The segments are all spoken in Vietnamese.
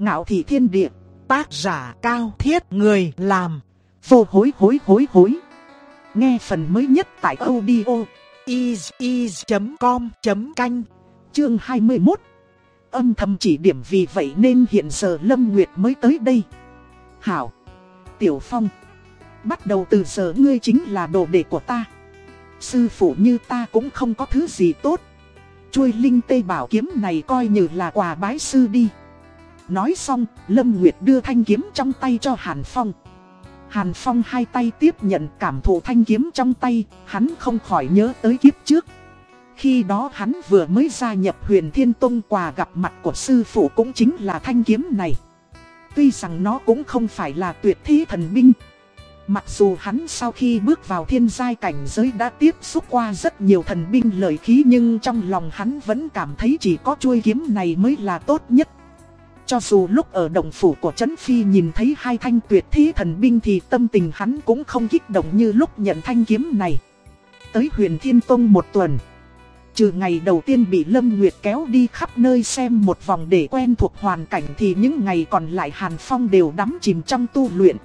Ngạo thị thiên địa, tác giả cao thiết người làm, vô hối hối hối hối. Nghe phần mới nhất tại audio is.com.canh, chương 21. Âm thầm chỉ điểm vì vậy nên hiện giờ Lâm Nguyệt mới tới đây. Hảo, Tiểu Phong, bắt đầu từ giờ ngươi chính là đồ đệ của ta. Sư phụ như ta cũng không có thứ gì tốt. Chuôi linh tê bảo kiếm này coi như là quà bái sư đi. Nói xong, Lâm Nguyệt đưa thanh kiếm trong tay cho Hàn Phong. Hàn Phong hai tay tiếp nhận cảm thụ thanh kiếm trong tay, hắn không khỏi nhớ tới kiếp trước. Khi đó hắn vừa mới gia nhập huyền Thiên Tông quà gặp mặt của sư phụ cũng chính là thanh kiếm này. Tuy rằng nó cũng không phải là tuyệt thi thần binh. Mặc dù hắn sau khi bước vào thiên giai cảnh giới đã tiếp xúc qua rất nhiều thần binh lợi khí nhưng trong lòng hắn vẫn cảm thấy chỉ có chuôi kiếm này mới là tốt nhất. Cho dù lúc ở động phủ của Trấn Phi nhìn thấy hai thanh tuyệt thế thần binh thì tâm tình hắn cũng không kích động như lúc nhận thanh kiếm này. Tới huyền Thiên Tông một tuần. Trừ ngày đầu tiên bị Lâm Nguyệt kéo đi khắp nơi xem một vòng để quen thuộc hoàn cảnh thì những ngày còn lại Hàn Phong đều đắm chìm trong tu luyện.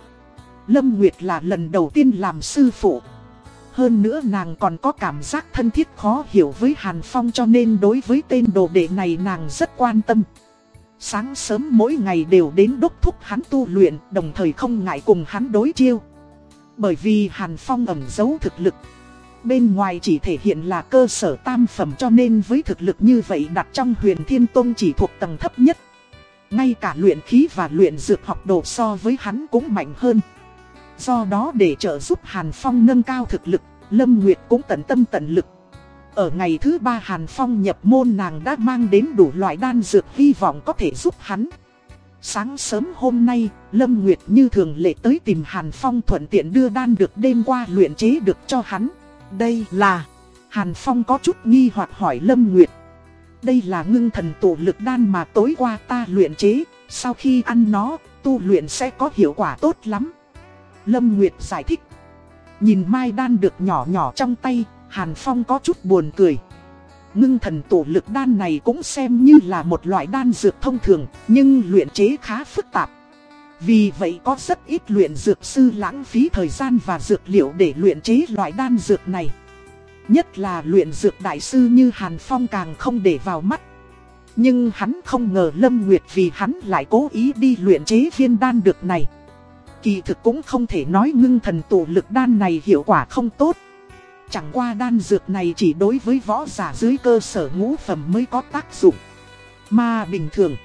Lâm Nguyệt là lần đầu tiên làm sư phụ. Hơn nữa nàng còn có cảm giác thân thiết khó hiểu với Hàn Phong cho nên đối với tên đồ đệ này nàng rất quan tâm. Sáng sớm mỗi ngày đều đến đốc thúc hắn tu luyện đồng thời không ngại cùng hắn đối chiêu. Bởi vì Hàn Phong ẩn giấu thực lực. Bên ngoài chỉ thể hiện là cơ sở tam phẩm cho nên với thực lực như vậy đặt trong huyền thiên tông chỉ thuộc tầng thấp nhất. Ngay cả luyện khí và luyện dược học đồ so với hắn cũng mạnh hơn. Do đó để trợ giúp Hàn Phong nâng cao thực lực, Lâm Nguyệt cũng tận tâm tận lực. Ở ngày thứ ba Hàn Phong nhập môn nàng đã mang đến đủ loại đan dược hy vọng có thể giúp hắn. Sáng sớm hôm nay, Lâm Nguyệt như thường lệ tới tìm Hàn Phong thuận tiện đưa đan được đêm qua luyện chế được cho hắn. Đây là... Hàn Phong có chút nghi hoặc hỏi Lâm Nguyệt. Đây là ngưng thần tổ lực đan mà tối qua ta luyện chế, sau khi ăn nó, tu luyện sẽ có hiệu quả tốt lắm. Lâm Nguyệt giải thích. Nhìn Mai đan được nhỏ nhỏ trong tay, Hàn Phong có chút buồn cười. Ngưng thần tổ lực đan này cũng xem như là một loại đan dược thông thường, nhưng luyện chế khá phức tạp. Vì vậy có rất ít luyện dược sư lãng phí thời gian và dược liệu để luyện chế loại đan dược này. Nhất là luyện dược đại sư như Hàn Phong càng không để vào mắt. Nhưng hắn không ngờ Lâm Nguyệt vì hắn lại cố ý đi luyện chế viên đan được này. Kỳ thực cũng không thể nói ngưng thần tụ lực đan này hiệu quả không tốt. Chẳng qua đan dược này chỉ đối với võ giả dưới cơ sở ngũ phẩm mới có tác dụng. Mà bình thường,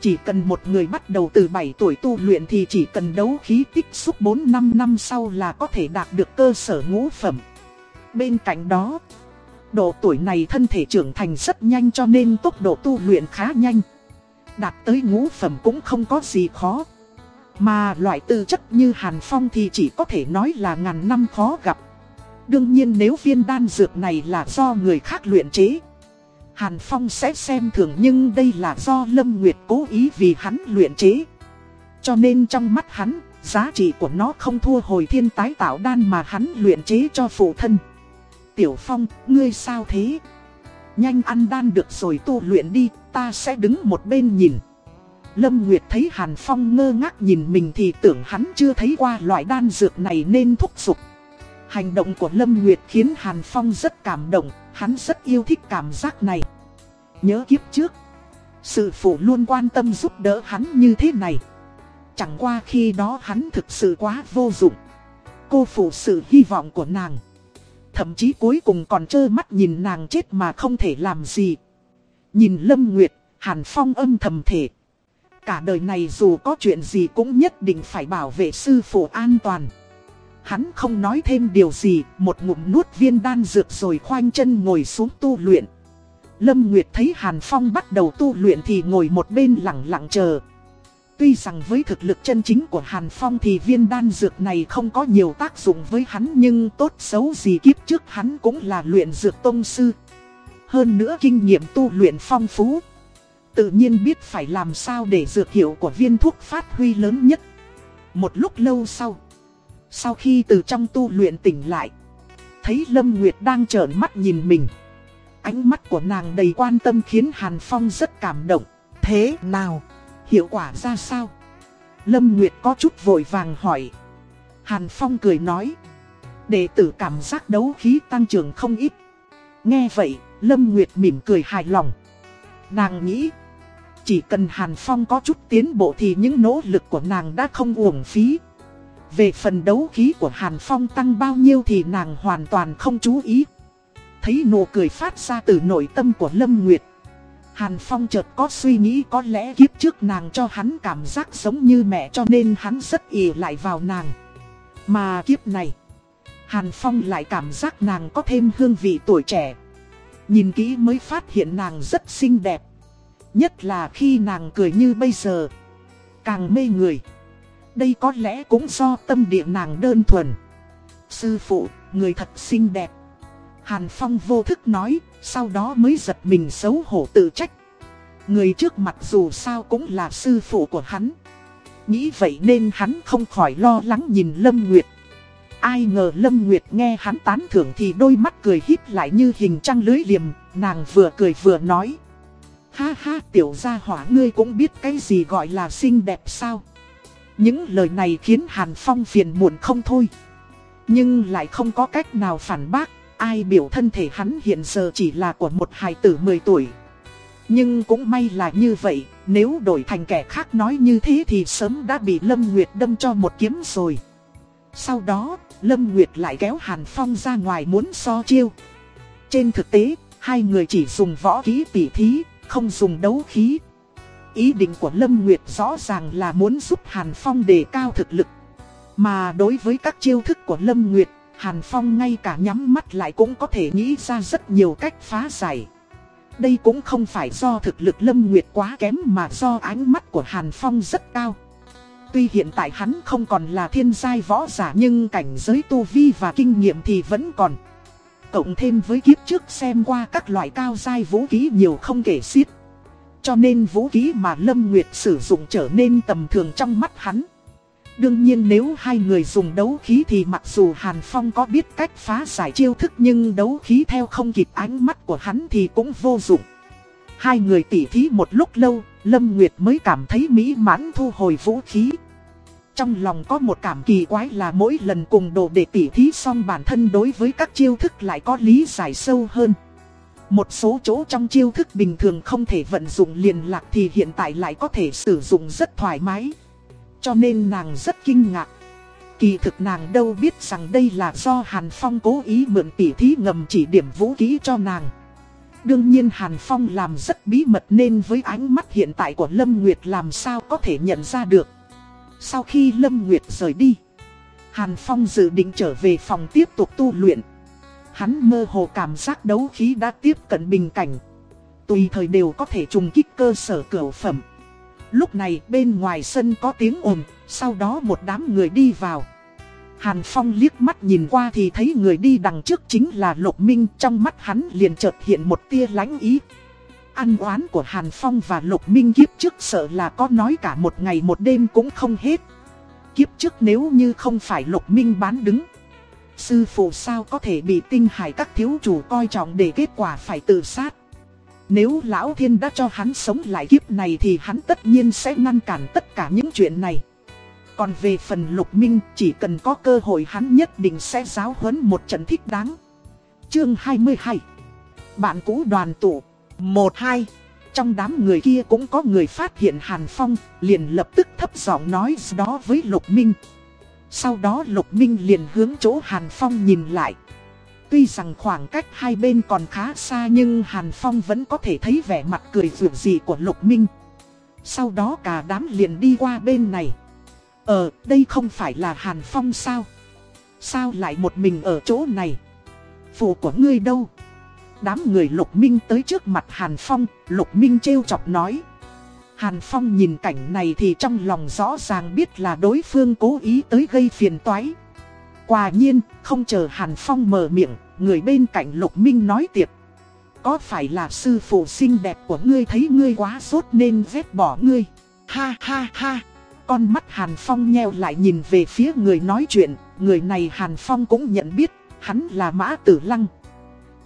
chỉ cần một người bắt đầu từ 7 tuổi tu luyện thì chỉ cần đấu khí tích xúc 4-5 năm sau là có thể đạt được cơ sở ngũ phẩm. Bên cạnh đó, độ tuổi này thân thể trưởng thành rất nhanh cho nên tốc độ tu luyện khá nhanh. Đạt tới ngũ phẩm cũng không có gì khó. Mà loại tư chất như Hàn Phong thì chỉ có thể nói là ngàn năm khó gặp. Đương nhiên nếu viên đan dược này là do người khác luyện chế Hàn Phong sẽ xem thường nhưng đây là do Lâm Nguyệt cố ý vì hắn luyện chế. Cho nên trong mắt hắn, giá trị của nó không thua hồi thiên tái tạo đan mà hắn luyện chế cho phụ thân. Tiểu Phong, ngươi sao thế? Nhanh ăn đan được rồi tu luyện đi, ta sẽ đứng một bên nhìn. Lâm Nguyệt thấy Hàn Phong ngơ ngác nhìn mình thì tưởng hắn chưa thấy qua loại đan dược này nên thúc giục. Hành động của Lâm Nguyệt khiến Hàn Phong rất cảm động, hắn rất yêu thích cảm giác này. Nhớ kiếp trước, sự phụ luôn quan tâm giúp đỡ hắn như thế này. Chẳng qua khi đó hắn thực sự quá vô dụng. Cô phụ sự hy vọng của nàng. Thậm chí cuối cùng còn trơ mắt nhìn nàng chết mà không thể làm gì. Nhìn Lâm Nguyệt, Hàn Phong âm thầm thể. Cả đời này dù có chuyện gì cũng nhất định phải bảo vệ sư phụ an toàn. Hắn không nói thêm điều gì, một ngụm nuốt viên đan dược rồi khoanh chân ngồi xuống tu luyện. Lâm Nguyệt thấy Hàn Phong bắt đầu tu luyện thì ngồi một bên lặng lặng chờ. Tuy rằng với thực lực chân chính của Hàn Phong thì viên đan dược này không có nhiều tác dụng với hắn nhưng tốt xấu gì kiếp trước hắn cũng là luyện dược tông sư. Hơn nữa kinh nghiệm tu luyện phong phú. Tự nhiên biết phải làm sao để dược hiệu của viên thuốc phát huy lớn nhất. Một lúc lâu sau. Sau khi từ trong tu luyện tỉnh lại, thấy Lâm Nguyệt đang trợn mắt nhìn mình. Ánh mắt của nàng đầy quan tâm khiến Hàn Phong rất cảm động. Thế nào? Hiệu quả ra sao? Lâm Nguyệt có chút vội vàng hỏi. Hàn Phong cười nói. Đệ tử cảm giác đấu khí tăng trưởng không ít. Nghe vậy, Lâm Nguyệt mỉm cười hài lòng. Nàng nghĩ, chỉ cần Hàn Phong có chút tiến bộ thì những nỗ lực của nàng đã không uổng phí. Về phần đấu khí của Hàn Phong tăng bao nhiêu thì nàng hoàn toàn không chú ý. Thấy nụ cười phát ra từ nội tâm của Lâm Nguyệt. Hàn Phong chợt có suy nghĩ có lẽ kiếp trước nàng cho hắn cảm giác giống như mẹ cho nên hắn rất ỉ lại vào nàng. Mà kiếp này, Hàn Phong lại cảm giác nàng có thêm hương vị tuổi trẻ. Nhìn kỹ mới phát hiện nàng rất xinh đẹp. Nhất là khi nàng cười như bây giờ. Càng mê người. Đây có lẽ cũng do tâm địa nàng đơn thuần. Sư phụ, người thật xinh đẹp. Hàn Phong vô thức nói, sau đó mới giật mình xấu hổ tự trách. Người trước mặt dù sao cũng là sư phụ của hắn. Nghĩ vậy nên hắn không khỏi lo lắng nhìn Lâm Nguyệt. Ai ngờ Lâm Nguyệt nghe hắn tán thưởng thì đôi mắt cười híp lại như hình trăng lưới liềm, nàng vừa cười vừa nói. Ha ha tiểu gia hỏa ngươi cũng biết cái gì gọi là xinh đẹp sao. Những lời này khiến Hàn Phong phiền muộn không thôi. Nhưng lại không có cách nào phản bác, ai biểu thân thể hắn hiện giờ chỉ là của một hài tử 10 tuổi. Nhưng cũng may là như vậy, nếu đổi thành kẻ khác nói như thế thì sớm đã bị Lâm Nguyệt đâm cho một kiếm rồi. Sau đó, Lâm Nguyệt lại kéo Hàn Phong ra ngoài muốn so chiêu. Trên thực tế, hai người chỉ dùng võ khí tỉ thí, không dùng đấu khí. Ý định của Lâm Nguyệt rõ ràng là muốn giúp Hàn Phong đề cao thực lực. Mà đối với các chiêu thức của Lâm Nguyệt, Hàn Phong ngay cả nhắm mắt lại cũng có thể nghĩ ra rất nhiều cách phá giải. Đây cũng không phải do thực lực Lâm Nguyệt quá kém mà do ánh mắt của Hàn Phong rất cao. Tuy hiện tại hắn không còn là thiên giai võ giả nhưng cảnh giới tu vi và kinh nghiệm thì vẫn còn. Cộng thêm với kiếp trước xem qua các loại cao giai vũ khí nhiều không kể xiết. Cho nên vũ khí mà Lâm Nguyệt sử dụng trở nên tầm thường trong mắt hắn. Đương nhiên nếu hai người dùng đấu khí thì mặc dù Hàn Phong có biết cách phá giải chiêu thức nhưng đấu khí theo không kịp ánh mắt của hắn thì cũng vô dụng. Hai người tỉ thí một lúc lâu, Lâm Nguyệt mới cảm thấy mỹ mãn thu hồi vũ khí. Trong lòng có một cảm kỳ quái là mỗi lần cùng đồ để tỉ thí xong bản thân đối với các chiêu thức lại có lý giải sâu hơn. Một số chỗ trong chiêu thức bình thường không thể vận dụng liền lạc thì hiện tại lại có thể sử dụng rất thoải mái. Cho nên nàng rất kinh ngạc. Kỳ thực nàng đâu biết rằng đây là do Hàn Phong cố ý mượn tỉ thí ngầm chỉ điểm vũ khí cho nàng. Đương nhiên Hàn Phong làm rất bí mật nên với ánh mắt hiện tại của Lâm Nguyệt làm sao có thể nhận ra được. Sau khi Lâm Nguyệt rời đi, Hàn Phong dự định trở về phòng tiếp tục tu luyện. Hắn mơ hồ cảm giác đấu khí đã tiếp cận bình cảnh. Tùy thời đều có thể trùng kích cơ sở cửa phẩm. Lúc này bên ngoài sân có tiếng ồn, sau đó một đám người đi vào. Hàn Phong liếc mắt nhìn qua thì thấy người đi đằng trước chính là Lục Minh, trong mắt hắn liền chợt hiện một tia lánh ý. Ăn oán của Hàn Phong và Lục Minh kiếp trước sợ là có nói cả một ngày một đêm cũng không hết. Kiếp trước nếu như không phải Lục Minh bán đứng. Sư phụ sao có thể bị tinh hải các thiếu chủ coi trọng để kết quả phải tự sát. Nếu Lão Thiên đã cho hắn sống lại kiếp này thì hắn tất nhiên sẽ ngăn cản tất cả những chuyện này. Còn về phần Lục Minh chỉ cần có cơ hội hắn nhất định sẽ giáo huấn một trận thích đáng. Chương 22 Bạn cũ đoàn tụ một hai Trong đám người kia cũng có người phát hiện Hàn Phong, liền lập tức thấp giọng nói đó với Lục Minh. Sau đó Lục Minh liền hướng chỗ Hàn Phong nhìn lại. Tuy rằng khoảng cách hai bên còn khá xa nhưng Hàn Phong vẫn có thể thấy vẻ mặt cười rượu gì của Lục Minh. Sau đó cả đám liền đi qua bên này. Ờ, đây không phải là Hàn Phong sao? Sao lại một mình ở chỗ này? Phụ của ngươi đâu? Đám người Lục Minh tới trước mặt Hàn Phong, Lục Minh trêu chọc nói. Hàn Phong nhìn cảnh này thì trong lòng rõ ràng biết là đối phương cố ý tới gây phiền toái. Quả nhiên, không chờ Hàn Phong mở miệng, người bên cạnh Lục Minh nói tiệp. Có phải là sư phụ xinh đẹp của ngươi thấy ngươi quá sốt nên vết bỏ ngươi? Ha ha ha! Con mắt Hàn Phong nheo lại nhìn về phía người nói chuyện, người này Hàn Phong cũng nhận biết, hắn là Mã Tử Lăng.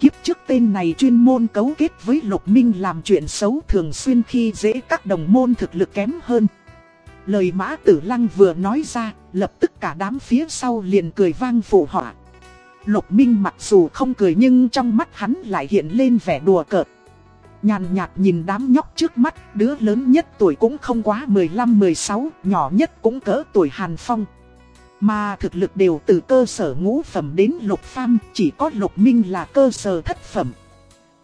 Kiếp trước tên này chuyên môn cấu kết với Lục Minh làm chuyện xấu thường xuyên khi dễ các đồng môn thực lực kém hơn. Lời mã tử lăng vừa nói ra, lập tức cả đám phía sau liền cười vang phụ họa. Lục Minh mặc dù không cười nhưng trong mắt hắn lại hiện lên vẻ đùa cợt. Nhàn nhạt nhìn đám nhóc trước mắt, đứa lớn nhất tuổi cũng không quá 15-16, nhỏ nhất cũng cỡ tuổi Hàn Phong. Mà thực lực đều từ cơ sở ngũ phẩm đến lục pham, chỉ có lục minh là cơ sở thất phẩm.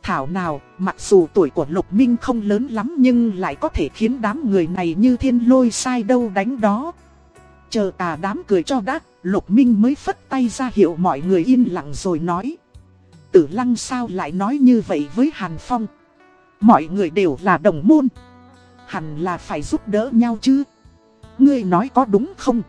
Thảo nào, mặc dù tuổi của lục minh không lớn lắm nhưng lại có thể khiến đám người này như thiên lôi sai đâu đánh đó. Chờ cả đám cười cho đắc, lục minh mới phất tay ra hiệu mọi người yên lặng rồi nói. Tử lăng sao lại nói như vậy với Hàn Phong? Mọi người đều là đồng môn. Hẳn là phải giúp đỡ nhau chứ. Ngươi nói có đúng không?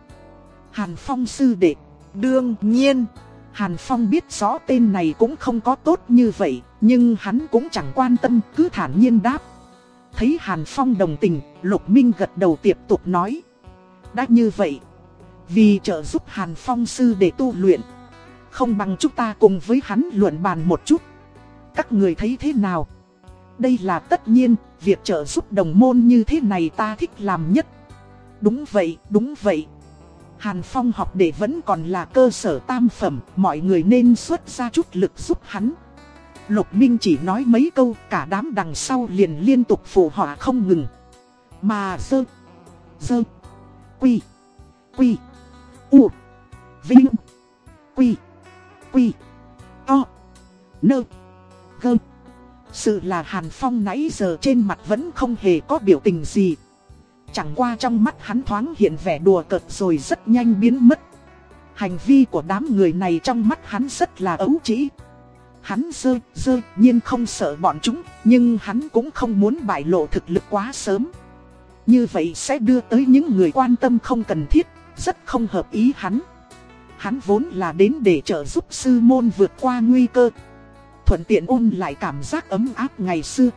Hàn Phong sư đệ. Đương nhiên, Hàn Phong biết rõ tên này cũng không có tốt như vậy, nhưng hắn cũng chẳng quan tâm, cứ thản nhiên đáp. Thấy Hàn Phong đồng tình, Lục Minh gật đầu tiếp tục nói. Đã như vậy, vì trợ giúp Hàn Phong sư để tu luyện, không bằng chúng ta cùng với hắn luận bàn một chút. Các người thấy thế nào? Đây là tất nhiên, việc trợ giúp đồng môn như thế này ta thích làm nhất. Đúng vậy, đúng vậy. Hàn Phong học để vẫn còn là cơ sở tam phẩm, mọi người nên xuất ra chút lực giúp hắn. Lục Minh chỉ nói mấy câu, cả đám đằng sau liền liên tục phụ họa không ngừng. Mà dơ, dơ, quy, quy, u, vinh, quy, quy, to, nơ, gơ. Sự là Hàn Phong nãy giờ trên mặt vẫn không hề có biểu tình gì. Chẳng qua trong mắt hắn thoáng hiện vẻ đùa cợt rồi rất nhanh biến mất. Hành vi của đám người này trong mắt hắn rất là ấu trĩ. Hắn dơ, dơ, nhiên không sợ bọn chúng, nhưng hắn cũng không muốn bại lộ thực lực quá sớm. Như vậy sẽ đưa tới những người quan tâm không cần thiết, rất không hợp ý hắn. Hắn vốn là đến để trợ giúp sư môn vượt qua nguy cơ. Thuận tiện ôn lại cảm giác ấm áp ngày xưa.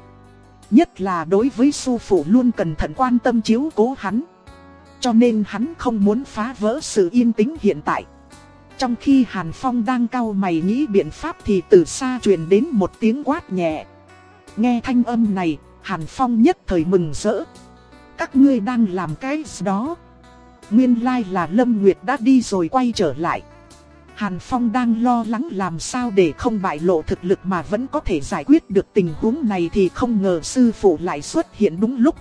Nhất là đối với su phụ luôn cẩn thận quan tâm chiếu cố hắn. Cho nên hắn không muốn phá vỡ sự yên tĩnh hiện tại. Trong khi Hàn Phong đang cau mày nghĩ biện pháp thì từ xa truyền đến một tiếng quát nhẹ. Nghe thanh âm này, Hàn Phong nhất thời mừng rỡ. Các ngươi đang làm cái đó. Nguyên lai là Lâm Nguyệt đã đi rồi quay trở lại. Hàn Phong đang lo lắng làm sao để không bại lộ thực lực mà vẫn có thể giải quyết được tình huống này thì không ngờ sư phụ lại xuất hiện đúng lúc.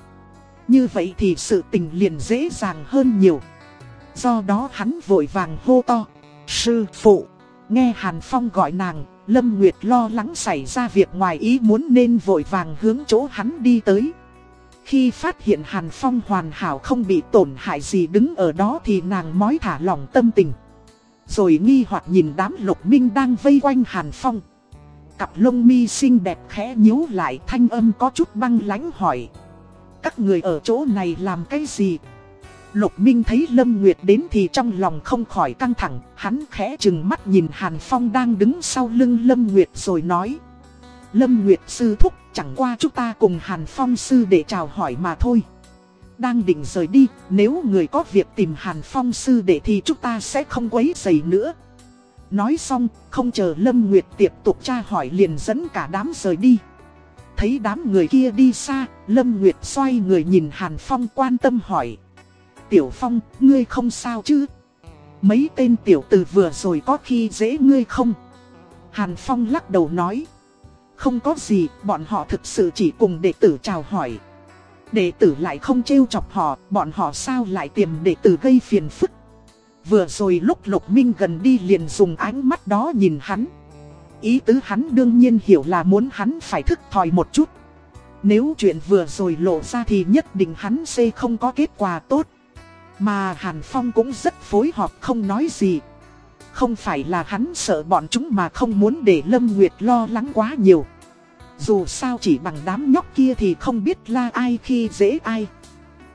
Như vậy thì sự tình liền dễ dàng hơn nhiều. Do đó hắn vội vàng hô to. Sư phụ, nghe Hàn Phong gọi nàng, Lâm Nguyệt lo lắng xảy ra việc ngoài ý muốn nên vội vàng hướng chỗ hắn đi tới. Khi phát hiện Hàn Phong hoàn hảo không bị tổn hại gì đứng ở đó thì nàng mói thả lỏng tâm tình. Rồi nghi hoặc nhìn đám lục minh đang vây quanh Hàn Phong. Cặp lông mi xinh đẹp khẽ nhíu lại thanh âm có chút băng lãnh hỏi. Các người ở chỗ này làm cái gì? Lục Minh thấy Lâm Nguyệt đến thì trong lòng không khỏi căng thẳng, hắn khẽ chừng mắt nhìn Hàn Phong đang đứng sau lưng Lâm Nguyệt rồi nói. Lâm Nguyệt sư thúc chẳng qua chúng ta cùng Hàn Phong sư để chào hỏi mà thôi. Đang định rời đi, nếu người có việc tìm Hàn Phong sư để thì chúng ta sẽ không quấy rầy nữa. Nói xong, không chờ Lâm Nguyệt tiếp tục tra hỏi liền dẫn cả đám rời đi. Thấy đám người kia đi xa, Lâm Nguyệt xoay người nhìn Hàn Phong quan tâm hỏi. Tiểu Phong, ngươi không sao chứ? Mấy tên tiểu tử vừa rồi có khi dễ ngươi không? Hàn Phong lắc đầu nói. Không có gì, bọn họ thực sự chỉ cùng đệ tử chào hỏi. Đệ tử lại không trêu chọc họ, bọn họ sao lại tìm đệ tử gây phiền phức. Vừa rồi lúc Lục Minh gần đi liền dùng ánh mắt đó nhìn hắn. Ý tứ hắn đương nhiên hiểu là muốn hắn phải thức thòi một chút. Nếu chuyện vừa rồi lộ ra thì nhất định hắn sẽ không có kết quả tốt. Mà Hàn Phong cũng rất phối hợp không nói gì. Không phải là hắn sợ bọn chúng mà không muốn để Lâm Nguyệt lo lắng quá nhiều. Dù sao chỉ bằng đám nhóc kia thì không biết là ai khi dễ ai.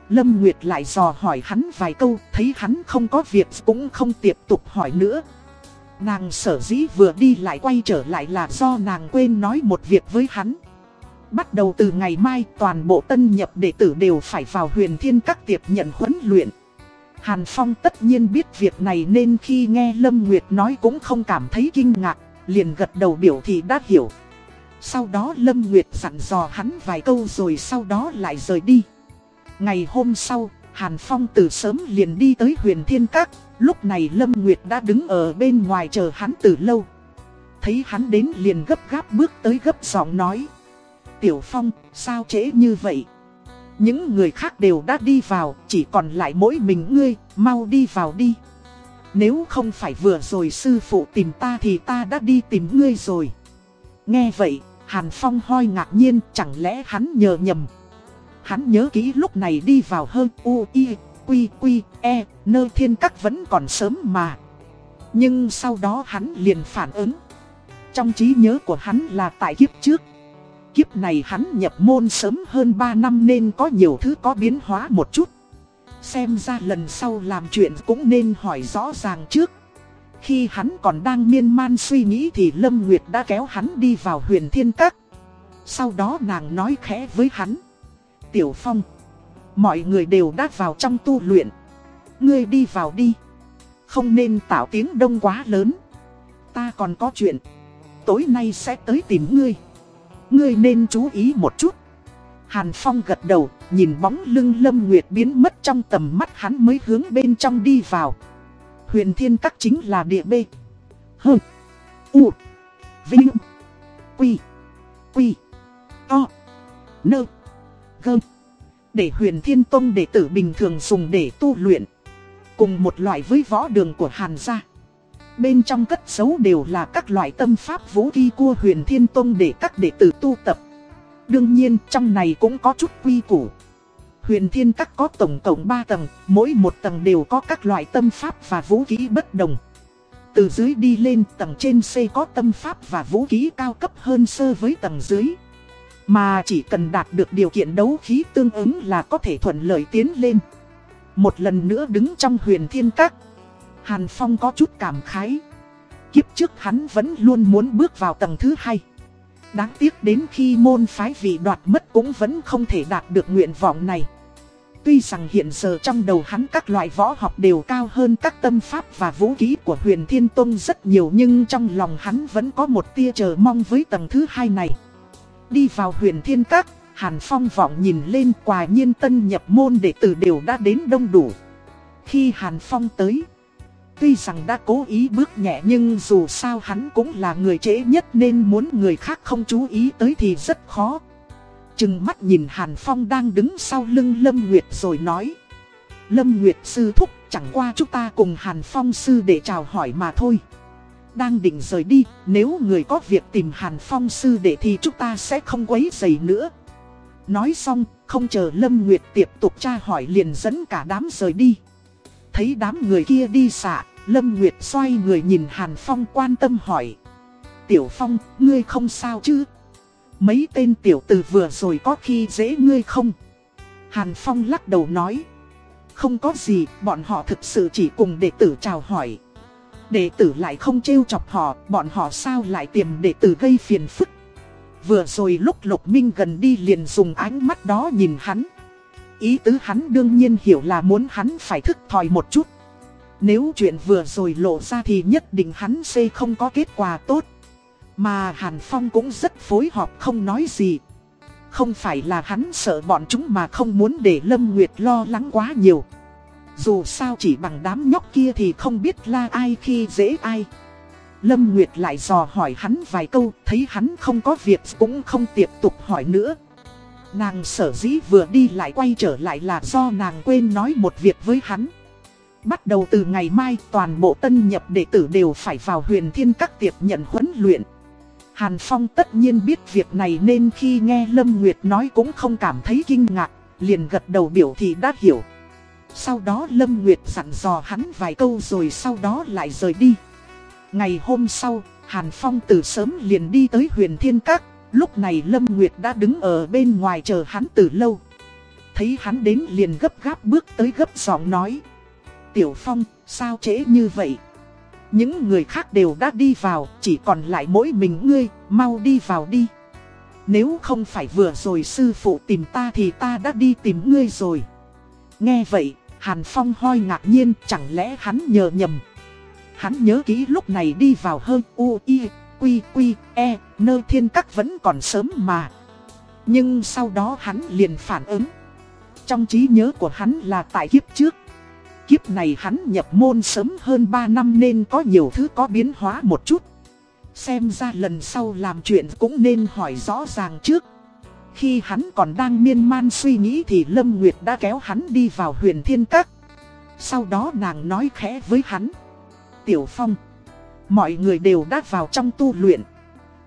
Lâm Nguyệt lại dò hỏi hắn vài câu, Thấy hắn không có việc cũng không tiếp tục hỏi nữa. Nàng sở dĩ vừa đi lại quay trở lại là do nàng quên nói một việc với hắn. Bắt đầu từ ngày mai, toàn bộ tân nhập đệ tử đều phải vào huyền thiên các tiệp nhận huấn luyện. Hàn Phong tất nhiên biết việc này nên khi nghe Lâm Nguyệt nói cũng không cảm thấy kinh ngạc, liền gật đầu biểu thị đã hiểu. Sau đó Lâm Nguyệt dặn dò hắn vài câu rồi sau đó lại rời đi. Ngày hôm sau, Hàn Phong từ sớm liền đi tới huyền thiên các, lúc này Lâm Nguyệt đã đứng ở bên ngoài chờ hắn từ lâu. Thấy hắn đến liền gấp gáp bước tới gấp giọng nói. Tiểu Phong, sao trễ như vậy? Những người khác đều đã đi vào, chỉ còn lại mỗi mình ngươi, mau đi vào đi. Nếu không phải vừa rồi sư phụ tìm ta thì ta đã đi tìm ngươi rồi. Nghe vậy, Hàn Phong hoi ngạc nhiên, chẳng lẽ hắn nhờ nhầm. Hắn nhớ kỹ lúc này đi vào hơn U, I, Quy, Quy, E, nơi thiên các vẫn còn sớm mà. Nhưng sau đó hắn liền phản ứng. Trong trí nhớ của hắn là tại kiếp trước. Kiếp này hắn nhập môn sớm hơn 3 năm nên có nhiều thứ có biến hóa một chút. Xem ra lần sau làm chuyện cũng nên hỏi rõ ràng trước. Khi hắn còn đang miên man suy nghĩ thì Lâm Nguyệt đã kéo hắn đi vào huyền thiên các. Sau đó nàng nói khẽ với hắn. Tiểu Phong, mọi người đều đã vào trong tu luyện. Ngươi đi vào đi. Không nên tạo tiếng đông quá lớn. Ta còn có chuyện. Tối nay sẽ tới tìm ngươi. Ngươi nên chú ý một chút. Hàn Phong gật đầu, nhìn bóng lưng Lâm Nguyệt biến mất trong tầm mắt hắn mới hướng bên trong đi vào. Huyền Thiên Các chính là địa B. H. U. Vinh. Quy. Quy. O, Nơ. Gơ. Để huyền Thiên Tông đệ tử bình thường dùng để tu luyện. Cùng một loại với võ đường của Hàn gia. Bên trong cất dấu đều là các loại tâm pháp vũ khí của huyền Thiên Tông để các đệ tử tu tập. Đương nhiên trong này cũng có chút quy củ. Huyền Thiên Các có tổng cộng 3 tầng, mỗi một tầng đều có các loại tâm pháp và vũ khí bất đồng. Từ dưới đi lên tầng trên C có tâm pháp và vũ khí cao cấp hơn sơ với tầng dưới. Mà chỉ cần đạt được điều kiện đấu khí tương ứng là có thể thuận lợi tiến lên. Một lần nữa đứng trong huyền thiên các. Hàn Phong có chút cảm khái. Kiếp trước hắn vẫn luôn muốn bước vào tầng thứ hai. Đáng tiếc đến khi môn phái vị đoạt mất cũng vẫn không thể đạt được nguyện vọng này. Tuy rằng hiện giờ trong đầu hắn các loại võ học đều cao hơn các tâm pháp và vũ khí của huyền Thiên Tông rất nhiều nhưng trong lòng hắn vẫn có một tia chờ mong với tầng thứ hai này. Đi vào huyền Thiên Các, Hàn Phong vọng nhìn lên quà nhiên tân nhập môn đệ tử đều đã đến đông đủ. Khi Hàn Phong tới, Tuy rằng đã cố ý bước nhẹ nhưng dù sao hắn cũng là người trễ nhất nên muốn người khác không chú ý tới thì rất khó. Chừng mắt nhìn Hàn Phong đang đứng sau lưng Lâm Nguyệt rồi nói. Lâm Nguyệt sư thúc chẳng qua chúng ta cùng Hàn Phong sư để chào hỏi mà thôi. Đang định rời đi, nếu người có việc tìm Hàn Phong sư để thì chúng ta sẽ không quấy rầy nữa. Nói xong, không chờ Lâm Nguyệt tiếp tục tra hỏi liền dẫn cả đám rời đi. Thấy đám người kia đi xạ, Lâm Nguyệt xoay người nhìn Hàn Phong quan tâm hỏi. Tiểu Phong, ngươi không sao chứ? Mấy tên tiểu tử vừa rồi có khi dễ ngươi không? Hàn Phong lắc đầu nói. Không có gì, bọn họ thực sự chỉ cùng đệ tử chào hỏi. Đệ tử lại không trêu chọc họ, bọn họ sao lại tìm đệ tử gây phiền phức. Vừa rồi lúc Lục Minh gần đi liền dùng ánh mắt đó nhìn hắn. Ý tứ hắn đương nhiên hiểu là muốn hắn phải thức thòi một chút. Nếu chuyện vừa rồi lộ ra thì nhất định hắn sẽ không có kết quả tốt. Mà Hàn Phong cũng rất phối hợp không nói gì. Không phải là hắn sợ bọn chúng mà không muốn để Lâm Nguyệt lo lắng quá nhiều. Dù sao chỉ bằng đám nhóc kia thì không biết là ai khi dễ ai. Lâm Nguyệt lại dò hỏi hắn vài câu, thấy hắn không có việc cũng không tiếp tục hỏi nữa. Nàng sở dĩ vừa đi lại quay trở lại là do nàng quên nói một việc với hắn. Bắt đầu từ ngày mai toàn bộ tân nhập đệ tử đều phải vào huyền thiên các tiệp nhận huấn luyện. Hàn Phong tất nhiên biết việc này nên khi nghe Lâm Nguyệt nói cũng không cảm thấy kinh ngạc, liền gật đầu biểu thị đã hiểu. Sau đó Lâm Nguyệt dặn dò hắn vài câu rồi sau đó lại rời đi. Ngày hôm sau, Hàn Phong từ sớm liền đi tới huyền thiên các, lúc này Lâm Nguyệt đã đứng ở bên ngoài chờ hắn từ lâu. Thấy hắn đến liền gấp gáp bước tới gấp giọng nói. Tiểu Phong, sao trễ như vậy? Những người khác đều đã đi vào, chỉ còn lại mỗi mình ngươi, mau đi vào đi. Nếu không phải vừa rồi sư phụ tìm ta thì ta đã đi tìm ngươi rồi. Nghe vậy, Hàn Phong hoi ngạc nhiên, chẳng lẽ hắn nhờ nhầm. Hắn nhớ kỹ lúc này đi vào hơn U, I, quy quy e Nơi thiên các vẫn còn sớm mà Nhưng sau đó hắn liền phản ứng Trong trí nhớ của hắn là tại kiếp trước Kiếp này hắn nhập môn sớm hơn 3 năm nên có nhiều thứ có biến hóa một chút. Xem ra lần sau làm chuyện cũng nên hỏi rõ ràng trước. Khi hắn còn đang miên man suy nghĩ thì Lâm Nguyệt đã kéo hắn đi vào huyền thiên các. Sau đó nàng nói khẽ với hắn. Tiểu Phong, Mọi người đều đã vào trong tu luyện.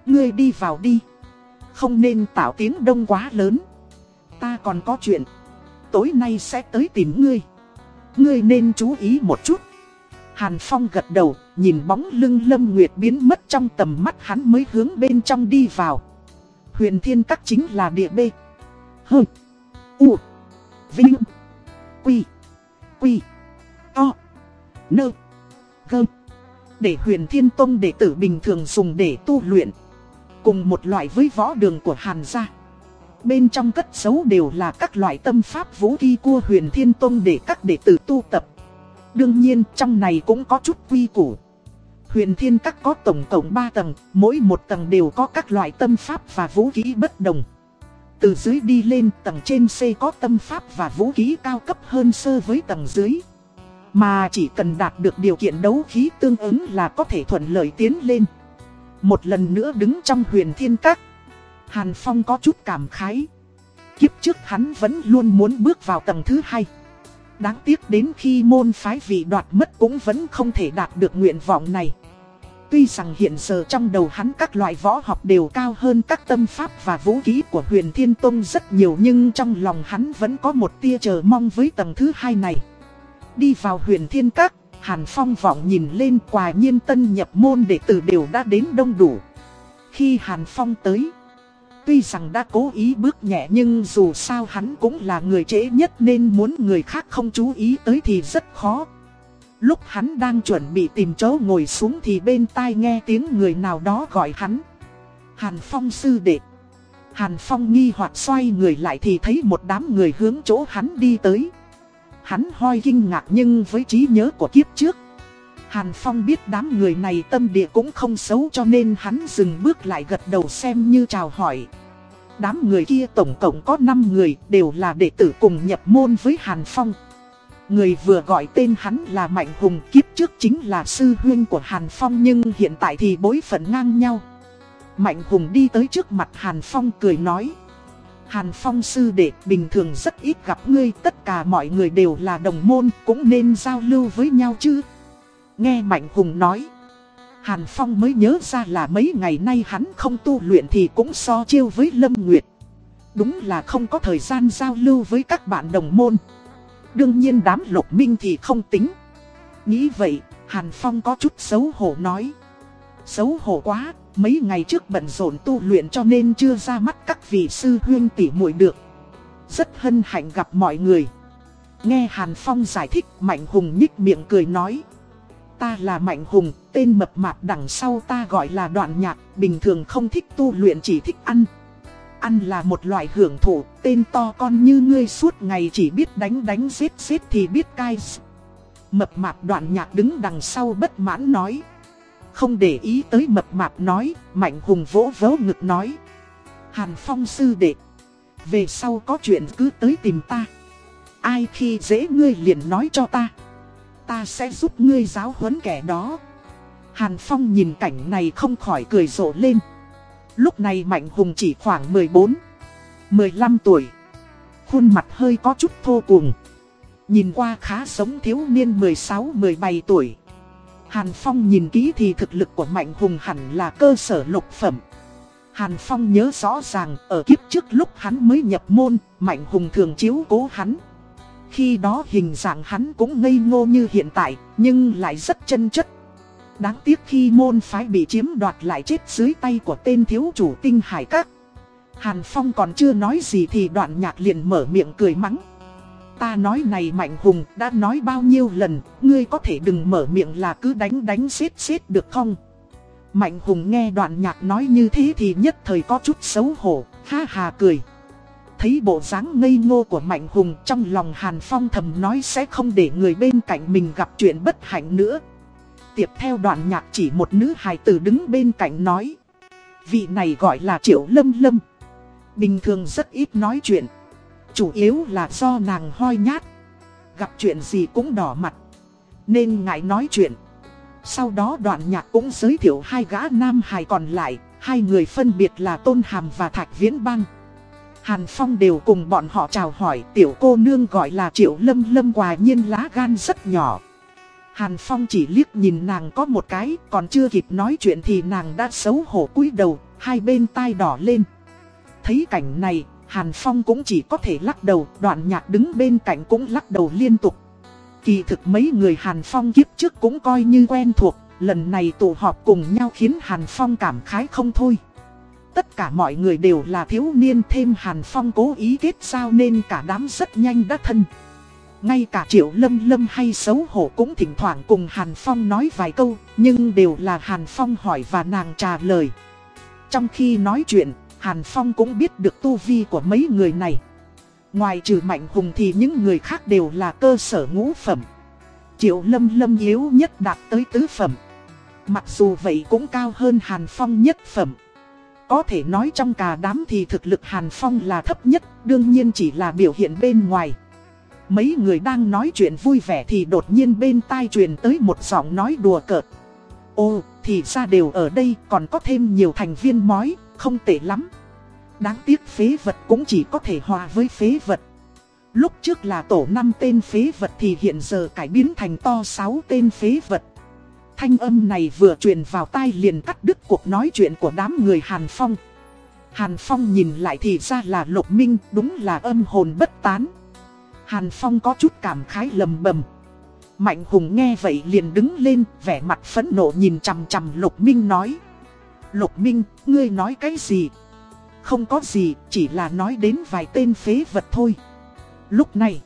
Ngươi đi vào đi. Không nên tạo tiếng đông quá lớn. Ta còn có chuyện. Tối nay sẽ tới tìm ngươi. Ngươi nên chú ý một chút. Hàn Phong gật đầu Nhìn bóng lưng Lâm Nguyệt biến mất trong tầm mắt hắn mới hướng bên trong đi vào. Huyền Thiên Các chính là địa B H U. Vinh. Quy. Quy. O, Nơ. Gơ. Để huyền thiên tông đệ tử bình thường dùng để tu luyện. Cùng một loại với võ đường của Hàn gia. Bên trong cất giấu đều là các loại tâm pháp vũ khí cua huyền thiên tông để các đệ tử tu tập. Đương nhiên trong này cũng có chút quy củ. Huyền thiên các có tổng cộng 3 tầng, mỗi một tầng đều có các loại tâm pháp và vũ khí bất đồng. Từ dưới đi lên tầng trên C có tâm pháp và vũ khí cao cấp hơn sơ với tầng dưới. Mà chỉ cần đạt được điều kiện đấu khí tương ứng là có thể thuận lợi tiến lên. Một lần nữa đứng trong huyền thiên các. Hàn Phong có chút cảm khái. Kiếp trước hắn vẫn luôn muốn bước vào tầng thứ hai. Đáng tiếc đến khi môn phái vị đoạt mất cũng vẫn không thể đạt được nguyện vọng này. Tuy rằng hiện giờ trong đầu hắn các loại võ học đều cao hơn các tâm pháp và vũ khí của huyền thiên tông rất nhiều nhưng trong lòng hắn vẫn có một tia chờ mong với tầng thứ hai này. Đi vào huyền thiên các, Hàn Phong vọng nhìn lên quả nhiên tân nhập môn đệ tử đều đã đến đông đủ. Khi Hàn Phong tới, tuy rằng đã cố ý bước nhẹ nhưng dù sao hắn cũng là người trễ nhất nên muốn người khác không chú ý tới thì rất khó. Lúc hắn đang chuẩn bị tìm chỗ ngồi xuống thì bên tai nghe tiếng người nào đó gọi hắn. Hàn Phong sư đệ. Hàn Phong nghi hoặc xoay người lại thì thấy một đám người hướng chỗ hắn đi tới. Hắn hoi kinh ngạc nhưng với trí nhớ của kiếp trước Hàn Phong biết đám người này tâm địa cũng không xấu cho nên hắn dừng bước lại gật đầu xem như chào hỏi. Đám người kia tổng cộng có 5 người, đều là đệ tử cùng nhập môn với Hàn Phong. Người vừa gọi tên hắn là Mạnh Hùng, kiếp trước chính là sư huyên của Hàn Phong nhưng hiện tại thì bối phận ngang nhau. Mạnh Hùng đi tới trước mặt Hàn Phong cười nói, Hàn Phong sư đệ, bình thường rất ít gặp ngươi, Tất cả mọi người đều là đồng môn, Cũng nên giao lưu với nhau chứ. Nghe Mạnh Hùng nói. Hàn Phong mới nhớ ra là mấy ngày nay hắn không tu luyện thì cũng so chiêu với Lâm Nguyệt. Đúng là không có thời gian giao lưu với các bạn đồng môn. Đương nhiên đám lục minh thì không tính. Nghĩ vậy, Hàn Phong có chút xấu hổ nói. Xấu hổ quá, Mấy ngày trước bận rộn tu luyện cho nên chưa ra mắt các vị sư huyên tỷ muội được. Rất hân hạnh gặp mọi người. Nghe Hàn Phong giải thích Mạnh Hùng nhích miệng cười nói. Ta là Mạnh Hùng, tên mập mạp đằng sau ta gọi là đoạn nhạc Bình thường không thích tu luyện chỉ thích ăn Ăn là một loại hưởng thụ, tên to con như ngươi suốt ngày chỉ biết đánh đánh giết giết thì biết cai Mập mạp đoạn nhạc đứng đằng sau bất mãn nói không để ý tới mập mạp nói, Mạnh Hùng vỗ vỗ ngực nói. Hàn Phong sư đệ, về sau có chuyện cứ tới tìm ta. Ai khi dễ ngươi liền nói cho ta. Ta sẽ giúp ngươi giáo huấn kẻ đó. Hàn Phong nhìn cảnh này không khỏi cười rộ lên. Lúc này Mạnh Hùng chỉ khoảng 14, 15 tuổi. Khuôn mặt hơi có chút thô cuồng. Nhìn qua khá giống thiếu niên 16-17 tuổi. Hàn Phong nhìn kỹ thì thực lực của Mạnh Hùng hẳn là cơ sở lục phẩm. Hàn Phong nhớ rõ ràng ở kiếp trước lúc hắn mới nhập môn, Mạnh Hùng thường chiếu cố hắn. Khi đó hình dạng hắn cũng ngây ngô như hiện tại, nhưng lại rất chân chất. Đáng tiếc khi môn phái bị chiếm đoạt lại chết dưới tay của tên thiếu chủ tinh hải các. Hàn Phong còn chưa nói gì thì đoạn nhạc liền mở miệng cười mắng. Ta nói này Mạnh Hùng đã nói bao nhiêu lần, ngươi có thể đừng mở miệng là cứ đánh đánh xếp xếp được không? Mạnh Hùng nghe đoạn nhạc nói như thế thì nhất thời có chút xấu hổ, ha hà cười. Thấy bộ dáng ngây ngô của Mạnh Hùng trong lòng Hàn Phong thầm nói sẽ không để người bên cạnh mình gặp chuyện bất hạnh nữa. tiếp theo đoạn nhạc chỉ một nữ hài tử đứng bên cạnh nói. Vị này gọi là Triệu Lâm Lâm. Bình thường rất ít nói chuyện. Chủ yếu là do nàng hoi nhát. Gặp chuyện gì cũng đỏ mặt. Nên ngại nói chuyện. Sau đó đoạn nhạc cũng giới thiệu hai gã nam hài còn lại. Hai người phân biệt là Tôn Hàm và Thạch Viễn Bang. Hàn Phong đều cùng bọn họ chào hỏi tiểu cô nương gọi là Triệu Lâm Lâm quả nhiên lá gan rất nhỏ. Hàn Phong chỉ liếc nhìn nàng có một cái, còn chưa kịp nói chuyện thì nàng đã xấu hổ cúi đầu, hai bên tai đỏ lên. Thấy cảnh này, Hàn Phong cũng chỉ có thể lắc đầu, đoạn nhạc đứng bên cạnh cũng lắc đầu liên tục. Kỳ thực mấy người Hàn Phong kiếp trước cũng coi như quen thuộc, lần này tụ họp cùng nhau khiến Hàn Phong cảm khái không thôi. Tất cả mọi người đều là thiếu niên thêm Hàn Phong cố ý kết giao nên cả đám rất nhanh đã thân. Ngay cả Triệu Lâm Lâm hay xấu hổ cũng thỉnh thoảng cùng Hàn Phong nói vài câu, nhưng đều là Hàn Phong hỏi và nàng trả lời. Trong khi nói chuyện, Hàn Phong cũng biết được tu vi của mấy người này. Ngoài trừ Mạnh Hùng thì những người khác đều là cơ sở ngũ phẩm. Triệu Lâm Lâm yếu nhất đạt tới tứ phẩm. Mặc dù vậy cũng cao hơn Hàn Phong nhất phẩm. Có thể nói trong cả đám thì thực lực Hàn Phong là thấp nhất, đương nhiên chỉ là biểu hiện bên ngoài. Mấy người đang nói chuyện vui vẻ thì đột nhiên bên tai truyền tới một giọng nói đùa cợt. Ô, thì ra đều ở đây còn có thêm nhiều thành viên mói, không tệ lắm. Đáng tiếc phế vật cũng chỉ có thể hòa với phế vật. Lúc trước là tổ 5 tên phế vật thì hiện giờ cải biến thành to 6 tên phế vật. Thanh âm này vừa truyền vào tai liền cắt đứt cuộc nói chuyện của đám người Hàn Phong. Hàn Phong nhìn lại thì ra là Lục Minh, đúng là âm hồn bất tán. Hàn Phong có chút cảm khái lầm bầm. Mạnh Hùng nghe vậy liền đứng lên, vẻ mặt phẫn nộ nhìn chằm chằm Lục Minh nói. Lục Minh, ngươi nói cái gì? Không có gì, chỉ là nói đến vài tên phế vật thôi. Lúc này,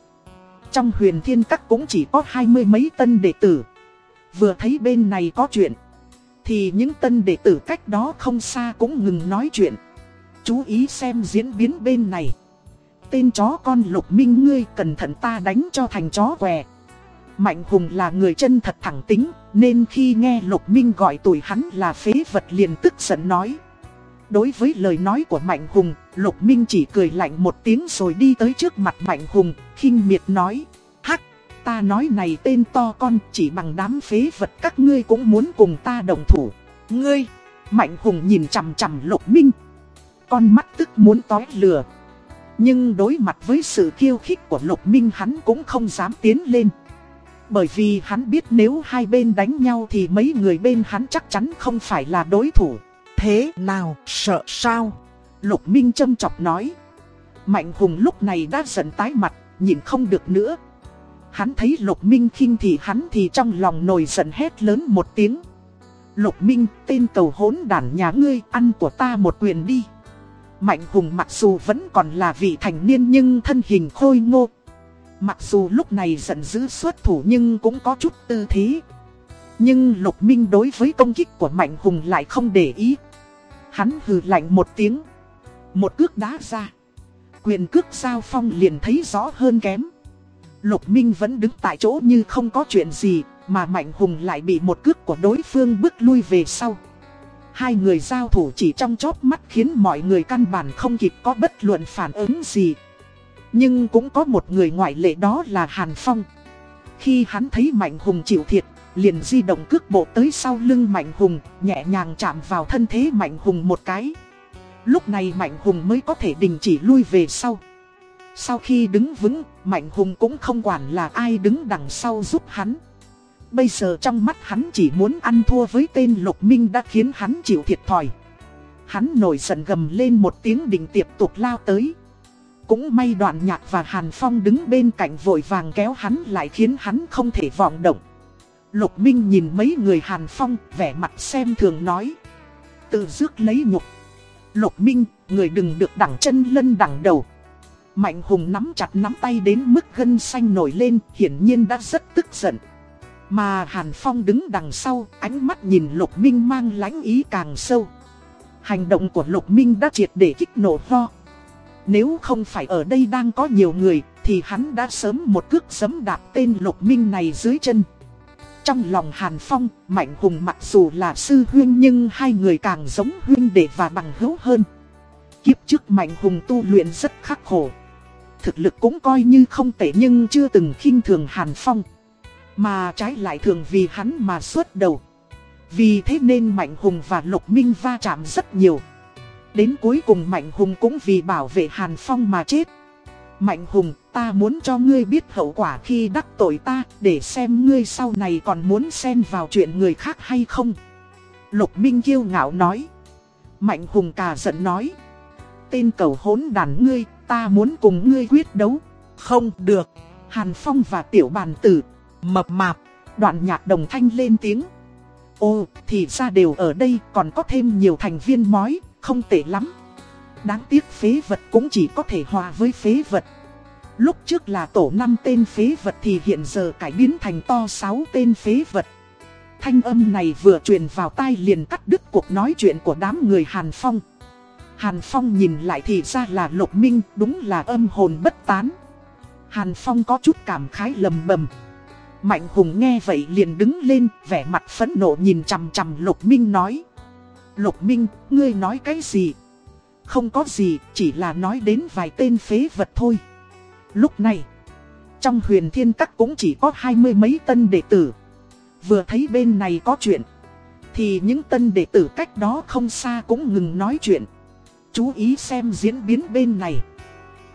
trong huyền thiên các cũng chỉ có hai mươi mấy tân đệ tử. Vừa thấy bên này có chuyện, thì những tân đệ tử cách đó không xa cũng ngừng nói chuyện. Chú ý xem diễn biến bên này. Tên chó con lục minh ngươi cẩn thận ta đánh cho thành chó què. Mạnh Hùng là người chân thật thẳng tính, nên khi nghe Lục Minh gọi tuổi hắn là phế vật liền tức giận nói. Đối với lời nói của Mạnh Hùng, Lục Minh chỉ cười lạnh một tiếng rồi đi tới trước mặt Mạnh Hùng, khinh miệt nói. Ta nói này tên to con chỉ bằng đám phế vật các ngươi cũng muốn cùng ta đồng thủ. Ngươi, Mạnh Hùng nhìn chằm chằm Lục Minh. Con mắt tức muốn tói lừa Nhưng đối mặt với sự khiêu khích của Lục Minh hắn cũng không dám tiến lên. Bởi vì hắn biết nếu hai bên đánh nhau thì mấy người bên hắn chắc chắn không phải là đối thủ. Thế nào, sợ sao? Lục Minh châm chọc nói. Mạnh Hùng lúc này đã giận tái mặt, nhìn không được nữa. Hắn thấy Lục Minh khinh thì hắn thì trong lòng nổi giận hét lớn một tiếng. Lục Minh, tên cầu hỗn đản nhà ngươi, ăn của ta một quyền đi. Mạnh Hùng mặc dù vẫn còn là vị thành niên nhưng thân hình khôi ngô. Mặc dù lúc này giận dữ xuất thủ nhưng cũng có chút tư thế. Nhưng Lục Minh đối với công kích của Mạnh Hùng lại không để ý. Hắn hừ lạnh một tiếng. Một cước đá ra. Quyền cước giao phong liền thấy rõ hơn kém. Lục Minh vẫn đứng tại chỗ như không có chuyện gì, mà Mạnh Hùng lại bị một cước của đối phương bước lui về sau. Hai người giao thủ chỉ trong chóp mắt khiến mọi người căn bản không kịp có bất luận phản ứng gì. Nhưng cũng có một người ngoại lệ đó là Hàn Phong. Khi hắn thấy Mạnh Hùng chịu thiệt, liền di động cước bộ tới sau lưng Mạnh Hùng, nhẹ nhàng chạm vào thân thế Mạnh Hùng một cái. Lúc này Mạnh Hùng mới có thể đình chỉ lui về sau. Sau khi đứng vững, Mạnh Hùng cũng không quản là ai đứng đằng sau giúp hắn. Bây giờ trong mắt hắn chỉ muốn ăn thua với tên Lục Minh đã khiến hắn chịu thiệt thòi. Hắn nổi giận gầm lên một tiếng định tiếp tục lao tới. Cũng may đoạn nhạc và Hàn Phong đứng bên cạnh vội vàng kéo hắn lại khiến hắn không thể vọng động. Lục Minh nhìn mấy người Hàn Phong vẻ mặt xem thường nói. Tự dước lấy nhục. Lục Minh, người đừng được đẳng chân lân đẳng đầu. Mạnh Hùng nắm chặt nắm tay đến mức gân xanh nổi lên, hiển nhiên đã rất tức giận. Mà Hàn Phong đứng đằng sau, ánh mắt nhìn Lục Minh mang lãnh ý càng sâu. Hành động của Lục Minh đã triệt để kích nổ ho. Nếu không phải ở đây đang có nhiều người, thì hắn đã sớm một cước sấm đạp tên Lục Minh này dưới chân. Trong lòng Hàn Phong, Mạnh Hùng mặc dù là sư huyên nhưng hai người càng giống huyên đệ và bằng hữu hơn. Kiếp trước Mạnh Hùng tu luyện rất khắc khổ. Thực lực cũng coi như không tệ nhưng chưa từng khinh thường Hàn Phong. Mà trái lại thường vì hắn mà xuất đầu. Vì thế nên Mạnh Hùng và Lục Minh va chạm rất nhiều. Đến cuối cùng Mạnh Hùng cũng vì bảo vệ Hàn Phong mà chết. Mạnh Hùng, ta muốn cho ngươi biết hậu quả khi đắc tội ta, để xem ngươi sau này còn muốn xen vào chuyện người khác hay không. Lục Minh kiêu ngạo nói. Mạnh Hùng cà giận nói. Tên cầu hốn đàn ngươi, ta muốn cùng ngươi quyết đấu. Không được. Hàn Phong và Tiểu Bàn Tử, mập mạp, đoạn nhạc đồng thanh lên tiếng. Ô, thì ra đều ở đây còn có thêm nhiều thành viên mói, không tệ lắm. Đáng tiếc phế vật cũng chỉ có thể hòa với phế vật. Lúc trước là tổ 5 tên phế vật thì hiện giờ cải biến thành to 6 tên phế vật. Thanh âm này vừa truyền vào tai liền cắt đứt cuộc nói chuyện của đám người Hàn Phong. Hàn Phong nhìn lại thì ra là Lục Minh, đúng là âm hồn bất tán. Hàn Phong có chút cảm khái lầm bầm. Mạnh Hùng nghe vậy liền đứng lên, vẻ mặt phẫn nộ nhìn chằm chằm Lục Minh nói. Lục Minh, ngươi nói cái gì? Không có gì, chỉ là nói đến vài tên phế vật thôi. Lúc này, trong huyền thiên các cũng chỉ có hai mươi mấy tân đệ tử. Vừa thấy bên này có chuyện, thì những tân đệ tử cách đó không xa cũng ngừng nói chuyện. Chú ý xem diễn biến bên này.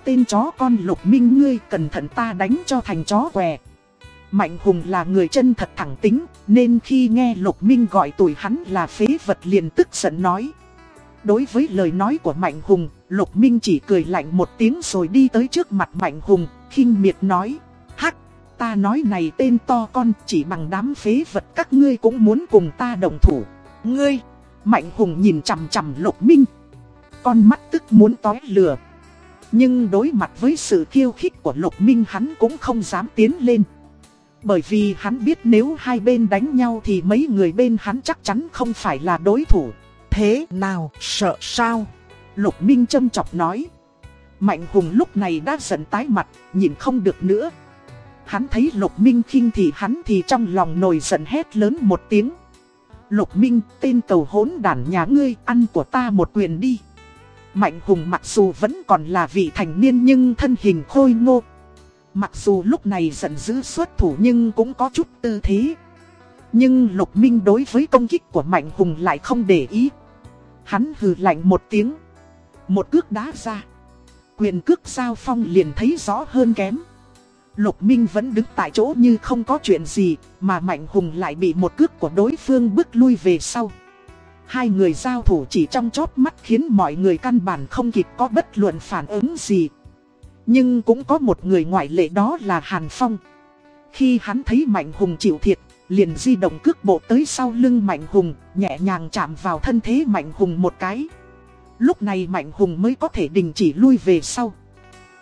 Tên chó con lục minh ngươi cẩn thận ta đánh cho thành chó què. Mạnh Hùng là người chân thật thẳng tính, nên khi nghe Lục Minh gọi tuổi hắn là phế vật liền tức giận nói. Đối với lời nói của Mạnh Hùng, Lục Minh chỉ cười lạnh một tiếng rồi đi tới trước mặt Mạnh Hùng, khinh miệt nói. Hắc, ta nói này tên to con chỉ bằng đám phế vật các ngươi cũng muốn cùng ta đồng thủ. Ngươi, Mạnh Hùng nhìn chằm chằm Lục Minh. Con mắt tức muốn tói lửa. Nhưng đối mặt với sự khiêu khích của Lục Minh hắn cũng không dám tiến lên. Bởi vì hắn biết nếu hai bên đánh nhau thì mấy người bên hắn chắc chắn không phải là đối thủ. Thế nào, sợ sao? Lục Minh châm chọc nói. Mạnh Hùng lúc này đã giận tái mặt, nhìn không được nữa. Hắn thấy Lục Minh khinh thì hắn thì trong lòng nổi giận hét lớn một tiếng. Lục Minh, tên cầu hỗn đản nhà ngươi, ăn của ta một quyền đi. Mạnh Hùng mặc dù vẫn còn là vị thành niên nhưng thân hình khôi ngô. Mặc dù lúc này giận dữ xuất thủ nhưng cũng có chút tư thế. Nhưng Lục Minh đối với công kích của Mạnh Hùng lại không để ý. Hắn hừ lạnh một tiếng. Một cước đá ra. Quyền cước giao phong liền thấy rõ hơn kém. Lục Minh vẫn đứng tại chỗ như không có chuyện gì, mà Mạnh Hùng lại bị một cước của đối phương bước lui về sau. Hai người giao thủ chỉ trong chót mắt khiến mọi người căn bản không kịp có bất luận phản ứng gì. Nhưng cũng có một người ngoại lệ đó là Hàn Phong. Khi hắn thấy Mạnh Hùng chịu thiệt, liền di động cước bộ tới sau lưng Mạnh Hùng, nhẹ nhàng chạm vào thân thế Mạnh Hùng một cái. Lúc này Mạnh Hùng mới có thể đình chỉ lui về sau.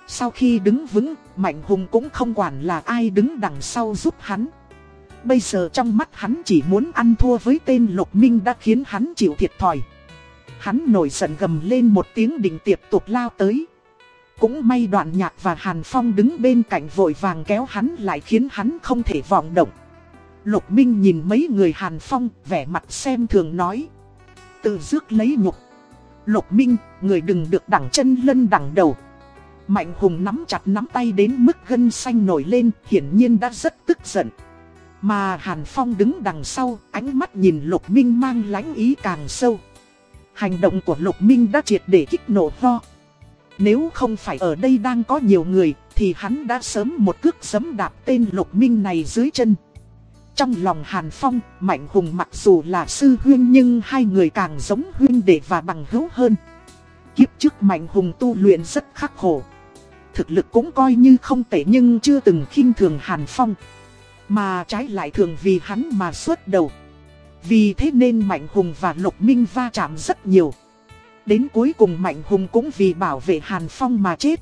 Sau khi đứng vững, Mạnh Hùng cũng không quản là ai đứng đằng sau giúp hắn. Bây giờ trong mắt hắn chỉ muốn ăn thua với tên Lục Minh đã khiến hắn chịu thiệt thòi. Hắn nổi giận gầm lên một tiếng định tiếp tục lao tới. Cũng may đoạn nhạc và Hàn Phong đứng bên cạnh vội vàng kéo hắn lại khiến hắn không thể vọng động. Lục Minh nhìn mấy người Hàn Phong vẻ mặt xem thường nói. Tự dước lấy nhục. Lục Minh, người đừng được đẳng chân lân đẳng đầu. Mạnh Hùng nắm chặt nắm tay đến mức gân xanh nổi lên, hiển nhiên đã rất tức giận. Mà Hàn Phong đứng đằng sau, ánh mắt nhìn Lục Minh mang lãnh ý càng sâu. Hành động của Lục Minh đã triệt để kích nổ ho. Nếu không phải ở đây đang có nhiều người, thì hắn đã sớm một cước giấm đạp tên Lục Minh này dưới chân. Trong lòng Hàn Phong, Mạnh Hùng mặc dù là sư huyên nhưng hai người càng giống huyên đệ và bằng hữu hơn. Kiếp trước Mạnh Hùng tu luyện rất khắc khổ. Thực lực cũng coi như không tệ nhưng chưa từng khinh thường Hàn Phong. Mà trái lại thường vì hắn mà xuất đầu. Vì thế nên Mạnh Hùng và Lục Minh va chạm rất nhiều. Đến cuối cùng Mạnh Hùng cũng vì bảo vệ Hàn Phong mà chết.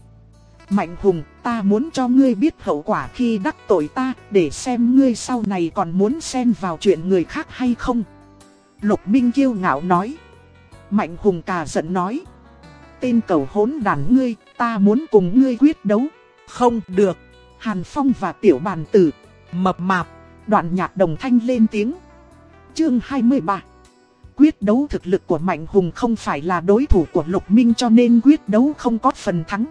Mạnh Hùng, ta muốn cho ngươi biết hậu quả khi đắc tội ta, để xem ngươi sau này còn muốn xen vào chuyện người khác hay không. Lục Minh kiêu ngạo nói. Mạnh Hùng cà giận nói. Tên cầu hỗn đàn ngươi, ta muốn cùng ngươi quyết đấu. Không được. Hàn Phong và Tiểu Bàn Tử, mập mạp, Đoạn nhạc đồng thanh lên tiếng. Chương 23 Quyết đấu thực lực của Mạnh Hùng không phải là đối thủ của Lục Minh cho nên quyết đấu không có phần thắng.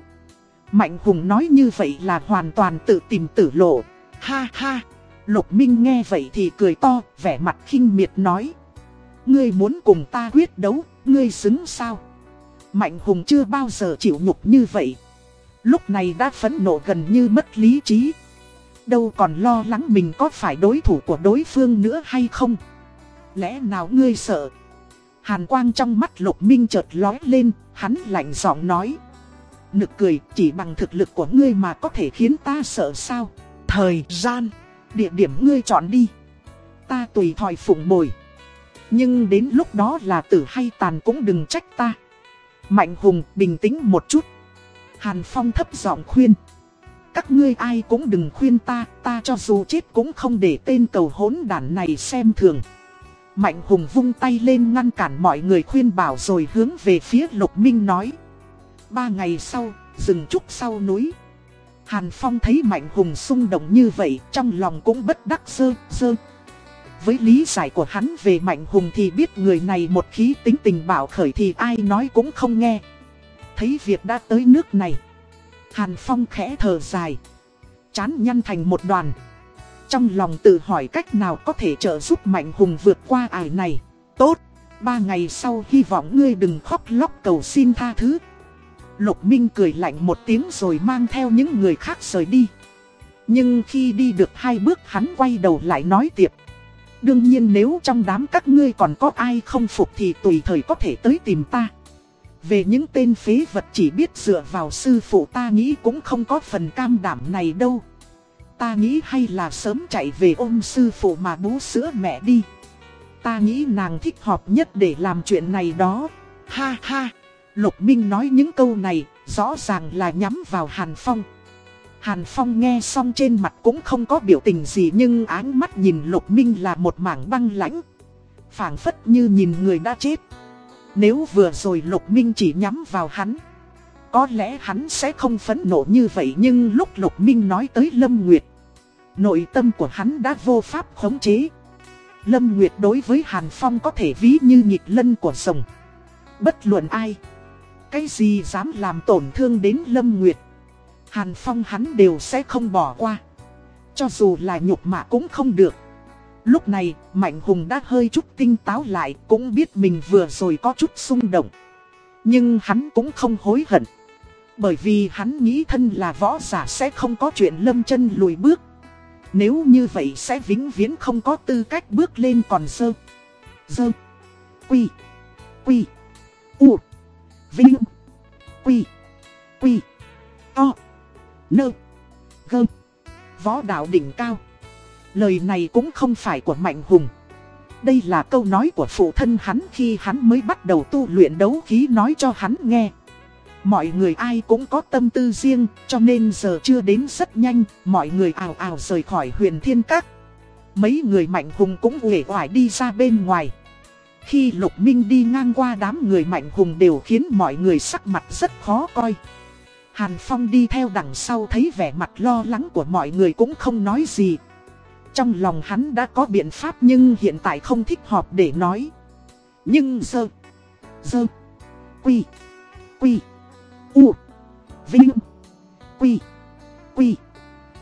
Mạnh Hùng nói như vậy là hoàn toàn tự tìm tử lộ. Ha ha! Lục Minh nghe vậy thì cười to, vẻ mặt khinh miệt nói. Ngươi muốn cùng ta quyết đấu, ngươi xứng sao? Mạnh Hùng chưa bao giờ chịu nhục như vậy. Lúc này đã phẫn nộ gần như mất lý trí. Đâu còn lo lắng mình có phải đối thủ của đối phương nữa hay không? Lẽ nào ngươi sợ? Hàn quang trong mắt Lục Minh chợt lói lên, hắn lạnh giọng nói. Nực cười, chỉ bằng thực lực của ngươi mà có thể khiến ta sợ sao? Thời gian, địa điểm ngươi chọn đi. Ta tùy thòi phụng bồi. Nhưng đến lúc đó là tử hay tàn cũng đừng trách ta. Mạnh Hùng bình tĩnh một chút. Hàn Phong thấp giọng khuyên. Các ngươi ai cũng đừng khuyên ta, ta cho dù chết cũng không để tên cầu hỗn đản này xem thường. Mạnh Hùng vung tay lên ngăn cản mọi người khuyên bảo rồi hướng về phía Lục Minh nói. Ba ngày sau, rừng trúc sau núi. Hàn Phong thấy Mạnh Hùng xung động như vậy, trong lòng cũng bất đắc sơ, sơ. Với lý giải của hắn về Mạnh Hùng thì biết người này một khí tính tình bảo khởi thì ai nói cũng không nghe. Thấy việc đã tới nước này. Hàn Phong khẽ thở dài. Chán nhăn thành một đoàn. Trong lòng tự hỏi cách nào có thể trợ giúp Mạnh Hùng vượt qua ải này. Tốt, ba ngày sau hy vọng ngươi đừng khóc lóc cầu xin tha thứ. Lục Minh cười lạnh một tiếng rồi mang theo những người khác rời đi. Nhưng khi đi được hai bước hắn quay đầu lại nói tiệp. Đương nhiên nếu trong đám các ngươi còn có ai không phục thì tùy thời có thể tới tìm ta. Về những tên phế vật chỉ biết dựa vào sư phụ ta nghĩ cũng không có phần cam đảm này đâu. Ta nghĩ hay là sớm chạy về ôm sư phụ mà bú sữa mẹ đi. Ta nghĩ nàng thích hợp nhất để làm chuyện này đó. Ha ha, Lục Minh nói những câu này, rõ ràng là nhắm vào Hàn Phong. Hàn Phong nghe xong trên mặt cũng không có biểu tình gì nhưng áng mắt nhìn Lục Minh là một mảng băng lãnh. phảng phất như nhìn người đã chết. Nếu vừa rồi Lục Minh chỉ nhắm vào hắn, có lẽ hắn sẽ không phẫn nộ như vậy nhưng lúc Lục Minh nói tới Lâm Nguyệt, nội tâm của hắn đã vô pháp khống chế. Lâm Nguyệt đối với Hàn Phong có thể ví như nhịp lân của rồng. Bất luận ai, cái gì dám làm tổn thương đến Lâm Nguyệt. Hàn Phong hắn đều sẽ không bỏ qua. Cho dù là nhục mạ cũng không được. Lúc này, Mạnh Hùng đã hơi chút tinh táo lại, cũng biết mình vừa rồi có chút xung động. Nhưng hắn cũng không hối hận. Bởi vì hắn nghĩ thân là võ giả sẽ không có chuyện lâm chân lùi bước. Nếu như vậy sẽ vĩnh viễn không có tư cách bước lên còn sơ. Dơ. Quy. Quy. U. Vinh. Quy. Quy. To. Nơ. Gơ. Võ đạo đỉnh cao. Lời này cũng không phải của Mạnh Hùng. Đây là câu nói của phụ thân hắn khi hắn mới bắt đầu tu luyện đấu khí nói cho hắn nghe. Mọi người ai cũng có tâm tư riêng, cho nên giờ chưa đến rất nhanh, mọi người ào ào rời khỏi huyền thiên các. Mấy người mạnh hùng cũng uể oải đi ra bên ngoài. Khi Lục Minh đi ngang qua đám người mạnh hùng đều khiến mọi người sắc mặt rất khó coi. Hàn Phong đi theo đằng sau thấy vẻ mặt lo lắng của mọi người cũng không nói gì. Trong lòng hắn đã có biện pháp nhưng hiện tại không thích hợp để nói. Nhưng sơ, sơ, quy, quy, u, vinh, quy, quy,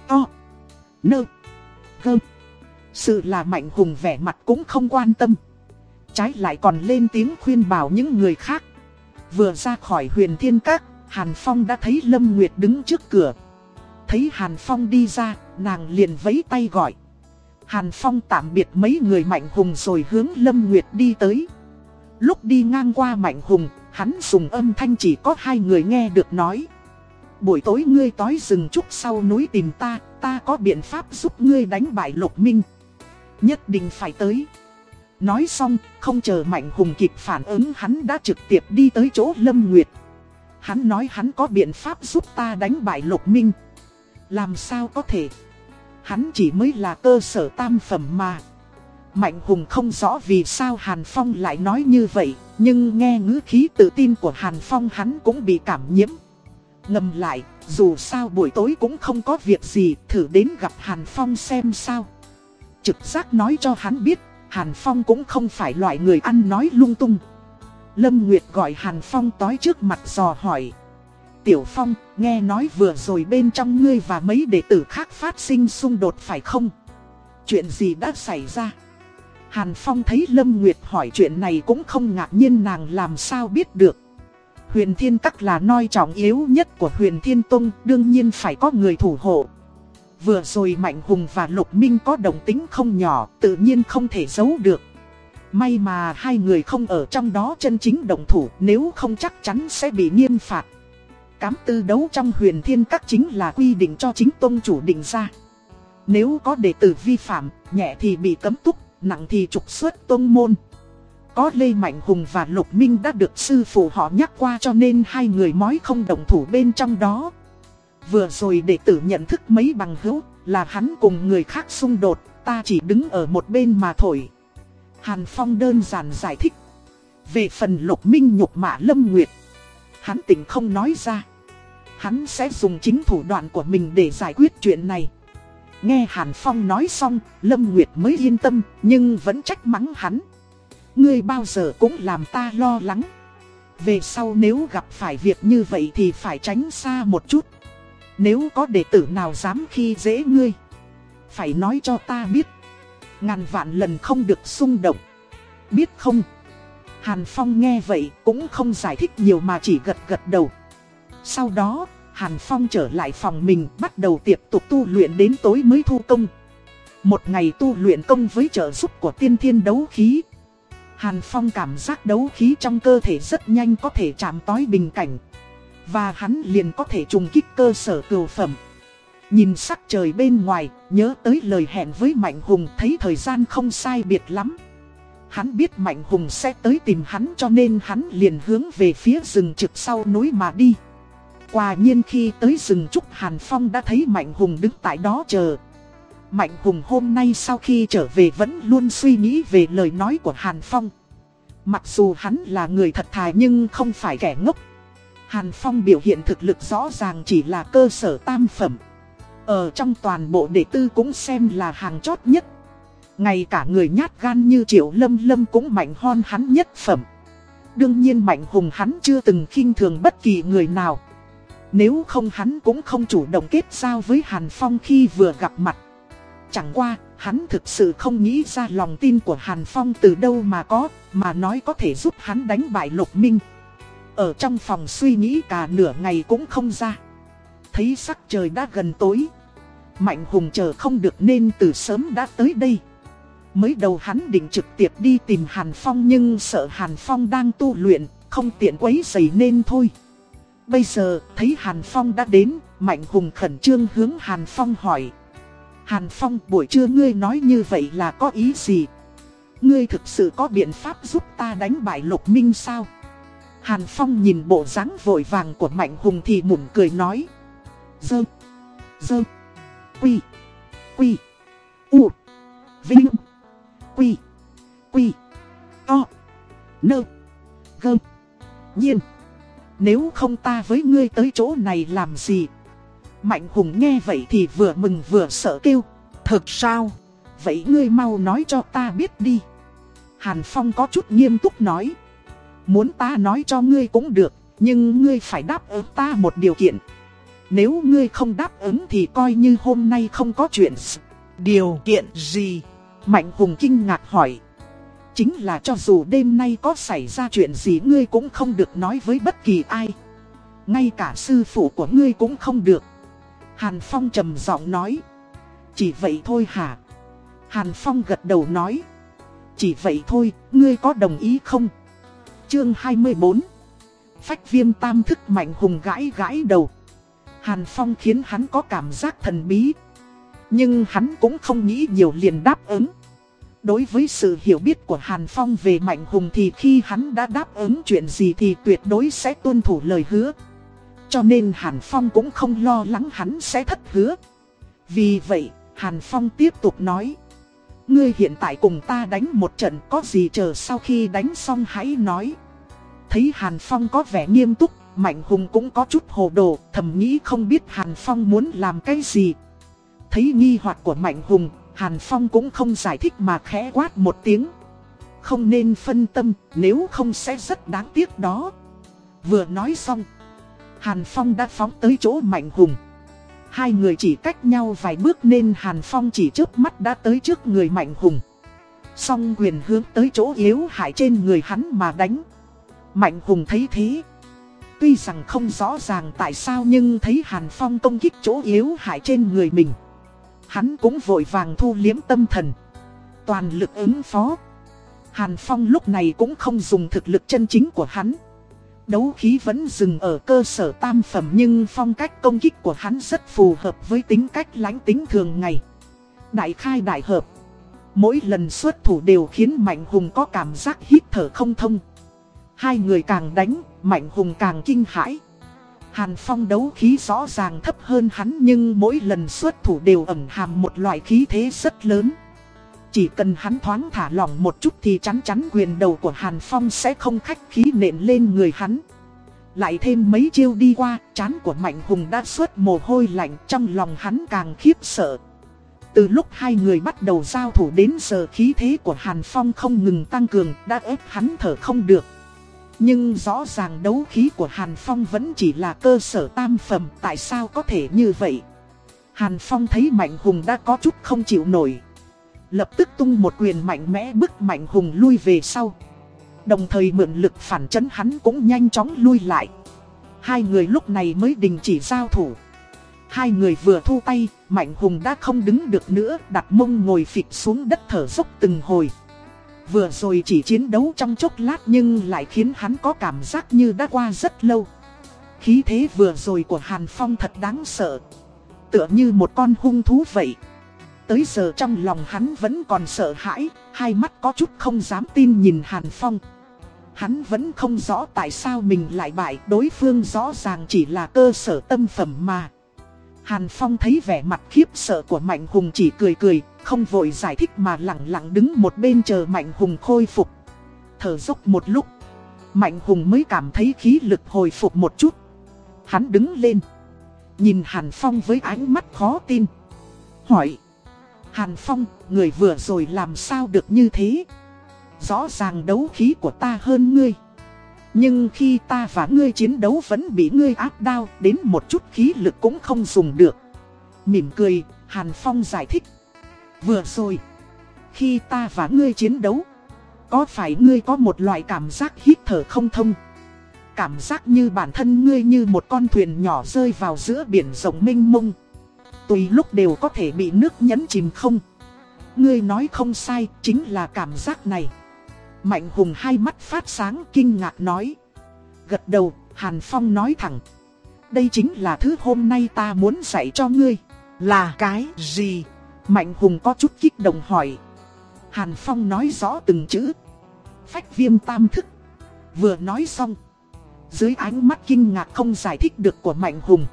to, nơ, gơ. Sự là mạnh hùng vẻ mặt cũng không quan tâm. Trái lại còn lên tiếng khuyên bảo những người khác. Vừa ra khỏi huyền thiên các, Hàn Phong đã thấy Lâm Nguyệt đứng trước cửa. Thấy Hàn Phong đi ra, nàng liền vẫy tay gọi. Hàn Phong tạm biệt mấy người Mạnh Hùng rồi hướng Lâm Nguyệt đi tới. Lúc đi ngang qua Mạnh Hùng, hắn dùng âm thanh chỉ có hai người nghe được nói. Buổi tối ngươi tối rừng trúc sau núi tìm ta, ta có biện pháp giúp ngươi đánh bại Lục Minh. Nhất định phải tới. Nói xong, không chờ Mạnh Hùng kịp phản ứng hắn đã trực tiếp đi tới chỗ Lâm Nguyệt. Hắn nói hắn có biện pháp giúp ta đánh bại Lục Minh. Làm sao có thể? Hắn chỉ mới là cơ sở tam phẩm mà. Mạnh Hùng không rõ vì sao Hàn Phong lại nói như vậy, nhưng nghe ngữ khí tự tin của Hàn Phong hắn cũng bị cảm nhiễm. Ngầm lại, dù sao buổi tối cũng không có việc gì, thử đến gặp Hàn Phong xem sao. trực giác nói cho hắn biết, Hàn Phong cũng không phải loại người ăn nói lung tung. Lâm Nguyệt gọi Hàn Phong tối trước mặt dò hỏi. Tiểu Phong, nghe nói vừa rồi bên trong ngươi và mấy đệ tử khác phát sinh xung đột phải không? Chuyện gì đã xảy ra? Hàn Phong thấy Lâm Nguyệt hỏi chuyện này cũng không ngạc nhiên nàng làm sao biết được. Huyền Thiên Các là noi trọng yếu nhất của Huyền Thiên Tông, đương nhiên phải có người thủ hộ. Vừa rồi Mạnh Hùng và Lục Minh có đồng tính không nhỏ, tự nhiên không thể giấu được. May mà hai người không ở trong đó chân chính đồng thủ, nếu không chắc chắn sẽ bị nghiêm phạt. Cám tư đấu trong huyền thiên các chính là quy định cho chính tôn chủ định ra. Nếu có đệ tử vi phạm, nhẹ thì bị cấm túc, nặng thì trục xuất tôn môn. Có Lê Mạnh Hùng và Lục Minh đã được sư phụ họ nhắc qua cho nên hai người mói không đồng thủ bên trong đó. Vừa rồi đệ tử nhận thức mấy bằng hữu là hắn cùng người khác xung đột, ta chỉ đứng ở một bên mà thổi. Hàn Phong đơn giản giải thích. Về phần Lục Minh nhục mạ Lâm Nguyệt, hắn tỉnh không nói ra. Hắn sẽ dùng chính thủ đoạn của mình để giải quyết chuyện này. Nghe Hàn Phong nói xong, Lâm Nguyệt mới yên tâm, nhưng vẫn trách mắng hắn. Ngươi bao giờ cũng làm ta lo lắng. Về sau nếu gặp phải việc như vậy thì phải tránh xa một chút. Nếu có đệ tử nào dám khi dễ ngươi, phải nói cho ta biết. Ngàn vạn lần không được xung động. Biết không? Hàn Phong nghe vậy cũng không giải thích nhiều mà chỉ gật gật đầu. Sau đó, Hàn Phong trở lại phòng mình bắt đầu tiếp tục tu luyện đến tối mới thu công. Một ngày tu luyện công với trợ giúp của tiên thiên đấu khí. Hàn Phong cảm giác đấu khí trong cơ thể rất nhanh có thể chạm tối bình cảnh. Và hắn liền có thể trùng kích cơ sở cừu phẩm. Nhìn sắc trời bên ngoài, nhớ tới lời hẹn với Mạnh Hùng thấy thời gian không sai biệt lắm. Hắn biết Mạnh Hùng sẽ tới tìm hắn cho nên hắn liền hướng về phía rừng trực sau núi mà đi. Quả nhiên khi tới rừng Trúc Hàn Phong đã thấy Mạnh Hùng đứng tại đó chờ. Mạnh Hùng hôm nay sau khi trở về vẫn luôn suy nghĩ về lời nói của Hàn Phong. Mặc dù hắn là người thật thà nhưng không phải kẻ ngốc. Hàn Phong biểu hiện thực lực rõ ràng chỉ là cơ sở tam phẩm. Ở trong toàn bộ đệ tư cũng xem là hàng chót nhất. Ngay cả người nhát gan như Triệu Lâm Lâm cũng mạnh hon hắn nhất phẩm. Đương nhiên Mạnh Hùng hắn chưa từng khinh thường bất kỳ người nào. Nếu không hắn cũng không chủ động kết giao với Hàn Phong khi vừa gặp mặt. Chẳng qua, hắn thực sự không nghĩ ra lòng tin của Hàn Phong từ đâu mà có, mà nói có thể giúp hắn đánh bại Lục Minh. Ở trong phòng suy nghĩ cả nửa ngày cũng không ra. Thấy sắc trời đã gần tối. Mạnh Hùng chờ không được nên từ sớm đã tới đây. Mới đầu hắn định trực tiếp đi tìm Hàn Phong nhưng sợ Hàn Phong đang tu luyện, không tiện quấy rầy nên thôi. Bây giờ, thấy Hàn Phong đã đến, Mạnh Hùng khẩn trương hướng Hàn Phong hỏi. Hàn Phong buổi trưa ngươi nói như vậy là có ý gì? Ngươi thực sự có biện pháp giúp ta đánh bại Lục Minh sao? Hàn Phong nhìn bộ dáng vội vàng của Mạnh Hùng thì mỉm cười nói. Dơ, dơ, quy, quy, u, vinh, quy, quy, o nơ, gơ, nhiên. Nếu không ta với ngươi tới chỗ này làm gì? Mạnh Hùng nghe vậy thì vừa mừng vừa sợ kêu. thật sao? Vậy ngươi mau nói cho ta biết đi. Hàn Phong có chút nghiêm túc nói. Muốn ta nói cho ngươi cũng được, nhưng ngươi phải đáp ứng ta một điều kiện. Nếu ngươi không đáp ứng thì coi như hôm nay không có chuyện. Điều kiện gì? Mạnh Hùng kinh ngạc hỏi. Chính là cho dù đêm nay có xảy ra chuyện gì ngươi cũng không được nói với bất kỳ ai. Ngay cả sư phụ của ngươi cũng không được. Hàn Phong trầm giọng nói. Chỉ vậy thôi hả? Hàn Phong gật đầu nói. Chỉ vậy thôi, ngươi có đồng ý không? Chương 24 Phách viêm tam thức mạnh hùng gãi gãi đầu. Hàn Phong khiến hắn có cảm giác thần bí. Nhưng hắn cũng không nghĩ nhiều liền đáp ứng. Đối với sự hiểu biết của Hàn Phong về Mạnh Hùng thì khi hắn đã đáp ứng chuyện gì thì tuyệt đối sẽ tuân thủ lời hứa. Cho nên Hàn Phong cũng không lo lắng hắn sẽ thất hứa. Vì vậy, Hàn Phong tiếp tục nói. Ngươi hiện tại cùng ta đánh một trận có gì chờ sau khi đánh xong hãy nói. Thấy Hàn Phong có vẻ nghiêm túc, Mạnh Hùng cũng có chút hồ đồ, thầm nghĩ không biết Hàn Phong muốn làm cái gì. Thấy nghi hoặc của Mạnh Hùng, Hàn Phong cũng không giải thích mà khẽ quát một tiếng. Không nên phân tâm, nếu không sẽ rất đáng tiếc đó. Vừa nói xong, Hàn Phong đã phóng tới chỗ Mạnh Hùng. Hai người chỉ cách nhau vài bước nên Hàn Phong chỉ trước mắt đã tới trước người Mạnh Hùng. Song quyền hướng tới chỗ yếu hại trên người hắn mà đánh. Mạnh Hùng thấy thế. Tuy rằng không rõ ràng tại sao nhưng thấy Hàn Phong công kích chỗ yếu hại trên người mình. Hắn cũng vội vàng thu liếm tâm thần. Toàn lực ứng phó. Hàn Phong lúc này cũng không dùng thực lực chân chính của hắn. Đấu khí vẫn dừng ở cơ sở tam phẩm nhưng phong cách công kích của hắn rất phù hợp với tính cách lãnh tính thường ngày. Đại khai đại hợp. Mỗi lần xuất thủ đều khiến Mạnh Hùng có cảm giác hít thở không thông. Hai người càng đánh, Mạnh Hùng càng kinh hãi. Hàn Phong đấu khí rõ ràng thấp hơn hắn nhưng mỗi lần xuất thủ đều ẩn hàm một loại khí thế rất lớn. Chỉ cần hắn thoáng thả lỏng một chút thì chắn chắn quyền đầu của Hàn Phong sẽ không khách khí nện lên người hắn. Lại thêm mấy chiêu đi qua, chán của Mạnh Hùng đã xuất mồ hôi lạnh trong lòng hắn càng khiếp sợ. Từ lúc hai người bắt đầu giao thủ đến giờ khí thế của Hàn Phong không ngừng tăng cường đã ép hắn thở không được. Nhưng rõ ràng đấu khí của Hàn Phong vẫn chỉ là cơ sở tam phẩm tại sao có thể như vậy. Hàn Phong thấy Mạnh Hùng đã có chút không chịu nổi. Lập tức tung một quyền mạnh mẽ bức Mạnh Hùng lui về sau. Đồng thời mượn lực phản chấn hắn cũng nhanh chóng lui lại. Hai người lúc này mới đình chỉ giao thủ. Hai người vừa thu tay, Mạnh Hùng đã không đứng được nữa, đặt mông ngồi phịch xuống đất thở dốc từng hồi. Vừa rồi chỉ chiến đấu trong chốc lát nhưng lại khiến hắn có cảm giác như đã qua rất lâu. Khí thế vừa rồi của Hàn Phong thật đáng sợ. Tựa như một con hung thú vậy. Tới giờ trong lòng hắn vẫn còn sợ hãi, hai mắt có chút không dám tin nhìn Hàn Phong. Hắn vẫn không rõ tại sao mình lại bại đối phương rõ ràng chỉ là cơ sở tâm phẩm mà. Hàn Phong thấy vẻ mặt khiếp sợ của Mạnh Hùng chỉ cười cười, không vội giải thích mà lặng lặng đứng một bên chờ Mạnh Hùng khôi phục. Thở dốc một lúc, Mạnh Hùng mới cảm thấy khí lực hồi phục một chút. Hắn đứng lên, nhìn Hàn Phong với ánh mắt khó tin. Hỏi, Hàn Phong, người vừa rồi làm sao được như thế? Rõ ràng đấu khí của ta hơn ngươi. Nhưng khi ta và ngươi chiến đấu vẫn bị ngươi áp đao đến một chút khí lực cũng không dùng được. Mỉm cười, Hàn Phong giải thích. Vừa rồi, khi ta và ngươi chiến đấu, có phải ngươi có một loại cảm giác hít thở không thông? Cảm giác như bản thân ngươi như một con thuyền nhỏ rơi vào giữa biển rộng mênh mông. Tùy lúc đều có thể bị nước nhấn chìm không? Ngươi nói không sai, chính là cảm giác này. Mạnh Hùng hai mắt phát sáng kinh ngạc nói. Gật đầu, Hàn Phong nói thẳng. Đây chính là thứ hôm nay ta muốn dạy cho ngươi. Là cái gì? Mạnh Hùng có chút kích động hỏi. Hàn Phong nói rõ từng chữ. Phách viêm tam thức. Vừa nói xong. Dưới ánh mắt kinh ngạc không giải thích được của Mạnh Hùng.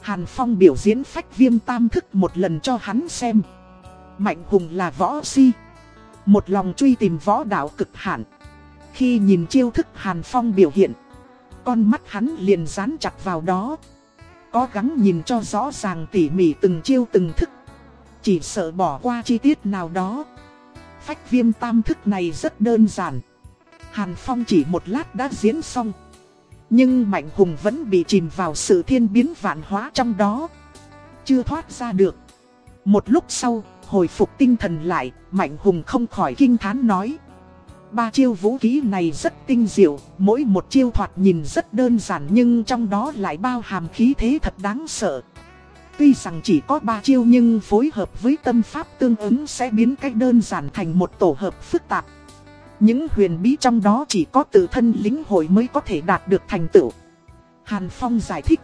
Hàn Phong biểu diễn phách viêm tam thức một lần cho hắn xem. Mạnh Hùng là võ si. Một lòng truy tìm võ đạo cực hạn. Khi nhìn chiêu thức Hàn Phong biểu hiện, con mắt hắn liền dán chặt vào đó. Có gắng nhìn cho rõ ràng tỉ mỉ từng chiêu từng thức. Chỉ sợ bỏ qua chi tiết nào đó. Phách viêm tam thức này rất đơn giản. Hàn Phong chỉ một lát đã diễn xong. Nhưng Mạnh Hùng vẫn bị chìm vào sự thiên biến vạn hóa trong đó. Chưa thoát ra được. Một lúc sau, hồi phục tinh thần lại, Mạnh Hùng không khỏi kinh thán nói. Ba chiêu vũ khí này rất tinh diệu, mỗi một chiêu thoạt nhìn rất đơn giản nhưng trong đó lại bao hàm khí thế thật đáng sợ. Tuy rằng chỉ có ba chiêu nhưng phối hợp với tâm pháp tương ứng sẽ biến cách đơn giản thành một tổ hợp phức tạp. Những huyền bí trong đó chỉ có tự thân lính hội mới có thể đạt được thành tựu. Hàn Phong giải thích.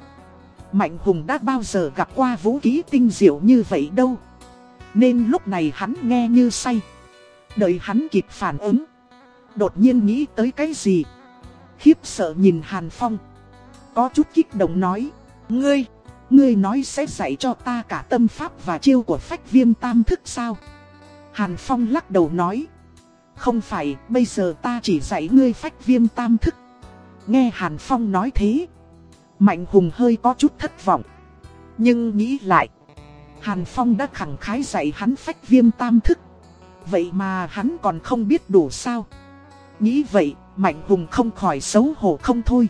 Mạnh Hùng đã bao giờ gặp qua vũ khí tinh diệu như vậy đâu. Nên lúc này hắn nghe như say. Đợi hắn kịp phản ứng. Đột nhiên nghĩ tới cái gì. Khiếp sợ nhìn Hàn Phong. Có chút kích động nói. Ngươi, ngươi nói sẽ dạy cho ta cả tâm pháp và chiêu của phách viêm tam thức sao? Hàn Phong lắc đầu nói. Không phải, bây giờ ta chỉ dạy ngươi phách viêm tam thức. Nghe Hàn Phong nói thế. Mạnh Hùng hơi có chút thất vọng. Nhưng nghĩ lại. Hàn Phong đã khẳng khái dạy hắn phách viêm tam thức. Vậy mà hắn còn không biết đủ sao. Nghĩ vậy, Mạnh Hùng không khỏi xấu hổ không thôi.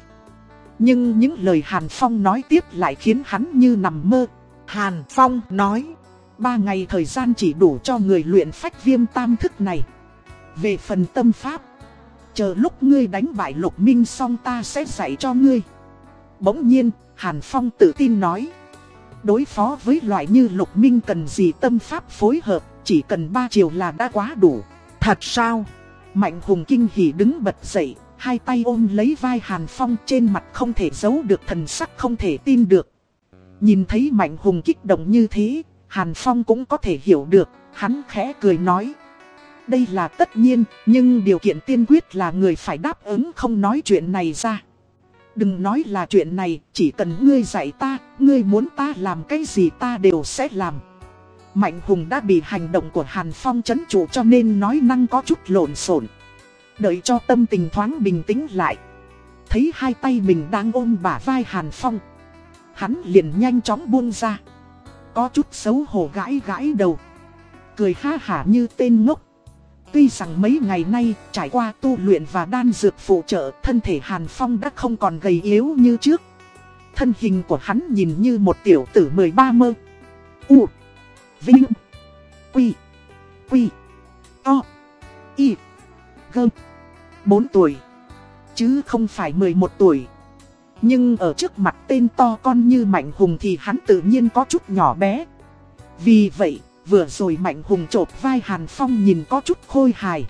Nhưng những lời Hàn Phong nói tiếp lại khiến hắn như nằm mơ. Hàn Phong nói, ba ngày thời gian chỉ đủ cho người luyện phách viêm tam thức này. Về phần tâm pháp, chờ lúc ngươi đánh bại lục minh xong ta sẽ dạy cho ngươi. Bỗng nhiên, Hàn Phong tự tin nói. Đối phó với loại như lục minh cần gì tâm pháp phối hợp, chỉ cần ba chiều là đã quá đủ. Thật sao? Mạnh hùng kinh hỉ đứng bật dậy, hai tay ôm lấy vai Hàn Phong trên mặt không thể giấu được thần sắc không thể tin được. Nhìn thấy Mạnh hùng kích động như thế, Hàn Phong cũng có thể hiểu được, hắn khẽ cười nói. Đây là tất nhiên, nhưng điều kiện tiên quyết là người phải đáp ứng không nói chuyện này ra. Đừng nói là chuyện này, chỉ cần ngươi dạy ta, ngươi muốn ta làm cái gì ta đều sẽ làm. Mạnh Hùng đã bị hành động của Hàn Phong chấn trụ cho nên nói năng có chút lộn xộn. Đợi cho tâm tình thoáng bình tĩnh lại. Thấy hai tay mình đang ôm bả vai Hàn Phong. Hắn liền nhanh chóng buông ra. Có chút xấu hổ gãi gãi đầu. Cười ha hả như tên ngốc. Tuy rằng mấy ngày nay trải qua tu luyện và đan dược phụ trợ, thân thể Hàn Phong đã không còn gầy yếu như trước. Thân hình của hắn nhìn như một tiểu tử 13 mơ. U. Vinh. Quy. Quy. To. Y. Gơm. 4 tuổi. Chứ không phải 11 tuổi. Nhưng ở trước mặt tên to con như Mạnh Hùng thì hắn tự nhiên có chút nhỏ bé. Vì vậy, vừa rồi Mạnh Hùng trột vai Hàn Phong nhìn có chút khôi hài.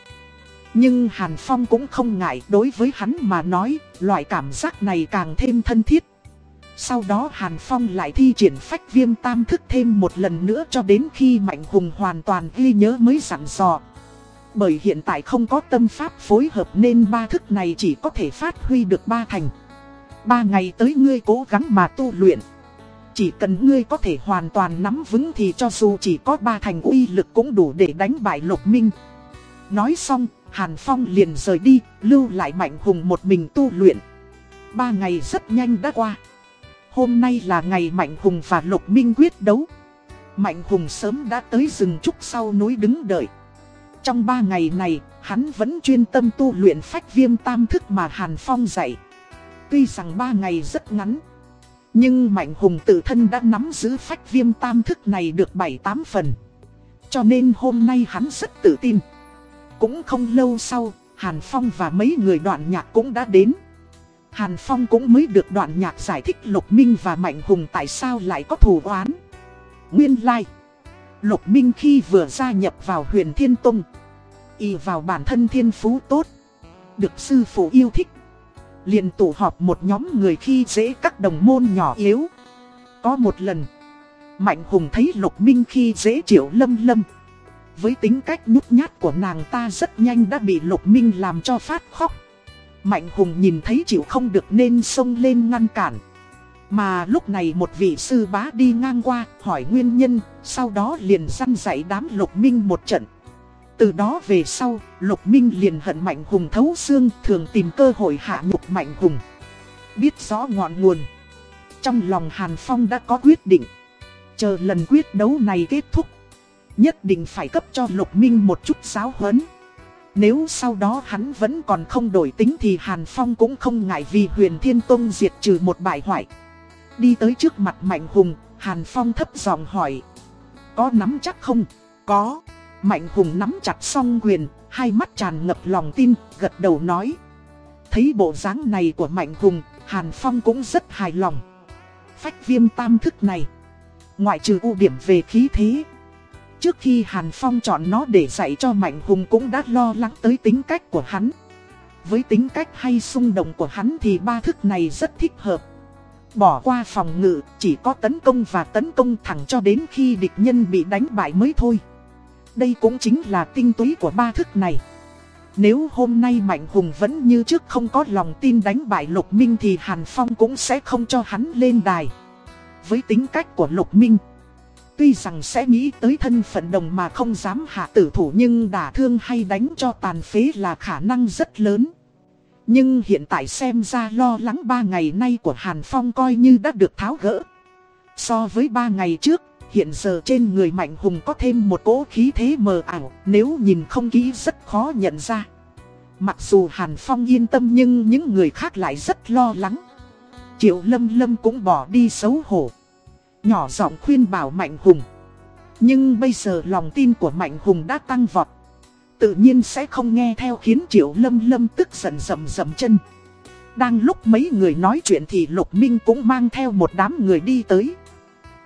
Nhưng Hàn Phong cũng không ngại đối với hắn mà nói, loại cảm giác này càng thêm thân thiết. Sau đó Hàn Phong lại thi triển phách viêm tam thức thêm một lần nữa cho đến khi Mạnh Hùng hoàn toàn ghi nhớ mới sẵn dò. Bởi hiện tại không có tâm pháp phối hợp nên ba thức này chỉ có thể phát huy được ba thành. Ba ngày tới ngươi cố gắng mà tu luyện. Chỉ cần ngươi có thể hoàn toàn nắm vững thì cho dù chỉ có ba thành uy lực cũng đủ để đánh bại lục minh. Nói xong, Hàn Phong liền rời đi, lưu lại Mạnh Hùng một mình tu luyện. Ba ngày rất nhanh đã qua. Hôm nay là ngày Mạnh Hùng và Lục Minh quyết đấu. Mạnh Hùng sớm đã tới rừng trúc sau núi đứng đợi. Trong ba ngày này, hắn vẫn chuyên tâm tu luyện phách viêm tam thức mà Hàn Phong dạy. Tuy rằng ba ngày rất ngắn, nhưng Mạnh Hùng tự thân đã nắm giữ phách viêm tam thức này được 7-8 phần. Cho nên hôm nay hắn rất tự tin. Cũng không lâu sau, Hàn Phong và mấy người đoạn nhạc cũng đã đến. Hàn Phong cũng mới được đoạn nhạc giải thích Lục Minh và Mạnh Hùng tại sao lại có thù oán. Nguyên lai, like. Lục Minh khi vừa gia nhập vào huyền Thiên Tông, y vào bản thân thiên phú tốt, được sư phụ yêu thích. liền tụ họp một nhóm người khi dễ các đồng môn nhỏ yếu. Có một lần, Mạnh Hùng thấy Lục Minh khi dễ triệu lâm lâm. Với tính cách nhút nhát của nàng ta rất nhanh đã bị Lục Minh làm cho phát khóc. Mạnh Hùng nhìn thấy chịu không được nên xông lên ngăn cản. Mà lúc này một vị sư bá đi ngang qua hỏi nguyên nhân, sau đó liền săn dạy đám Lục Minh một trận. Từ đó về sau, Lục Minh liền hận Mạnh Hùng thấu xương thường tìm cơ hội hạ nhục Mạnh Hùng. Biết rõ ngọn nguồn. Trong lòng Hàn Phong đã có quyết định. Chờ lần quyết đấu này kết thúc. Nhất định phải cấp cho Lục Minh một chút giáo huấn. Nếu sau đó hắn vẫn còn không đổi tính thì Hàn Phong cũng không ngại vì huyền Thiên Tông diệt trừ một bại hoại. Đi tới trước mặt Mạnh Hùng, Hàn Phong thấp giọng hỏi. Có nắm chắc không? Có. Mạnh Hùng nắm chặt song quyền, hai mắt tràn ngập lòng tin, gật đầu nói. Thấy bộ dáng này của Mạnh Hùng, Hàn Phong cũng rất hài lòng. Phách viêm tam thức này, ngoại trừ ưu điểm về khí thế. Trước khi Hàn Phong chọn nó để dạy cho Mạnh Hùng cũng đã lo lắng tới tính cách của hắn. Với tính cách hay xung động của hắn thì ba thức này rất thích hợp. Bỏ qua phòng ngự, chỉ có tấn công và tấn công thẳng cho đến khi địch nhân bị đánh bại mới thôi. Đây cũng chính là tinh túy của ba thức này. Nếu hôm nay Mạnh Hùng vẫn như trước không có lòng tin đánh bại Lục Minh thì Hàn Phong cũng sẽ không cho hắn lên đài. Với tính cách của Lục Minh, tuy rằng sẽ nghĩ tới thân phận đồng mà không dám hạ tử thủ nhưng đả thương hay đánh cho tàn phế là khả năng rất lớn. Nhưng hiện tại xem ra lo lắng ba ngày nay của Hàn Phong coi như đã được tháo gỡ. So với ba ngày trước, hiện giờ trên người Mạnh Hùng có thêm một cỗ khí thế mờ ảo, nếu nhìn không kỹ rất khó nhận ra. Mặc dù Hàn Phong yên tâm nhưng những người khác lại rất lo lắng. Triệu Lâm Lâm cũng bỏ đi xấu hổ. Nhỏ giọng khuyên bảo Mạnh Hùng. Nhưng bây giờ lòng tin của Mạnh Hùng đã tăng vọt. Tự nhiên sẽ không nghe theo khiến Triệu Lâm Lâm tức giận rầm rầm chân. Đang lúc mấy người nói chuyện thì Lục Minh cũng mang theo một đám người đi tới.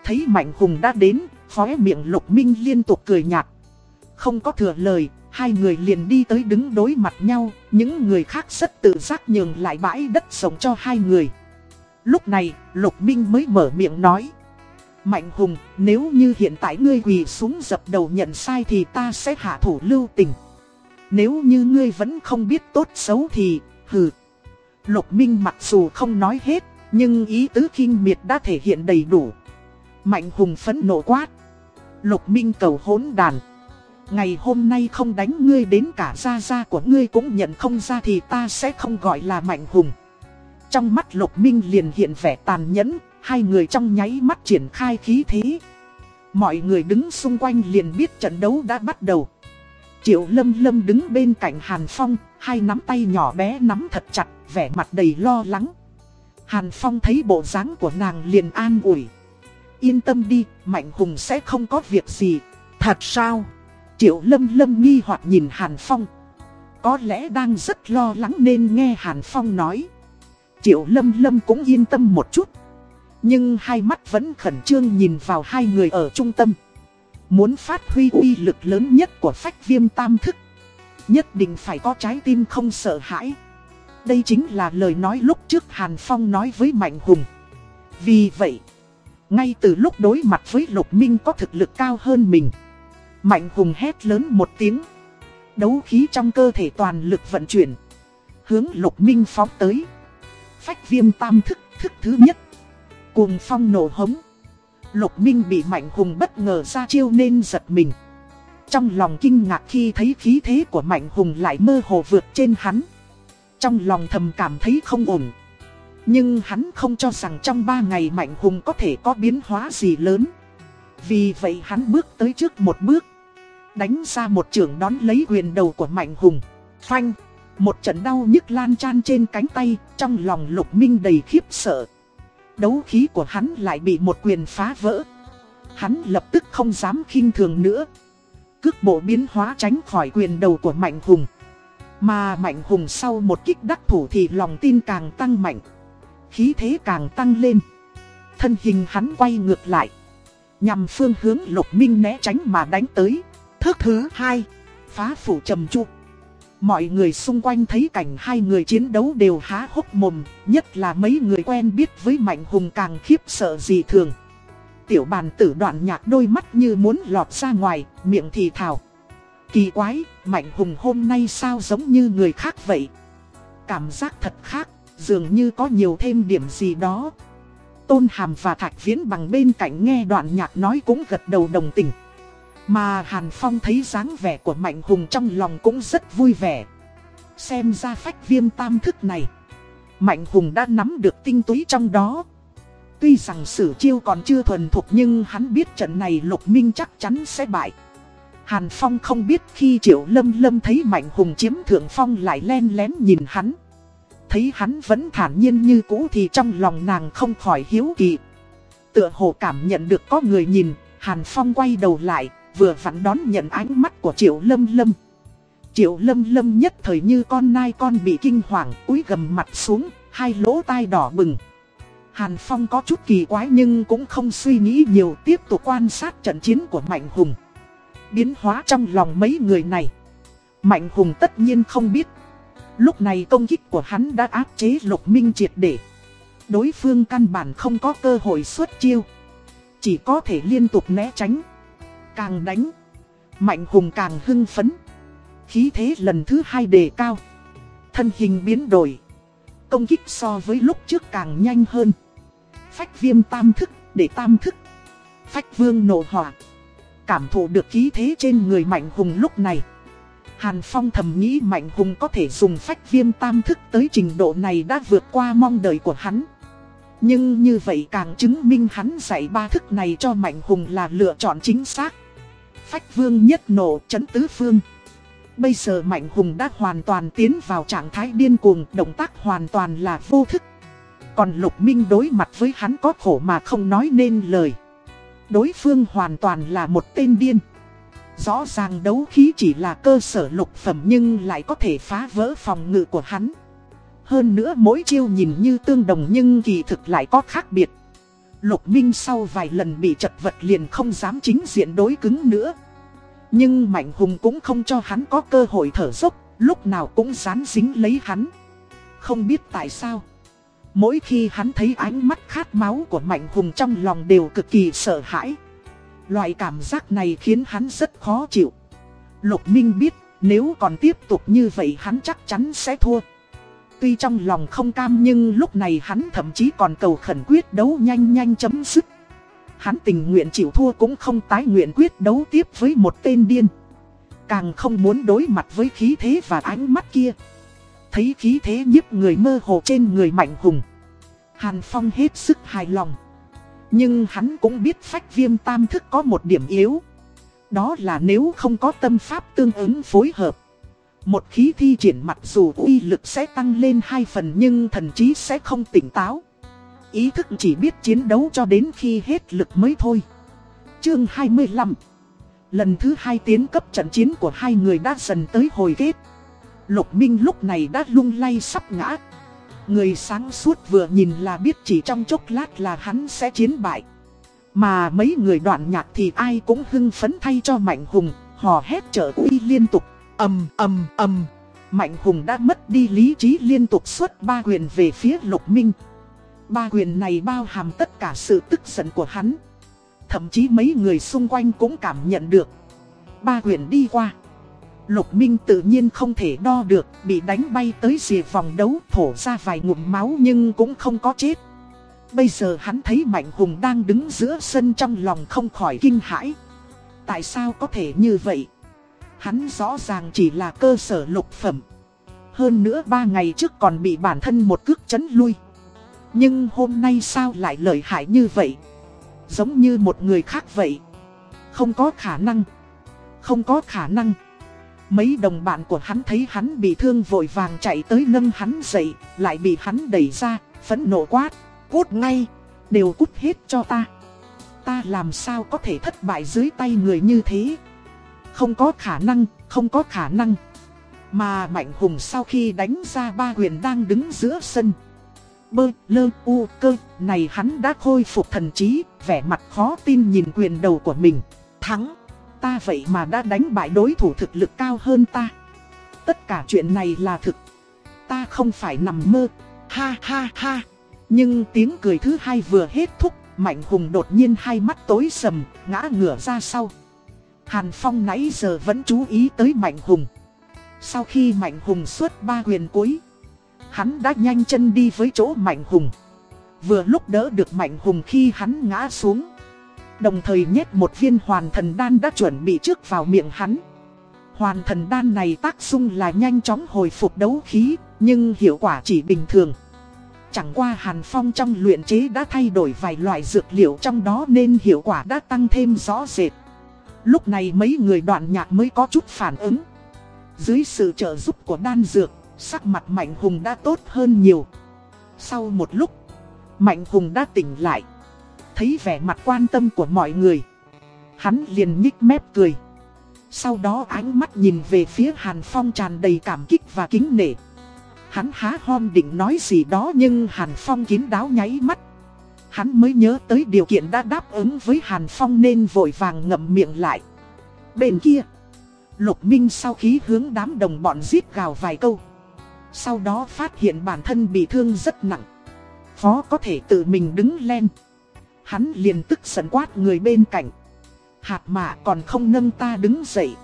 Thấy Mạnh Hùng đã đến, khóe miệng Lục Minh liên tục cười nhạt. Không có thừa lời, hai người liền đi tới đứng đối mặt nhau, những người khác rất tự giác nhường lại bãi đất sống cho hai người. Lúc này, Lục Minh mới mở miệng nói. Mạnh Hùng, nếu như hiện tại ngươi quỳ xuống dập đầu nhận sai thì ta sẽ hạ thủ lưu tình. Nếu như ngươi vẫn không biết tốt xấu thì, hừ. Lục Minh mặc dù không nói hết, nhưng ý tứ kinh miệt đã thể hiện đầy đủ. Mạnh Hùng phấn nộ quát. Lục Minh cầu hỗn đàn. Ngày hôm nay không đánh ngươi đến cả gia gia của ngươi cũng nhận không ra thì ta sẽ không gọi là Mạnh Hùng. Trong mắt Lục Minh liền hiện vẻ tàn nhẫn, hai người trong nháy mắt triển khai khí thế. Mọi người đứng xung quanh liền biết trận đấu đã bắt đầu. Triệu Lâm Lâm đứng bên cạnh Hàn Phong, hai nắm tay nhỏ bé nắm thật chặt, vẻ mặt đầy lo lắng. Hàn Phong thấy bộ dáng của nàng liền an ủi. Yên tâm đi, Mạnh Hùng sẽ không có việc gì. Thật sao? Triệu Lâm Lâm nghi hoặc nhìn Hàn Phong. Có lẽ đang rất lo lắng nên nghe Hàn Phong nói. Triệu Lâm Lâm cũng yên tâm một chút. Nhưng hai mắt vẫn khẩn trương nhìn vào hai người ở trung tâm. Muốn phát huy uy lực lớn nhất của phách viêm tam thức. Nhất định phải có trái tim không sợ hãi. Đây chính là lời nói lúc trước Hàn Phong nói với Mạnh Hùng. Vì vậy, ngay từ lúc đối mặt với Lục Minh có thực lực cao hơn mình. Mạnh Hùng hét lớn một tiếng. Đấu khí trong cơ thể toàn lực vận chuyển. Hướng Lục Minh phóng tới. Phách viêm tam thức, thức thứ nhất. Cuồng phong nổ hống. Lục Minh bị Mạnh Hùng bất ngờ ra chiêu nên giật mình. Trong lòng kinh ngạc khi thấy khí thế của Mạnh Hùng lại mơ hồ vượt trên hắn. Trong lòng thầm cảm thấy không ổn. Nhưng hắn không cho rằng trong 3 ngày Mạnh Hùng có thể có biến hóa gì lớn. Vì vậy hắn bước tới trước một bước. Đánh ra một trường đón lấy quyền đầu của Mạnh Hùng. Phanh! Một trận đau nhức lan tràn trên cánh tay, trong lòng lục minh đầy khiếp sợ. Đấu khí của hắn lại bị một quyền phá vỡ. Hắn lập tức không dám khinh thường nữa. Cước bộ biến hóa tránh khỏi quyền đầu của Mạnh Hùng. Mà Mạnh Hùng sau một kích đắc thủ thì lòng tin càng tăng mạnh. Khí thế càng tăng lên. Thân hình hắn quay ngược lại. Nhằm phương hướng lục minh né tránh mà đánh tới. Thức thứ hai. Phá phủ trầm trụ. Mọi người xung quanh thấy cảnh hai người chiến đấu đều há hốc mồm, nhất là mấy người quen biết với Mạnh Hùng càng khiếp sợ gì thường. Tiểu bàn tử đoạn nhạc đôi mắt như muốn lọt ra ngoài, miệng thì thào. Kỳ quái, Mạnh Hùng hôm nay sao giống như người khác vậy? Cảm giác thật khác, dường như có nhiều thêm điểm gì đó. Tôn Hàm và Thạch Viễn bằng bên cạnh nghe đoạn nhạc nói cũng gật đầu đồng tình. Mà Hàn Phong thấy dáng vẻ của Mạnh Hùng trong lòng cũng rất vui vẻ. Xem ra phách viêm tam thức này. Mạnh Hùng đã nắm được tinh túy trong đó. Tuy rằng sử chiêu còn chưa thuần thục nhưng hắn biết trận này Lục Minh chắc chắn sẽ bại. Hàn Phong không biết khi Triệu Lâm Lâm thấy Mạnh Hùng chiếm thượng phong lại len lén nhìn hắn. Thấy hắn vẫn thản nhiên như cũ thì trong lòng nàng không khỏi hiếu kỳ. Tựa hồ cảm nhận được có người nhìn, Hàn Phong quay đầu lại, vừa vặn đón nhận ánh mắt của Triệu Lâm Lâm. Triệu Lâm Lâm nhất thời như con nai con bị kinh hoàng, cúi gầm mặt xuống, hai lỗ tai đỏ bừng. Hàn Phong có chút kỳ quái nhưng cũng không suy nghĩ nhiều tiếp tục quan sát trận chiến của Mạnh Hùng. Biến hóa trong lòng mấy người này. Mạnh Hùng tất nhiên không biết. Lúc này công kích của hắn đã áp chế Lục Minh triệt để. Đối phương căn bản không có cơ hội xuất chiêu. Chỉ có thể liên tục né tránh. Càng đánh, Mạnh Hùng càng hưng phấn. Khí thế lần thứ hai đề cao. Thân hình biến đổi. Công kích so với lúc trước càng nhanh hơn. Phách viêm tam thức, để tam thức. Phách vương nổ hỏa. Cảm thụ được khí thế trên người Mạnh Hùng lúc này. Hàn Phong thầm nghĩ Mạnh Hùng có thể dùng phách viêm tam thức tới trình độ này đã vượt qua mong đợi của hắn. Nhưng như vậy càng chứng minh hắn dạy ba thức này cho Mạnh Hùng là lựa chọn chính xác. Phách vương nhất nổ chấn tứ phương. Bây giờ Mạnh Hùng đã hoàn toàn tiến vào trạng thái điên cuồng, động tác hoàn toàn là vô thức. Còn Lục Minh đối mặt với hắn có khổ mà không nói nên lời. Đối phương hoàn toàn là một tên điên. Rõ ràng đấu khí chỉ là cơ sở lục phẩm nhưng lại có thể phá vỡ phòng ngự của hắn. Hơn nữa mỗi chiêu nhìn như tương đồng nhưng kỳ thực lại có khác biệt. Lục Minh sau vài lần bị chật vật liền không dám chính diện đối cứng nữa. Nhưng Mạnh Hùng cũng không cho hắn có cơ hội thở dốc, lúc nào cũng dán dính lấy hắn. Không biết tại sao. Mỗi khi hắn thấy ánh mắt khát máu của Mạnh Hùng trong lòng đều cực kỳ sợ hãi. Loại cảm giác này khiến hắn rất khó chịu. Lục Minh biết nếu còn tiếp tục như vậy hắn chắc chắn sẽ thua. Tuy trong lòng không cam nhưng lúc này hắn thậm chí còn cầu khẩn quyết đấu nhanh nhanh chấm dứt. Hắn tình nguyện chịu thua cũng không tái nguyện quyết đấu tiếp với một tên điên. Càng không muốn đối mặt với khí thế và ánh mắt kia. Thấy khí thế nhiếp người mơ hồ trên người mạnh hùng. Hàn Phong hết sức hài lòng. Nhưng hắn cũng biết phách viêm tam thức có một điểm yếu. Đó là nếu không có tâm pháp tương ứng phối hợp. Một khí thi triển mặc dù uy lực sẽ tăng lên hai phần nhưng thần trí sẽ không tỉnh táo. Ý thức chỉ biết chiến đấu cho đến khi hết lực mới thôi. Chương 25 Lần thứ hai tiến cấp trận chiến của hai người đã dần tới hồi kết. Lục Minh lúc này đã lung lay sắp ngã. Người sáng suốt vừa nhìn là biết chỉ trong chốc lát là hắn sẽ chiến bại. Mà mấy người đoạn nhạc thì ai cũng hưng phấn thay cho Mạnh Hùng, hò hét trợ uy liên tục, âm âm âm Mạnh Hùng đã mất đi lý trí liên tục xuất ba quyền về phía Lục Minh. Ba quyền này bao hàm tất cả sự tức giận của hắn. Thậm chí mấy người xung quanh cũng cảm nhận được. Ba quyền đi qua. Lục Minh tự nhiên không thể đo được, bị đánh bay tới rìa vòng đấu, thổ ra vài ngụm máu nhưng cũng không có chết. Bây giờ hắn thấy Mạnh Hùng đang đứng giữa sân trong lòng không khỏi kinh hãi. Tại sao có thể như vậy? Hắn rõ ràng chỉ là cơ sở lục phẩm. Hơn nữa ba ngày trước còn bị bản thân một cước chấn lui. Nhưng hôm nay sao lại lợi hại như vậy? Giống như một người khác vậy. Không có khả năng. Không có khả năng. Mấy đồng bạn của hắn thấy hắn bị thương vội vàng chạy tới nâng hắn dậy, lại bị hắn đẩy ra, phẫn nộ quát, cút ngay, đều cút hết cho ta. Ta làm sao có thể thất bại dưới tay người như thế? Không có khả năng, không có khả năng. Mà Mạnh Hùng sau khi đánh ra ba quyền đang đứng giữa sân. Bơ, lơ, u, cơ, này hắn đã khôi phục thần trí, vẻ mặt khó tin nhìn quyền đầu của mình. Thắng! Ta vậy mà đã đánh bại đối thủ thực lực cao hơn ta. Tất cả chuyện này là thực. Ta không phải nằm mơ. Ha ha ha. Nhưng tiếng cười thứ hai vừa hết thúc, Mạnh Hùng đột nhiên hai mắt tối sầm, ngã ngửa ra sau. Hàn Phong nãy giờ vẫn chú ý tới Mạnh Hùng. Sau khi Mạnh Hùng xuất ba quyền cuối, hắn đã nhanh chân đi với chỗ Mạnh Hùng. Vừa lúc đỡ được Mạnh Hùng khi hắn ngã xuống. Đồng thời nhét một viên hoàn thần đan đã chuẩn bị trước vào miệng hắn. Hoàn thần đan này tác dụng là nhanh chóng hồi phục đấu khí, nhưng hiệu quả chỉ bình thường. Chẳng qua Hàn Phong trong luyện chế đã thay đổi vài loại dược liệu trong đó nên hiệu quả đã tăng thêm rõ rệt. Lúc này mấy người đoạn nhạc mới có chút phản ứng. Dưới sự trợ giúp của đan dược, sắc mặt Mạnh Hùng đã tốt hơn nhiều. Sau một lúc, Mạnh Hùng đã tỉnh lại. Thấy vẻ mặt quan tâm của mọi người Hắn liền nhích mép cười Sau đó ánh mắt nhìn về phía Hàn Phong tràn đầy cảm kích và kính nể Hắn há hom định nói gì đó nhưng Hàn Phong kín đáo nháy mắt Hắn mới nhớ tới điều kiện đã đáp ứng với Hàn Phong nên vội vàng ngậm miệng lại Bên kia, Lục Minh sau khi hướng đám đồng bọn giết gào vài câu, Sau đó phát hiện bản thân bị thương rất nặng Phó có thể tự mình đứng lên Hắn liền tức giận quát người bên cạnh. Hạt mạ còn không nâng ta đứng dậy.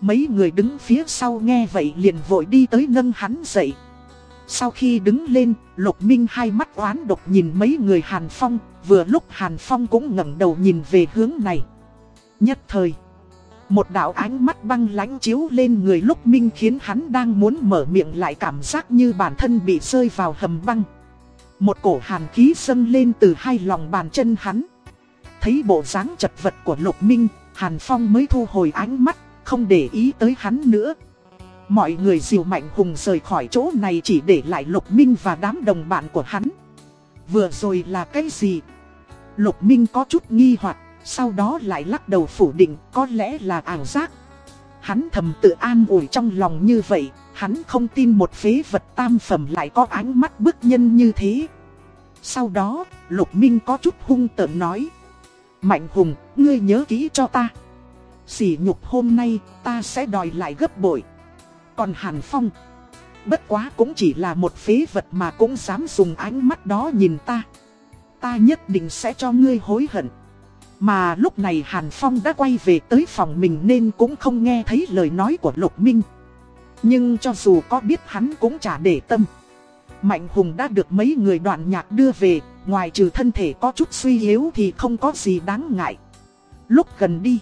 Mấy người đứng phía sau nghe vậy liền vội đi tới nâng hắn dậy. Sau khi đứng lên, Lục Minh hai mắt oán độc nhìn mấy người Hàn Phong, vừa lúc Hàn Phong cũng ngẩng đầu nhìn về hướng này. Nhất thời, một đạo ánh mắt băng lãnh chiếu lên người Lục Minh khiến hắn đang muốn mở miệng lại cảm giác như bản thân bị rơi vào hầm băng. Một cổ hàn khí dâng lên từ hai lòng bàn chân hắn. Thấy bộ dáng chật vật của Lục Minh, Hàn Phong mới thu hồi ánh mắt, không để ý tới hắn nữa. Mọi người diều mạnh hùng rời khỏi chỗ này chỉ để lại Lục Minh và đám đồng bạn của hắn. Vừa rồi là cái gì? Lục Minh có chút nghi hoặc, sau đó lại lắc đầu phủ định có lẽ là ảo giác. Hắn thầm tự an ủi trong lòng như vậy, hắn không tin một phế vật tam phẩm lại có ánh mắt bức nhân như thế. Sau đó, Lục Minh có chút hung tợn nói. Mạnh Hùng, ngươi nhớ kỹ cho ta. Sỉ nhục hôm nay, ta sẽ đòi lại gấp bội. Còn Hàn Phong, bất quá cũng chỉ là một phế vật mà cũng dám dùng ánh mắt đó nhìn ta. Ta nhất định sẽ cho ngươi hối hận. Mà lúc này Hàn Phong đã quay về tới phòng mình nên cũng không nghe thấy lời nói của Lục Minh. Nhưng cho dù có biết hắn cũng chả để tâm. Mạnh Hùng đã được mấy người đoạn nhạc đưa về, ngoài trừ thân thể có chút suy yếu thì không có gì đáng ngại. Lúc gần đi,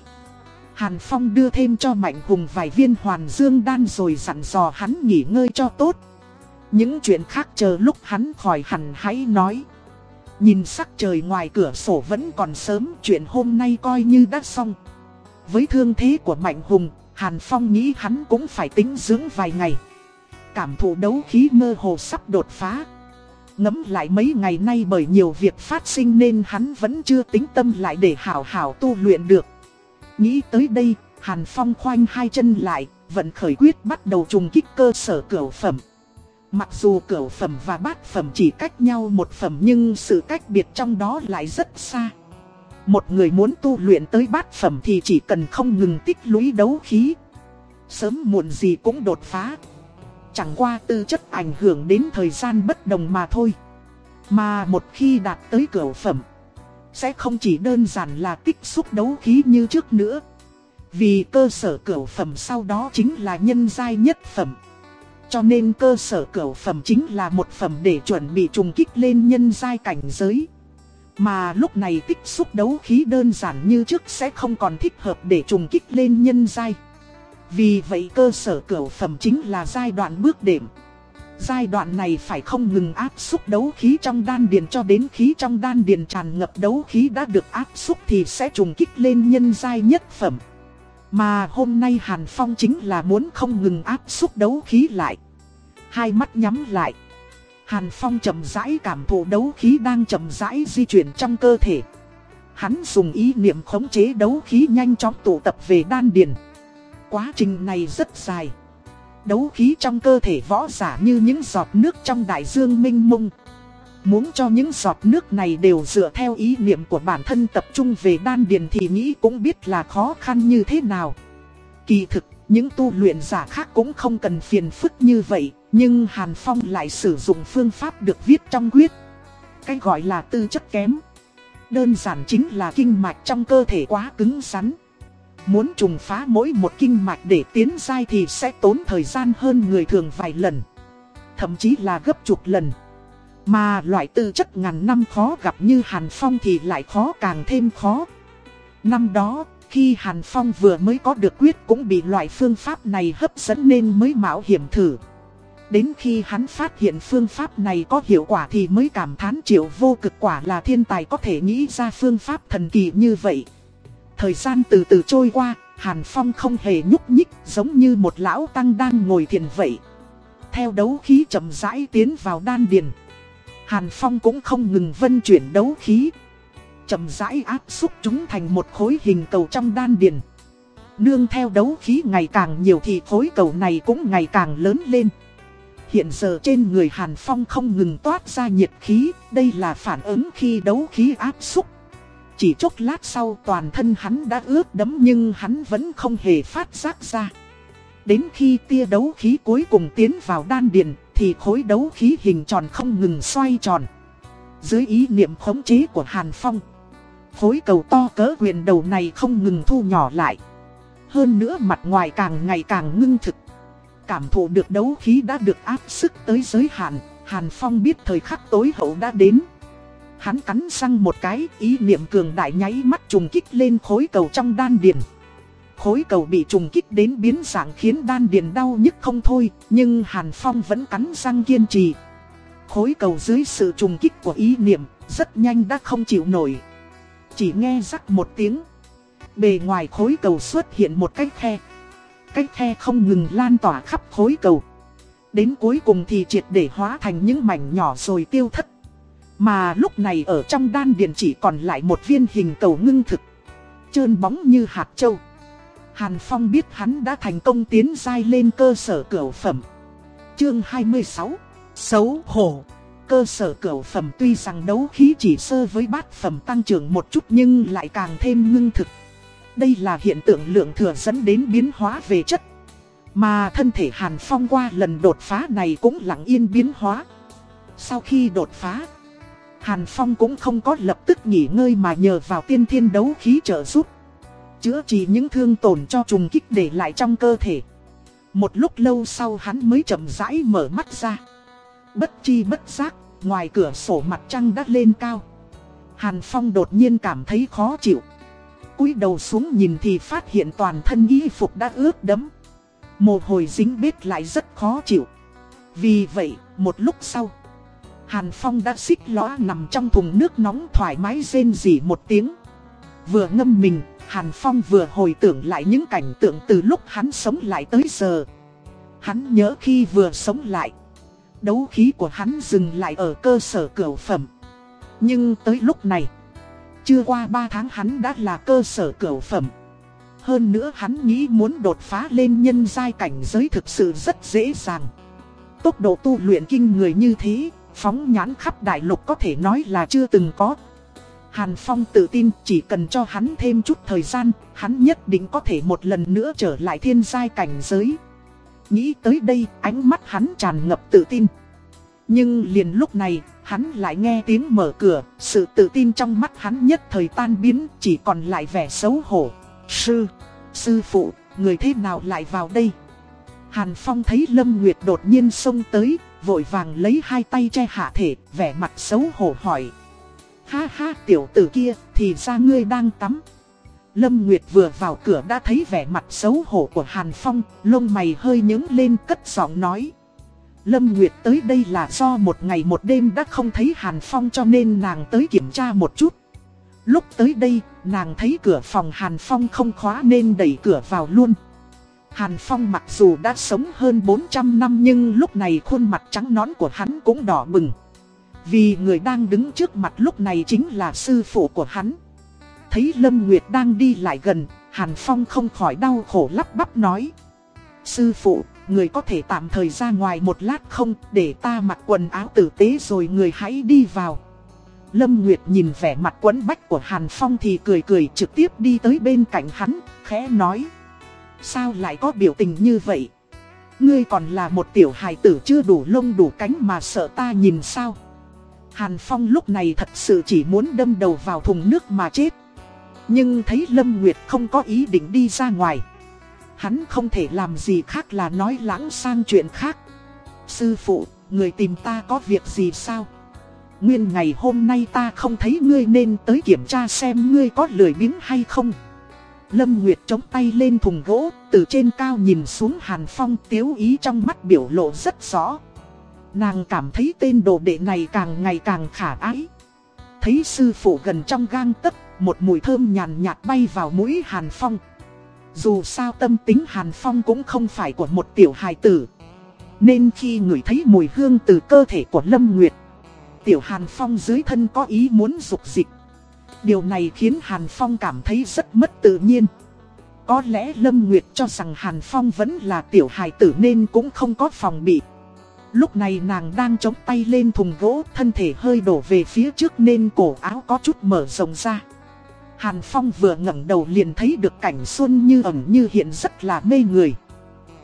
Hàn Phong đưa thêm cho Mạnh Hùng vài viên hoàn dương đan rồi dặn dò hắn nghỉ ngơi cho tốt. Những chuyện khác chờ lúc hắn khỏi hẳn hãy nói. Nhìn sắc trời ngoài cửa sổ vẫn còn sớm, chuyện hôm nay coi như đã xong. Với thương thế của Mạnh Hùng, Hàn Phong nghĩ hắn cũng phải tính dưỡng vài ngày. Cảm thụ đấu khí mơ hồ sắp đột phá. ngẫm lại mấy ngày nay bởi nhiều việc phát sinh nên hắn vẫn chưa tính tâm lại để hảo hảo tu luyện được. Nghĩ tới đây, Hàn Phong khoanh hai chân lại, vận khởi quyết bắt đầu trùng kích cơ sở cửu phẩm. Mặc dù cửu phẩm và bát phẩm chỉ cách nhau một phẩm nhưng sự cách biệt trong đó lại rất xa. Một người muốn tu luyện tới bát phẩm thì chỉ cần không ngừng tích lũy đấu khí. Sớm muộn gì cũng đột phá. Chẳng qua tư chất ảnh hưởng đến thời gian bất đồng mà thôi. Mà một khi đạt tới cửu phẩm, sẽ không chỉ đơn giản là tích xúc đấu khí như trước nữa. Vì cơ sở cửu phẩm sau đó chính là nhân giai nhất phẩm. Cho nên cơ sở cửu phẩm chính là một phẩm để chuẩn bị trùng kích lên nhân giai cảnh giới. Mà lúc này tích xúc đấu khí đơn giản như trước sẽ không còn thích hợp để trùng kích lên nhân giai. Vì vậy cơ sở cửu phẩm chính là giai đoạn bước đệm. Giai đoạn này phải không ngừng áp xúc đấu khí trong đan điền cho đến khí trong đan điền tràn ngập đấu khí đã được áp xúc thì sẽ trùng kích lên nhân giai nhất phẩm. Mà hôm nay Hàn Phong chính là muốn không ngừng áp xúc đấu khí lại. Hai mắt nhắm lại. Hàn Phong chậm rãi cảm thụ đấu khí đang chậm rãi di chuyển trong cơ thể. Hắn dùng ý niệm khống chế đấu khí nhanh chóng tụ tập về đan điền. Quá trình này rất dài. Đấu khí trong cơ thể võ giả như những giọt nước trong đại dương minh mông. Muốn cho những giọt nước này đều dựa theo ý niệm của bản thân tập trung về đan điền thì nghĩ cũng biết là khó khăn như thế nào. Kỳ thực, những tu luyện giả khác cũng không cần phiền phức như vậy, nhưng Hàn Phong lại sử dụng phương pháp được viết trong quyết. Cái gọi là tư chất kém. Đơn giản chính là kinh mạch trong cơ thể quá cứng rắn. Muốn trùng phá mỗi một kinh mạch để tiến dai thì sẽ tốn thời gian hơn người thường vài lần. Thậm chí là gấp chục lần. Mà loại tư chất ngàn năm khó gặp như Hàn Phong thì lại khó càng thêm khó. Năm đó, khi Hàn Phong vừa mới có được quyết cũng bị loại phương pháp này hấp dẫn nên mới mạo hiểm thử. Đến khi hắn phát hiện phương pháp này có hiệu quả thì mới cảm thán triệu vô cực quả là thiên tài có thể nghĩ ra phương pháp thần kỳ như vậy. Thời gian từ từ trôi qua, Hàn Phong không hề nhúc nhích giống như một lão tăng đang ngồi thiền vậy. Theo đấu khí chậm rãi tiến vào đan điền. Hàn Phong cũng không ngừng vân chuyển đấu khí. Chậm rãi áp xúc chúng thành một khối hình cầu trong đan điền. Nương theo đấu khí ngày càng nhiều thì khối cầu này cũng ngày càng lớn lên. Hiện giờ trên người Hàn Phong không ngừng toát ra nhiệt khí, đây là phản ứng khi đấu khí áp xúc. Chỉ chốc lát sau toàn thân hắn đã ướt đẫm nhưng hắn vẫn không hề phát giác ra. Đến khi tia đấu khí cuối cùng tiến vào đan điền thì khối đấu khí hình tròn không ngừng xoay tròn. Dưới ý niệm khống chế của Hàn Phong, khối cầu to cỡ quyền đầu này không ngừng thu nhỏ lại. Hơn nữa mặt ngoài càng ngày càng ngưng thực. Cảm thụ được đấu khí đã được áp sức tới giới hạn, Hàn Phong biết thời khắc tối hậu đã đến. Hắn cắn răng một cái, ý niệm cường đại nháy mắt trùng kích lên khối cầu trong đan điền. Khối cầu bị trùng kích đến biến dạng khiến đan điền đau nhức không thôi, nhưng Hàn Phong vẫn cắn răng kiên trì. Khối cầu dưới sự trùng kích của ý niệm, rất nhanh đã không chịu nổi. Chỉ nghe rắc một tiếng. Bề ngoài khối cầu xuất hiện một cái khe. Cái khe không ngừng lan tỏa khắp khối cầu. Đến cuối cùng thì triệt để hóa thành những mảnh nhỏ rồi tiêu thất. Mà lúc này ở trong đan điền chỉ còn lại một viên hình cầu ngưng thực. Trơn bóng như hạt châu. Hàn Phong biết hắn đã thành công tiến dai lên cơ sở cửu phẩm. Chương 26 Xấu hổ Cơ sở cửu phẩm tuy rằng đấu khí chỉ sơ với bát phẩm tăng trưởng một chút nhưng lại càng thêm ngưng thực. Đây là hiện tượng lượng thừa dẫn đến biến hóa về chất. Mà thân thể Hàn Phong qua lần đột phá này cũng lặng yên biến hóa. Sau khi đột phá, Hàn Phong cũng không có lập tức nghỉ ngơi mà nhờ vào tiên thiên đấu khí trợ giúp. Chữa trị những thương tổn cho trùng kích để lại trong cơ thể. Một lúc lâu sau hắn mới chậm rãi mở mắt ra. Bất chi bất giác, ngoài cửa sổ mặt trăng đã lên cao. Hàn Phong đột nhiên cảm thấy khó chịu. cúi đầu xuống nhìn thì phát hiện toàn thân y phục đã ướt đẫm. Mồ hôi dính bết lại rất khó chịu. Vì vậy, một lúc sau, Hàn Phong đã xích lõa nằm trong thùng nước nóng thoải mái rên rỉ một tiếng. Vừa ngâm mình, Hàn Phong vừa hồi tưởng lại những cảnh tượng từ lúc hắn sống lại tới giờ. Hắn nhớ khi vừa sống lại, đấu khí của hắn dừng lại ở cơ sở cửu phẩm. Nhưng tới lúc này, chưa qua 3 tháng hắn đã là cơ sở cửu phẩm. Hơn nữa hắn nghĩ muốn đột phá lên nhân giai cảnh giới thực sự rất dễ dàng. Tốc độ tu luyện kinh người như thế, phóng nhãn khắp đại lục có thể nói là chưa từng có. Hàn Phong tự tin chỉ cần cho hắn thêm chút thời gian, hắn nhất định có thể một lần nữa trở lại thiên giai cảnh giới. Nghĩ tới đây, ánh mắt hắn tràn ngập tự tin. Nhưng liền lúc này, hắn lại nghe tiếng mở cửa, sự tự tin trong mắt hắn nhất thời tan biến, chỉ còn lại vẻ xấu hổ. Sư, sư phụ, người thế nào lại vào đây? Hàn Phong thấy Lâm Nguyệt đột nhiên xông tới, vội vàng lấy hai tay che hạ thể, vẻ mặt xấu hổ hỏi. Ha ha tiểu tử kia, thì ra ngươi đang tắm. Lâm Nguyệt vừa vào cửa đã thấy vẻ mặt xấu hổ của Hàn Phong, lông mày hơi nhướng lên cất giọng nói. Lâm Nguyệt tới đây là do một ngày một đêm đã không thấy Hàn Phong cho nên nàng tới kiểm tra một chút. Lúc tới đây, nàng thấy cửa phòng Hàn Phong không khóa nên đẩy cửa vào luôn. Hàn Phong mặc dù đã sống hơn 400 năm nhưng lúc này khuôn mặt trắng nõn của hắn cũng đỏ bừng. Vì người đang đứng trước mặt lúc này chính là sư phụ của hắn. Thấy Lâm Nguyệt đang đi lại gần, Hàn Phong không khỏi đau khổ lắp bắp nói. Sư phụ, người có thể tạm thời ra ngoài một lát không để ta mặc quần áo tử tế rồi người hãy đi vào. Lâm Nguyệt nhìn vẻ mặt quấn bách của Hàn Phong thì cười cười trực tiếp đi tới bên cạnh hắn, khẽ nói. Sao lại có biểu tình như vậy? Ngươi còn là một tiểu hài tử chưa đủ lông đủ cánh mà sợ ta nhìn sao? Hàn Phong lúc này thật sự chỉ muốn đâm đầu vào thùng nước mà chết. Nhưng thấy Lâm Nguyệt không có ý định đi ra ngoài. Hắn không thể làm gì khác là nói lãng sang chuyện khác. Sư phụ, người tìm ta có việc gì sao? Nguyên ngày hôm nay ta không thấy ngươi nên tới kiểm tra xem ngươi có lười biếng hay không. Lâm Nguyệt chống tay lên thùng gỗ, từ trên cao nhìn xuống Hàn Phong tiếu ý trong mắt biểu lộ rất rõ. Nàng cảm thấy tên đồ đệ này càng ngày càng khả ái. Thấy sư phụ gần trong gang tấc, một mùi thơm nhàn nhạt bay vào mũi Hàn Phong. Dù sao tâm tính Hàn Phong cũng không phải của một tiểu hài tử. Nên khi ngửi thấy mùi hương từ cơ thể của Lâm Nguyệt, tiểu Hàn Phong dưới thân có ý muốn dục dịch. Điều này khiến Hàn Phong cảm thấy rất mất tự nhiên. Có lẽ Lâm Nguyệt cho rằng Hàn Phong vẫn là tiểu hài tử nên cũng không có phòng bị. Lúc này nàng đang chống tay lên thùng gỗ, thân thể hơi đổ về phía trước nên cổ áo có chút mở rộng ra. Hàn Phong vừa ngẩng đầu liền thấy được cảnh xuân như ẩn như hiện rất là mê người.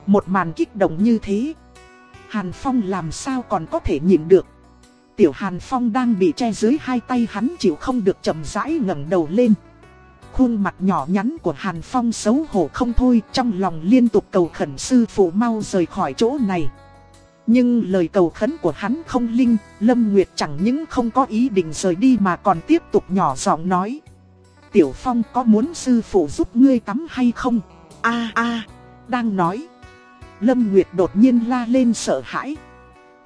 Một màn kích động như thế. Hàn Phong làm sao còn có thể nhìn được. Tiểu Hàn Phong đang bị che dưới hai tay hắn chịu không được chậm rãi ngẩng đầu lên. Khuôn mặt nhỏ nhắn của Hàn Phong xấu hổ không thôi trong lòng liên tục cầu khẩn sư phụ mau rời khỏi chỗ này. Nhưng lời cầu khấn của hắn không linh, Lâm Nguyệt chẳng những không có ý định rời đi mà còn tiếp tục nhỏ giọng nói. Tiểu Phong có muốn sư phụ giúp ngươi tắm hay không? a a đang nói. Lâm Nguyệt đột nhiên la lên sợ hãi.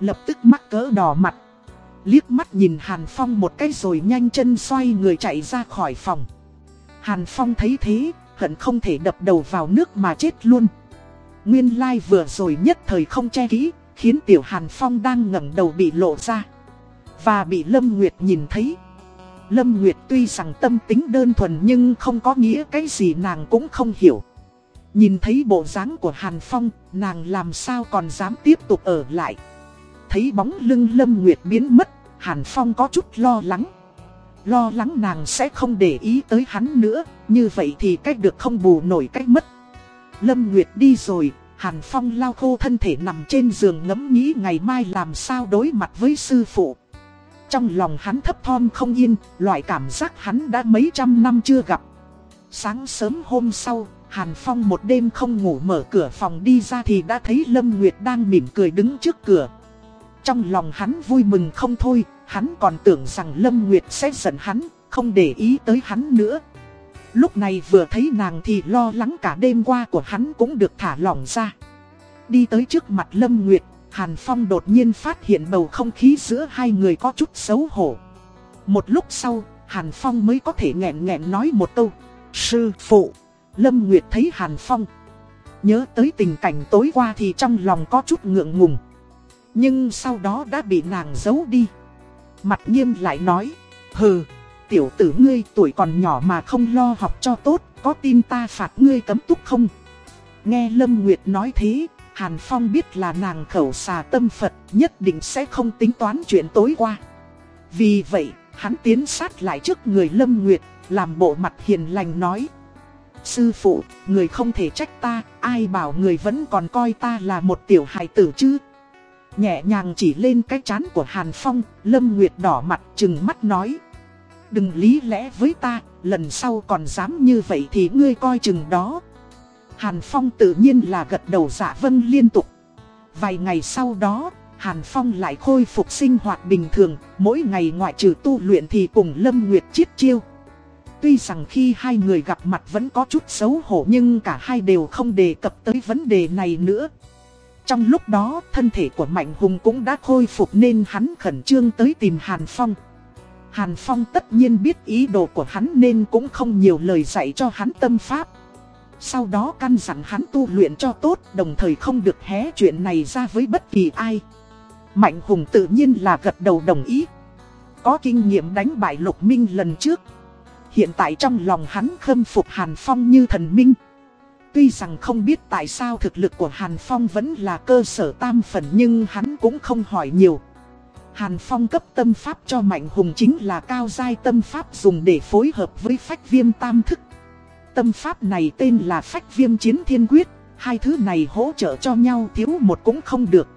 Lập tức mắc cỡ đỏ mặt liếc mắt nhìn Hàn Phong một cái rồi nhanh chân xoay người chạy ra khỏi phòng. Hàn Phong thấy thế, hận không thể đập đầu vào nước mà chết luôn. Nguyên lai like vừa rồi nhất thời không che kỹ, khiến tiểu Hàn Phong đang ngẩng đầu bị lộ ra. Và bị Lâm Nguyệt nhìn thấy. Lâm Nguyệt tuy rằng tâm tính đơn thuần nhưng không có nghĩa cái gì nàng cũng không hiểu. Nhìn thấy bộ dáng của Hàn Phong, nàng làm sao còn dám tiếp tục ở lại. Thấy bóng lưng Lâm Nguyệt biến mất, Hàn Phong có chút lo lắng. Lo lắng nàng sẽ không để ý tới hắn nữa, như vậy thì cách được không bù nổi cách mất. Lâm Nguyệt đi rồi, Hàn Phong lao khô thân thể nằm trên giường ngẫm nghĩ ngày mai làm sao đối mặt với sư phụ. Trong lòng hắn thấp thom không yên, loại cảm giác hắn đã mấy trăm năm chưa gặp. Sáng sớm hôm sau, Hàn Phong một đêm không ngủ mở cửa phòng đi ra thì đã thấy Lâm Nguyệt đang mỉm cười đứng trước cửa. Trong lòng hắn vui mừng không thôi, hắn còn tưởng rằng Lâm Nguyệt sẽ giận hắn, không để ý tới hắn nữa. Lúc này vừa thấy nàng thì lo lắng cả đêm qua của hắn cũng được thả lỏng ra. Đi tới trước mặt Lâm Nguyệt, Hàn Phong đột nhiên phát hiện bầu không khí giữa hai người có chút xấu hổ. Một lúc sau, Hàn Phong mới có thể nghẹn nghẹn nói một câu. Sư phụ, Lâm Nguyệt thấy Hàn Phong. Nhớ tới tình cảnh tối qua thì trong lòng có chút ngượng ngùng. Nhưng sau đó đã bị nàng giấu đi. Mặt nghiêm lại nói, hừ, tiểu tử ngươi tuổi còn nhỏ mà không lo học cho tốt, có tin ta phạt ngươi cấm túc không? Nghe Lâm Nguyệt nói thế, Hàn Phong biết là nàng khẩu xà tâm Phật nhất định sẽ không tính toán chuyện tối qua. Vì vậy, hắn tiến sát lại trước người Lâm Nguyệt, làm bộ mặt hiền lành nói. Sư phụ, người không thể trách ta, ai bảo người vẫn còn coi ta là một tiểu hài tử chứ? Nhẹ nhàng chỉ lên cái chán của Hàn Phong, Lâm Nguyệt đỏ mặt trừng mắt nói. Đừng lý lẽ với ta, lần sau còn dám như vậy thì ngươi coi chừng đó. Hàn Phong tự nhiên là gật đầu dạ vâng liên tục. Vài ngày sau đó, Hàn Phong lại khôi phục sinh hoạt bình thường, mỗi ngày ngoại trừ tu luyện thì cùng Lâm Nguyệt chiết chiêu. Tuy rằng khi hai người gặp mặt vẫn có chút xấu hổ nhưng cả hai đều không đề cập tới vấn đề này nữa. Trong lúc đó, thân thể của Mạnh Hùng cũng đã khôi phục nên hắn khẩn trương tới tìm Hàn Phong. Hàn Phong tất nhiên biết ý đồ của hắn nên cũng không nhiều lời dạy cho hắn tâm pháp. Sau đó căn dặn hắn tu luyện cho tốt đồng thời không được hé chuyện này ra với bất kỳ ai. Mạnh Hùng tự nhiên là gật đầu đồng ý. Có kinh nghiệm đánh bại Lục Minh lần trước. Hiện tại trong lòng hắn khâm phục Hàn Phong như thần minh. Tuy rằng không biết tại sao thực lực của Hàn Phong vẫn là cơ sở tam phần nhưng hắn cũng không hỏi nhiều. Hàn Phong cấp tâm pháp cho Mạnh Hùng chính là cao giai tâm pháp dùng để phối hợp với phách viêm tam thức. Tâm pháp này tên là phách viêm chiến thiên quyết, hai thứ này hỗ trợ cho nhau thiếu một cũng không được.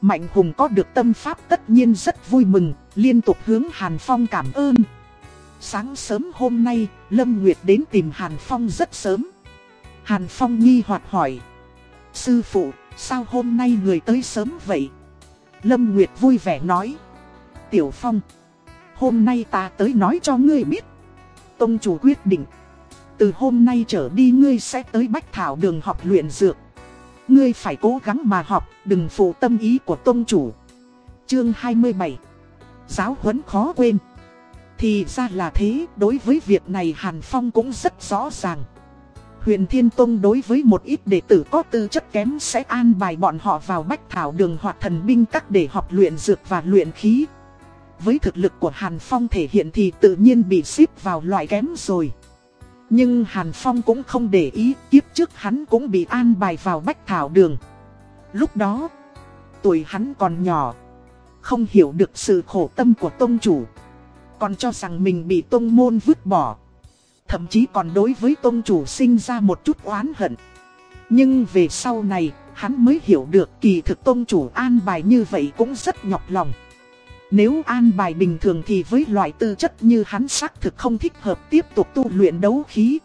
Mạnh Hùng có được tâm pháp tất nhiên rất vui mừng, liên tục hướng Hàn Phong cảm ơn. Sáng sớm hôm nay, Lâm Nguyệt đến tìm Hàn Phong rất sớm. Hàn Phong nghi hoặc hỏi. Sư phụ, sao hôm nay người tới sớm vậy? Lâm Nguyệt vui vẻ nói. Tiểu Phong, hôm nay ta tới nói cho ngươi biết. Tông chủ quyết định. Từ hôm nay trở đi ngươi sẽ tới Bách Thảo đường học luyện dược. Ngươi phải cố gắng mà học, đừng phụ tâm ý của tông chủ. Chương 27 Giáo huấn khó quên. Thì ra là thế, đối với việc này Hàn Phong cũng rất rõ ràng. Huyền Thiên Tông đối với một ít đệ tử có tư chất kém sẽ an bài bọn họ vào bách thảo đường hoặc thần binh các để học luyện dược và luyện khí. Với thực lực của Hàn Phong thể hiện thì tự nhiên bị xếp vào loại kém rồi. Nhưng Hàn Phong cũng không để ý, kiếp trước hắn cũng bị an bài vào bách thảo đường. Lúc đó, tuổi hắn còn nhỏ, không hiểu được sự khổ tâm của tông chủ. Còn cho rằng mình bị tông môn vứt bỏ. Thậm chí còn đối với tôn chủ sinh ra một chút oán hận. Nhưng về sau này, hắn mới hiểu được kỳ thực tôn chủ an bài như vậy cũng rất nhọc lòng. Nếu an bài bình thường thì với loại tư chất như hắn xác thực không thích hợp tiếp tục tu luyện đấu khí.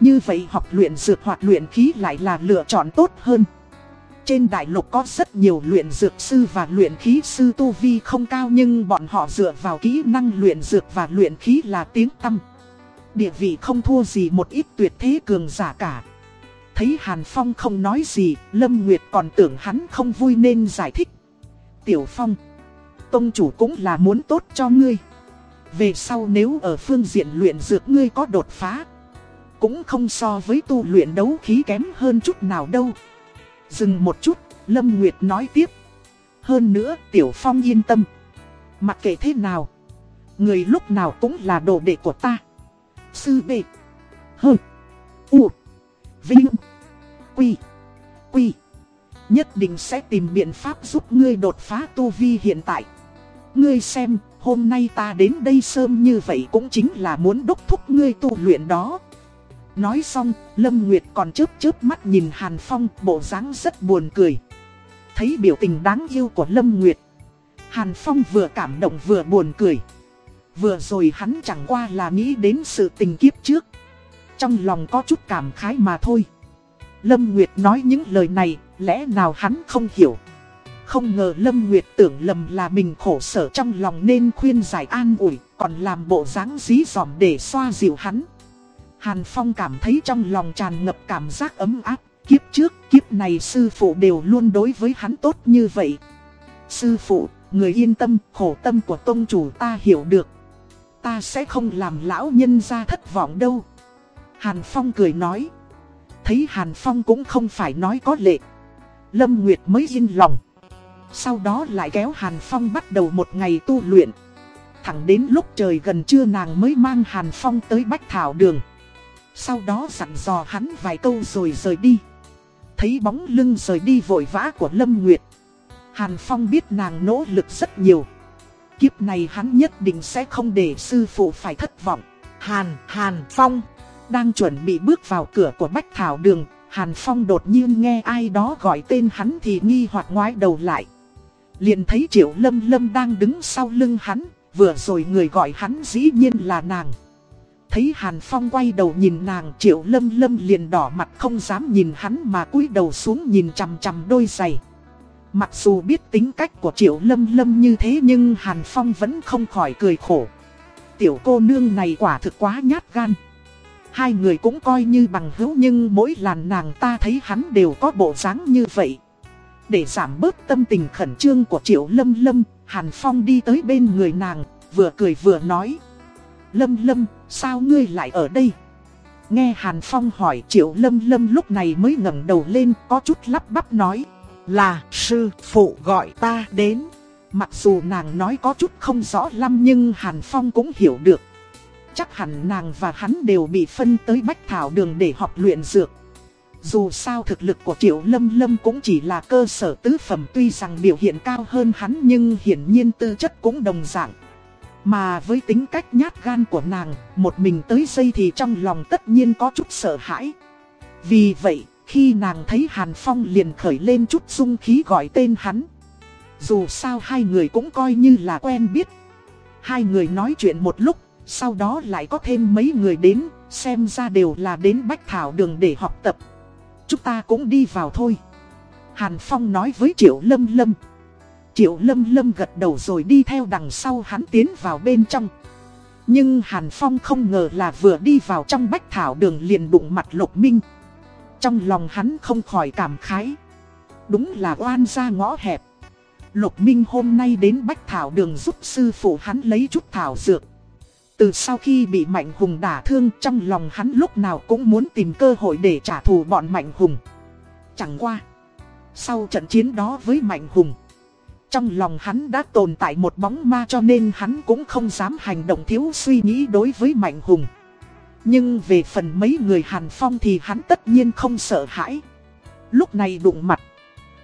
Như vậy học luyện dược hoặc luyện khí lại là lựa chọn tốt hơn. Trên đại lục có rất nhiều luyện dược sư và luyện khí sư tu vi không cao nhưng bọn họ dựa vào kỹ năng luyện dược và luyện khí là tiếng tâm. Địa vị không thua gì một ít tuyệt thế cường giả cả. Thấy Hàn Phong không nói gì, Lâm Nguyệt còn tưởng hắn không vui nên giải thích. Tiểu Phong, tông chủ cũng là muốn tốt cho ngươi. Về sau nếu ở phương diện luyện dược ngươi có đột phá, cũng không so với tu luyện đấu khí kém hơn chút nào đâu. Dừng một chút, Lâm Nguyệt nói tiếp. Hơn nữa, Tiểu Phong yên tâm. Mặc kệ thế nào, người lúc nào cũng là đồ đệ của ta. Sư bệ. Hơ. U. Vinh. Quy. Quy. Nhất định sẽ tìm biện pháp giúp ngươi đột phá tu vi hiện tại. Ngươi xem, hôm nay ta đến đây sớm như vậy cũng chính là muốn đốc thúc ngươi tu luyện đó. Nói xong, Lâm Nguyệt còn chớp chớp mắt nhìn Hàn Phong, bộ dáng rất buồn cười. Thấy biểu tình đáng yêu của Lâm Nguyệt, Hàn Phong vừa cảm động vừa buồn cười. Vừa rồi hắn chẳng qua là nghĩ đến sự tình kiếp trước. Trong lòng có chút cảm khái mà thôi. Lâm Nguyệt nói những lời này, lẽ nào hắn không hiểu. Không ngờ Lâm Nguyệt tưởng lầm là mình khổ sở trong lòng nên khuyên giải an ủi, còn làm bộ dáng dí dỏm để xoa dịu hắn. Hàn Phong cảm thấy trong lòng tràn ngập cảm giác ấm áp, kiếp trước, kiếp này sư phụ đều luôn đối với hắn tốt như vậy. Sư phụ, người yên tâm, khổ tâm của tôn chủ ta hiểu được. Ta sẽ không làm lão nhân ra thất vọng đâu. Hàn Phong cười nói. Thấy Hàn Phong cũng không phải nói có lệ. Lâm Nguyệt mới yên lòng. Sau đó lại kéo Hàn Phong bắt đầu một ngày tu luyện. Thẳng đến lúc trời gần trưa nàng mới mang Hàn Phong tới Bách Thảo Đường. Sau đó dặn dò hắn vài câu rồi rời đi. Thấy bóng lưng rời đi vội vã của Lâm Nguyệt. Hàn Phong biết nàng nỗ lực rất nhiều. Kiếp này hắn nhất định sẽ không để sư phụ phải thất vọng. Hàn, Hàn Phong, đang chuẩn bị bước vào cửa của Bách Thảo Đường. Hàn Phong đột nhiên nghe ai đó gọi tên hắn thì nghi hoặc ngoái đầu lại. Liền thấy Triệu Lâm Lâm đang đứng sau lưng hắn, vừa rồi người gọi hắn dĩ nhiên là nàng. Thấy Hàn Phong quay đầu nhìn nàng Triệu Lâm Lâm liền đỏ mặt không dám nhìn hắn mà cúi đầu xuống nhìn chằm chằm đôi giày. Mặc dù biết tính cách của Triệu Lâm Lâm như thế nhưng Hàn Phong vẫn không khỏi cười khổ. Tiểu cô nương này quả thực quá nhát gan. Hai người cũng coi như bằng hữu nhưng mỗi lần nàng ta thấy hắn đều có bộ dáng như vậy. Để giảm bớt tâm tình khẩn trương của Triệu Lâm Lâm, Hàn Phong đi tới bên người nàng, vừa cười vừa nói. Lâm Lâm, sao ngươi lại ở đây? Nghe Hàn Phong hỏi Triệu Lâm Lâm lúc này mới ngẩng đầu lên có chút lắp bắp nói. Là sư phụ gọi ta đến. Mặc dù nàng nói có chút không rõ lắm nhưng Hàn Phong cũng hiểu được. Chắc hẳn nàng và hắn đều bị phân tới Bách Thảo Đường để học luyện dược. Dù sao thực lực của Triệu Lâm Lâm cũng chỉ là cơ sở tứ phẩm tuy rằng biểu hiện cao hơn hắn nhưng hiển nhiên tư chất cũng đồng dạng. Mà với tính cách nhát gan của nàng, một mình tới dây thì trong lòng tất nhiên có chút sợ hãi. Vì vậy, khi nàng thấy Hàn Phong liền khởi lên chút dung khí gọi tên hắn. Dù sao hai người cũng coi như là quen biết. Hai người nói chuyện một lúc, sau đó lại có thêm mấy người đến, xem ra đều là đến Bách Thảo Đường để học tập. Chúng ta cũng đi vào thôi. Hàn Phong nói với Triệu Lâm Lâm. Triệu Lâm Lâm gật đầu rồi đi theo đằng sau hắn tiến vào bên trong. Nhưng Hàn Phong không ngờ là vừa đi vào trong Bách Thảo Đường liền đụng mặt Lục Minh. Trong lòng hắn không khỏi cảm khái. Đúng là oan ra ngõ hẹp. Lục Minh hôm nay đến Bách Thảo Đường giúp sư phụ hắn lấy chút thảo dược. Từ sau khi bị Mạnh Hùng đả thương, trong lòng hắn lúc nào cũng muốn tìm cơ hội để trả thù bọn Mạnh Hùng. Chẳng qua. Sau trận chiến đó với Mạnh Hùng. Trong lòng hắn đã tồn tại một bóng ma cho nên hắn cũng không dám hành động thiếu suy nghĩ đối với Mạnh Hùng. Nhưng về phần mấy người Hàn Phong thì hắn tất nhiên không sợ hãi. Lúc này đụng mặt.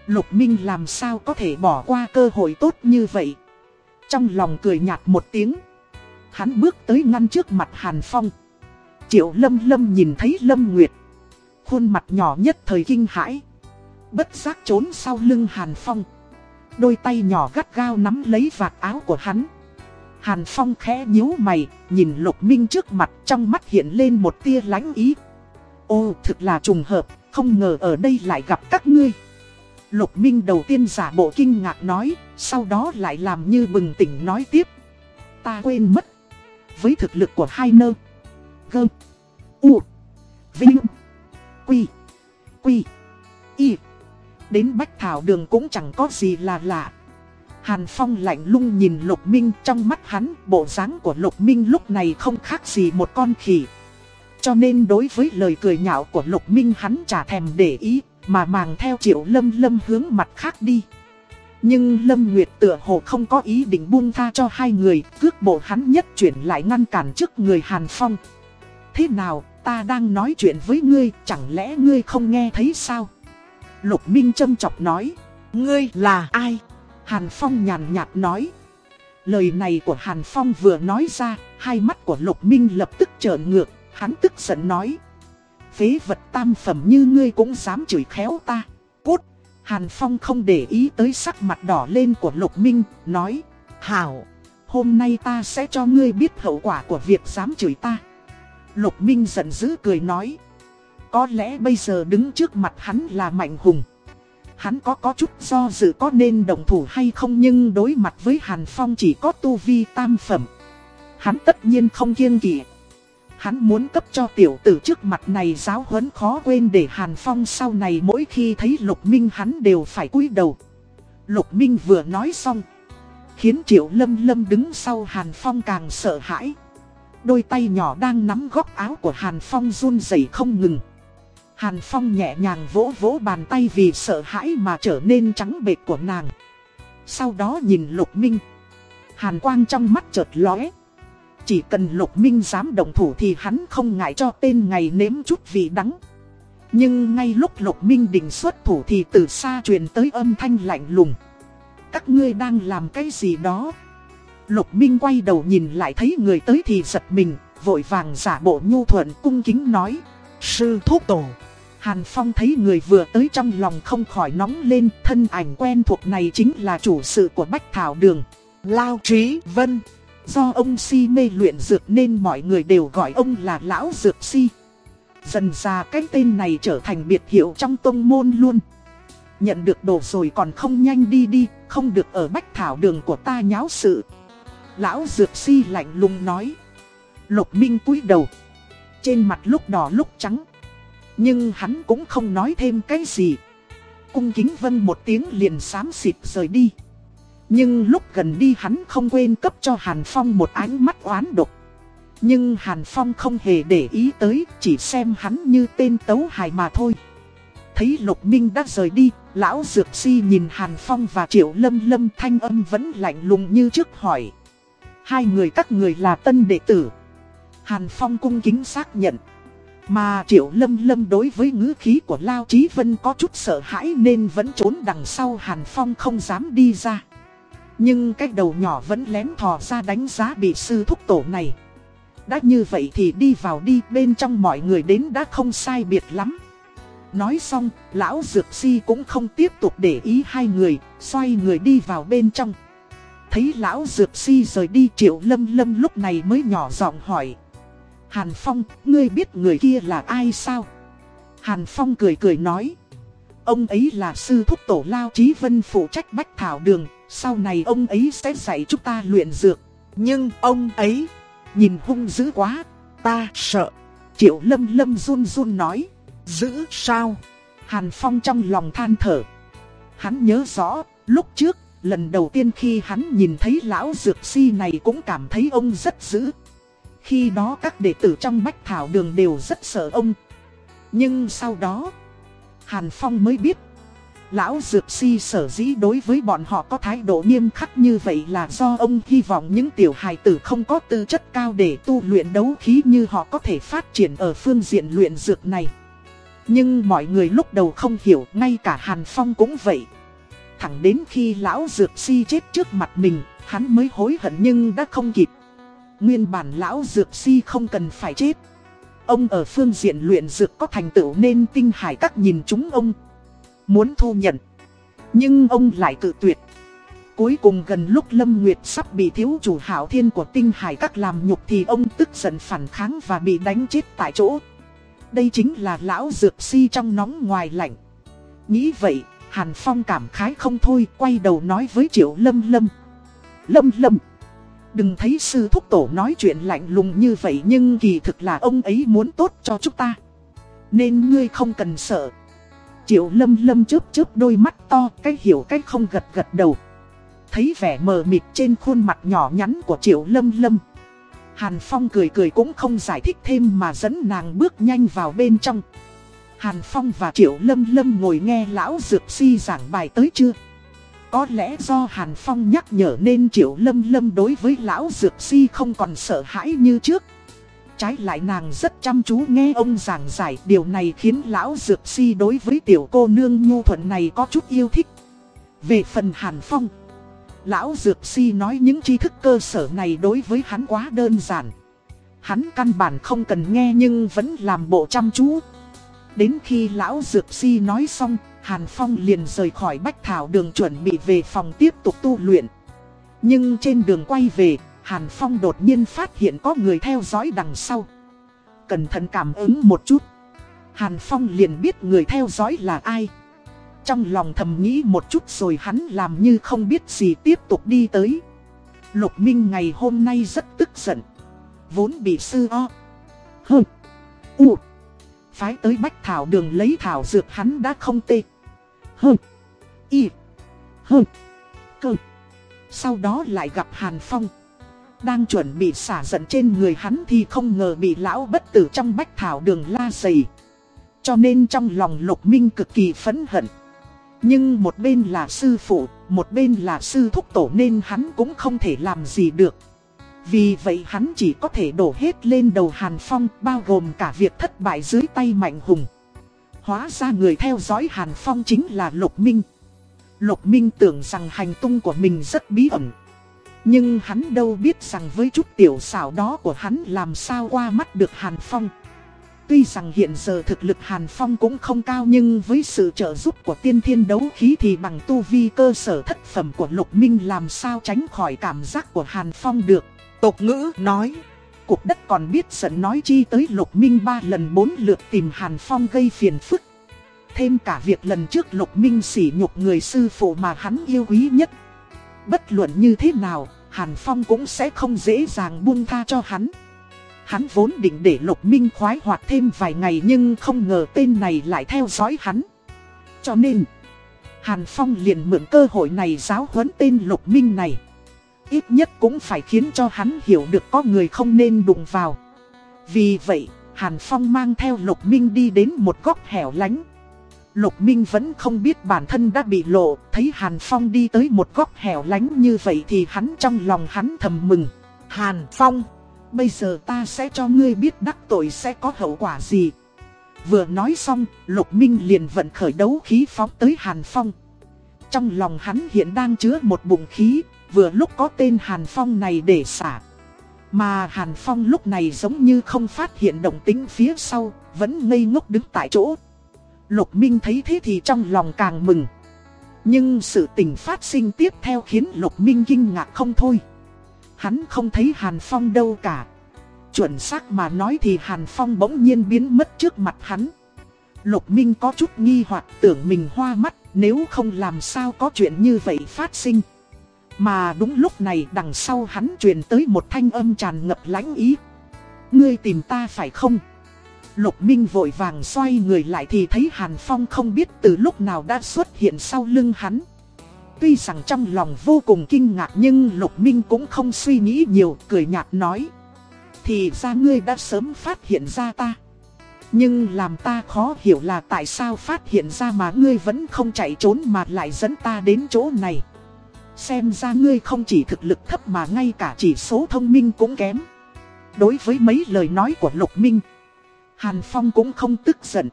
Lục Minh làm sao có thể bỏ qua cơ hội tốt như vậy. Trong lòng cười nhạt một tiếng. Hắn bước tới ngăn trước mặt Hàn Phong. Triệu Lâm Lâm nhìn thấy Lâm Nguyệt. Khuôn mặt nhỏ nhất thời kinh hãi. Bất giác trốn sau lưng Hàn Phong. Đôi tay nhỏ gắt gao nắm lấy vạt áo của hắn. Hàn Phong khẽ nhíu mày, nhìn Lục Minh trước mặt trong mắt hiện lên một tia lánh ý. Ô, thực là trùng hợp, không ngờ ở đây lại gặp các ngươi. Lục Minh đầu tiên giả bộ kinh ngạc nói, sau đó lại làm như bừng tỉnh nói tiếp. Ta quên mất. Với thực lực của hai nơ. Gơ. U. Vinh. Quy. Quy. Y. Đến Bách Thảo Đường cũng chẳng có gì là lạ. Hàn Phong lạnh lung nhìn Lục Minh trong mắt hắn, bộ dáng của Lục Minh lúc này không khác gì một con khỉ. Cho nên đối với lời cười nhạo của Lục Minh hắn chả thèm để ý, mà màng theo triệu lâm lâm hướng mặt khác đi. Nhưng Lâm Nguyệt tựa hồ không có ý định buông tha cho hai người, cước bộ hắn nhất chuyển lại ngăn cản trước người Hàn Phong. Thế nào, ta đang nói chuyện với ngươi, chẳng lẽ ngươi không nghe thấy sao? Lục Minh châm chọc nói, ngươi là ai? Hàn Phong nhàn nhạt nói. Lời này của Hàn Phong vừa nói ra, hai mắt của Lục Minh lập tức trợn ngược, hắn tức giận nói. Phế vật tam phẩm như ngươi cũng dám chửi khéo ta. Cút! Hàn Phong không để ý tới sắc mặt đỏ lên của Lục Minh, nói. Hảo! Hôm nay ta sẽ cho ngươi biết hậu quả của việc dám chửi ta. Lục Minh giận dữ cười nói. Có lẽ bây giờ đứng trước mặt hắn là Mạnh Hùng. Hắn có có chút do dự có nên đồng thủ hay không nhưng đối mặt với Hàn Phong chỉ có tu vi tam phẩm. Hắn tất nhiên không kiêng kỵ. Hắn muốn cấp cho tiểu tử trước mặt này giáo huấn khó quên để Hàn Phong sau này mỗi khi thấy Lục Minh hắn đều phải cúi đầu. Lục Minh vừa nói xong. Khiến Triệu Lâm Lâm đứng sau Hàn Phong càng sợ hãi. Đôi tay nhỏ đang nắm góc áo của Hàn Phong run rẩy không ngừng. Hàn Phong nhẹ nhàng vỗ vỗ bàn tay vì sợ hãi mà trở nên trắng bệch của nàng. Sau đó nhìn Lục Minh. Hàn quang trong mắt chợt lóe. Chỉ cần Lục Minh dám động thủ thì hắn không ngại cho tên ngày nếm chút vị đắng. Nhưng ngay lúc Lục Minh định xuất thủ thì từ xa truyền tới âm thanh lạnh lùng. Các ngươi đang làm cái gì đó? Lục Minh quay đầu nhìn lại thấy người tới thì giật mình, vội vàng giả bộ nhu thuận cung kính nói. Sư thúc tổ. Hàn Phong thấy người vừa tới trong lòng không khỏi nóng lên, thân ảnh quen thuộc này chính là chủ sự của Bách Thảo Đường. Lao Trí Vân. Do ông si mê luyện dược nên mọi người đều gọi ông là Lão Dược Si. Dần ra cái tên này trở thành biệt hiệu trong tông môn luôn. Nhận được đồ rồi còn không nhanh đi đi, không được ở Bách Thảo Đường của ta nháo sự. Lão Dược Si lạnh lùng nói. Lục Minh cúi đầu. Trên mặt lúc đỏ lúc trắng. Nhưng hắn cũng không nói thêm cái gì. Cung kính vân một tiếng liền xám xịt rời đi. Nhưng lúc gần đi hắn không quên cấp cho Hàn Phong một ánh mắt oán độc. Nhưng Hàn Phong không hề để ý tới, chỉ xem hắn như tên tấu hài mà thôi. Thấy Lục Minh đã rời đi, lão Dược Si nhìn Hàn Phong và Triệu Lâm Lâm thanh âm vẫn lạnh lùng như trước hỏi. Hai người các người là tân đệ tử. Hàn Phong cung kính xác nhận. Mà Triệu Lâm Lâm đối với ngữ khí của Lao Chí Vân có chút sợ hãi nên vẫn trốn đằng sau Hàn Phong không dám đi ra. Nhưng cái đầu nhỏ vẫn lén thò ra đánh giá bị sư thúc tổ này. Đã như vậy thì đi vào đi bên trong mọi người đến đã không sai biệt lắm. Nói xong, lão Dược Si cũng không tiếp tục để ý hai người, xoay người đi vào bên trong. Thấy lão Dược Si rời đi triệu lâm lâm lúc này mới nhỏ giọng hỏi. Hàn Phong, ngươi biết người kia là ai sao? Hàn Phong cười cười nói. Ông ấy là sư thúc tổ Lao Chí Vân phụ trách Bách Thảo Đường, sau này ông ấy sẽ dạy chúng ta luyện dược. Nhưng ông ấy, nhìn hung dữ quá, ta sợ. Triệu lâm lâm run run nói, dữ sao? Hàn Phong trong lòng than thở. Hắn nhớ rõ, lúc trước, lần đầu tiên khi hắn nhìn thấy lão dược si này cũng cảm thấy ông rất dữ. Khi đó các đệ tử trong Bách Thảo Đường đều rất sợ ông. Nhưng sau đó, Hàn Phong mới biết, Lão Dược Si sở dĩ đối với bọn họ có thái độ nghiêm khắc như vậy là do ông hy vọng những tiểu hài tử không có tư chất cao để tu luyện đấu khí như họ có thể phát triển ở phương diện luyện dược này. Nhưng mọi người lúc đầu không hiểu, ngay cả Hàn Phong cũng vậy. Thẳng đến khi lão Dược Si chết trước mặt mình, hắn mới hối hận nhưng đã không kịp. Nguyên bản lão dược si không cần phải chết. Ông ở phương diện luyện dược có thành tựu nên tinh hải các nhìn chúng ông. Muốn thu nhận. Nhưng ông lại cự tuyệt. Cuối cùng gần lúc Lâm Nguyệt sắp bị thiếu chủ hảo thiên của tinh hải các làm nhục thì ông tức giận phản kháng và bị đánh chết tại chỗ. Đây chính là lão dược si trong nóng ngoài lạnh. Nghĩ vậy, Hàn Phong cảm khái không thôi quay đầu nói với Triệu Lâm Lâm. Lâm Lâm. Đừng thấy sư thúc tổ nói chuyện lạnh lùng như vậy nhưng kỳ thực là ông ấy muốn tốt cho chúng ta. Nên ngươi không cần sợ. Triệu lâm lâm chớp chớp đôi mắt to, cái hiểu cái không gật gật đầu. thấy vẻ mờ mịt trên khuôn mặt nhỏ nhắn của Triệu Lâm Lâm. Hàn Phong cười cười cũng không giải thích thêm mà dẫn nàng bước nhanh vào bên trong. Hàn Phong và Triệu Lâm Lâm ngồi nghe lão dược si giảng bài tới chưa? Có lẽ do Hàn Phong nhắc nhở nên Triệu Lâm Lâm đối với lão dược si không còn sợ hãi như trước. Trái lại nàng rất chăm chú nghe ông giảng giải điều này khiến lão dược si đối với tiểu cô nương nhu thuận này có chút yêu thích. Về phần Hàn Phong, lão dược si nói những tri thức cơ sở này đối với hắn quá đơn giản. Hắn căn bản không cần nghe nhưng vẫn làm bộ chăm chú. Đến khi lão dược si nói xong, Hàn Phong liền rời khỏi Bách Thảo đường chuẩn bị về phòng tiếp tục tu luyện. Nhưng trên đường quay về, Hàn Phong đột nhiên phát hiện có người theo dõi đằng sau. Cẩn thận cảm ứng một chút. Hàn Phong liền biết người theo dõi là ai. Trong lòng thầm nghĩ một chút rồi hắn làm như không biết gì tiếp tục đi tới. Lục Minh ngày hôm nay rất tức giận. Vốn bị sư o. hừ, U. Phái tới Bách Thảo đường lấy thảo dược hắn đã không tê. Hơ. Y. Hơ. Cơ. Sau đó lại gặp Hàn Phong. Đang chuẩn bị xả giận trên người hắn thì không ngờ bị lão bất tử trong bách thảo đường la dày. Cho nên trong lòng lục minh cực kỳ phẫn hận. Nhưng một bên là sư phụ, một bên là sư thúc tổ nên hắn cũng không thể làm gì được. Vì vậy hắn chỉ có thể đổ hết lên đầu Hàn Phong, bao gồm cả việc thất bại dưới tay Mạnh Hùng. Hóa ra người theo dõi Hàn Phong chính là Lục Minh. Lục Minh tưởng rằng hành tung của mình rất bí ẩn. Nhưng hắn đâu biết rằng với chút tiểu xảo đó của hắn làm sao qua mắt được Hàn Phong. Tuy rằng hiện giờ thực lực Hàn Phong cũng không cao nhưng với sự trợ giúp của tiên thiên đấu khí thì bằng tu vi cơ sở thất phẩm của Lục Minh làm sao tránh khỏi cảm giác của Hàn Phong được. Tục ngữ nói, cuộc đất còn biết giận nói chi tới Lục Minh ba lần bốn lượt tìm Hàn Phong gây phiền phức. Thêm cả việc lần trước Lục Minh sỉ nhục người sư phụ mà hắn yêu quý nhất. Bất luận như thế nào, Hàn Phong cũng sẽ không dễ dàng buông tha cho hắn. Hắn vốn định để Lục Minh khoái hoạt thêm vài ngày nhưng không ngờ tên này lại theo dõi hắn. Cho nên, Hàn Phong liền mượn cơ hội này giáo huấn tên Lục Minh này. Ít nhất cũng phải khiến cho hắn hiểu được có người không nên đụng vào. Vì vậy, Hàn Phong mang theo Lục Minh đi đến một góc hẻo lánh. Lục Minh vẫn không biết bản thân đã bị lộ, thấy Hàn Phong đi tới một góc hẻo lánh như vậy thì hắn trong lòng hắn thầm mừng. Hàn Phong, bây giờ ta sẽ cho ngươi biết đắc tội sẽ có hậu quả gì. Vừa nói xong, Lục Minh liền vận khởi đấu khí phóng tới Hàn Phong. Trong lòng hắn hiện đang chứa một bụng khí, vừa lúc có tên Hàn Phong này để xả. Mà Hàn Phong lúc này giống như không phát hiện động tính phía sau, vẫn ngây ngốc đứng tại chỗ. Lục Minh thấy thế thì trong lòng càng mừng. Nhưng sự tình phát sinh tiếp theo khiến Lục Minh kinh ngạc không thôi. Hắn không thấy Hàn Phong đâu cả. Chuẩn xác mà nói thì Hàn Phong bỗng nhiên biến mất trước mặt hắn. Lục Minh có chút nghi hoặc tưởng mình hoa mắt nếu không làm sao có chuyện như vậy phát sinh. Mà đúng lúc này đằng sau hắn truyền tới một thanh âm tràn ngập lãnh ý. Ngươi tìm ta phải không? Lục Minh vội vàng xoay người lại thì thấy Hàn Phong không biết từ lúc nào đã xuất hiện sau lưng hắn. Tuy rằng trong lòng vô cùng kinh ngạc nhưng Lục Minh cũng không suy nghĩ nhiều, cười nhạt nói. Thì ra ngươi đã sớm phát hiện ra ta. Nhưng làm ta khó hiểu là tại sao phát hiện ra mà ngươi vẫn không chạy trốn mà lại dẫn ta đến chỗ này. Xem ra ngươi không chỉ thực lực thấp mà ngay cả chỉ số thông minh cũng kém. Đối với mấy lời nói của Lục Minh, Hàn Phong cũng không tức giận.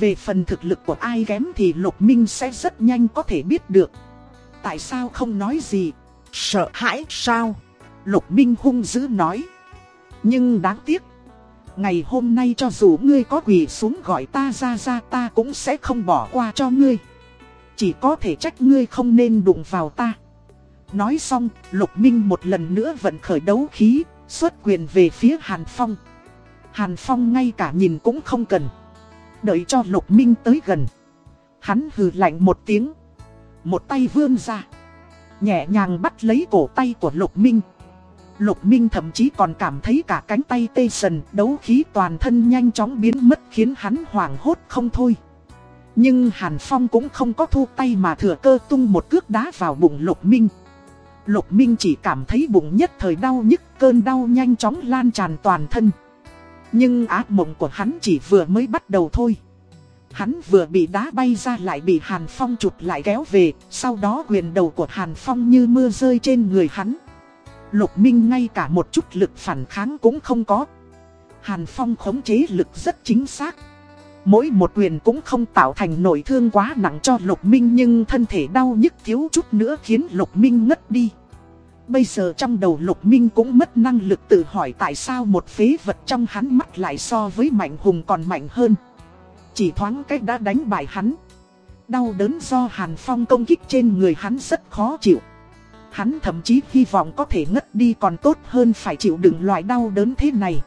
Về phần thực lực của ai kém thì Lục Minh sẽ rất nhanh có thể biết được. Tại sao không nói gì? Sợ hãi sao? Lục Minh hung dữ nói. Nhưng đáng tiếc. Ngày hôm nay cho dù ngươi có quỳ xuống gọi ta ra ra ta cũng sẽ không bỏ qua cho ngươi. Chỉ có thể trách ngươi không nên đụng vào ta. Nói xong, Lục Minh một lần nữa vận khởi đấu khí, xuất quyền về phía Hàn Phong. Hàn Phong ngay cả nhìn cũng không cần. Đợi cho Lục Minh tới gần. Hắn hừ lạnh một tiếng. Một tay vươn ra. Nhẹ nhàng bắt lấy cổ tay của Lục Minh. Lục Minh thậm chí còn cảm thấy cả cánh tay tê sần, đấu khí toàn thân nhanh chóng biến mất khiến hắn hoảng hốt không thôi. Nhưng Hàn Phong cũng không có thu tay mà thừa cơ tung một cước đá vào bụng Lục Minh. Lục Minh chỉ cảm thấy bụng nhất thời đau nhức cơn đau nhanh chóng lan tràn toàn thân. Nhưng ác mộng của hắn chỉ vừa mới bắt đầu thôi. Hắn vừa bị đá bay ra lại bị Hàn Phong chụp lại kéo về, sau đó quyền đầu của Hàn Phong như mưa rơi trên người hắn. Lục Minh ngay cả một chút lực phản kháng cũng không có. Hàn Phong khống chế lực rất chính xác. Mỗi một quyền cũng không tạo thành nổi thương quá nặng cho Lục Minh nhưng thân thể đau nhức thiếu chút nữa khiến Lục Minh ngất đi. Bây giờ trong đầu Lục Minh cũng mất năng lực tự hỏi tại sao một phế vật trong hắn mắt lại so với Mạnh Hùng còn mạnh hơn. Chỉ thoáng cách đã đánh bại hắn. Đau đớn do Hàn Phong công kích trên người hắn rất khó chịu. Hắn thậm chí hy vọng có thể ngất đi còn tốt hơn phải chịu đựng loại đau đớn thế này.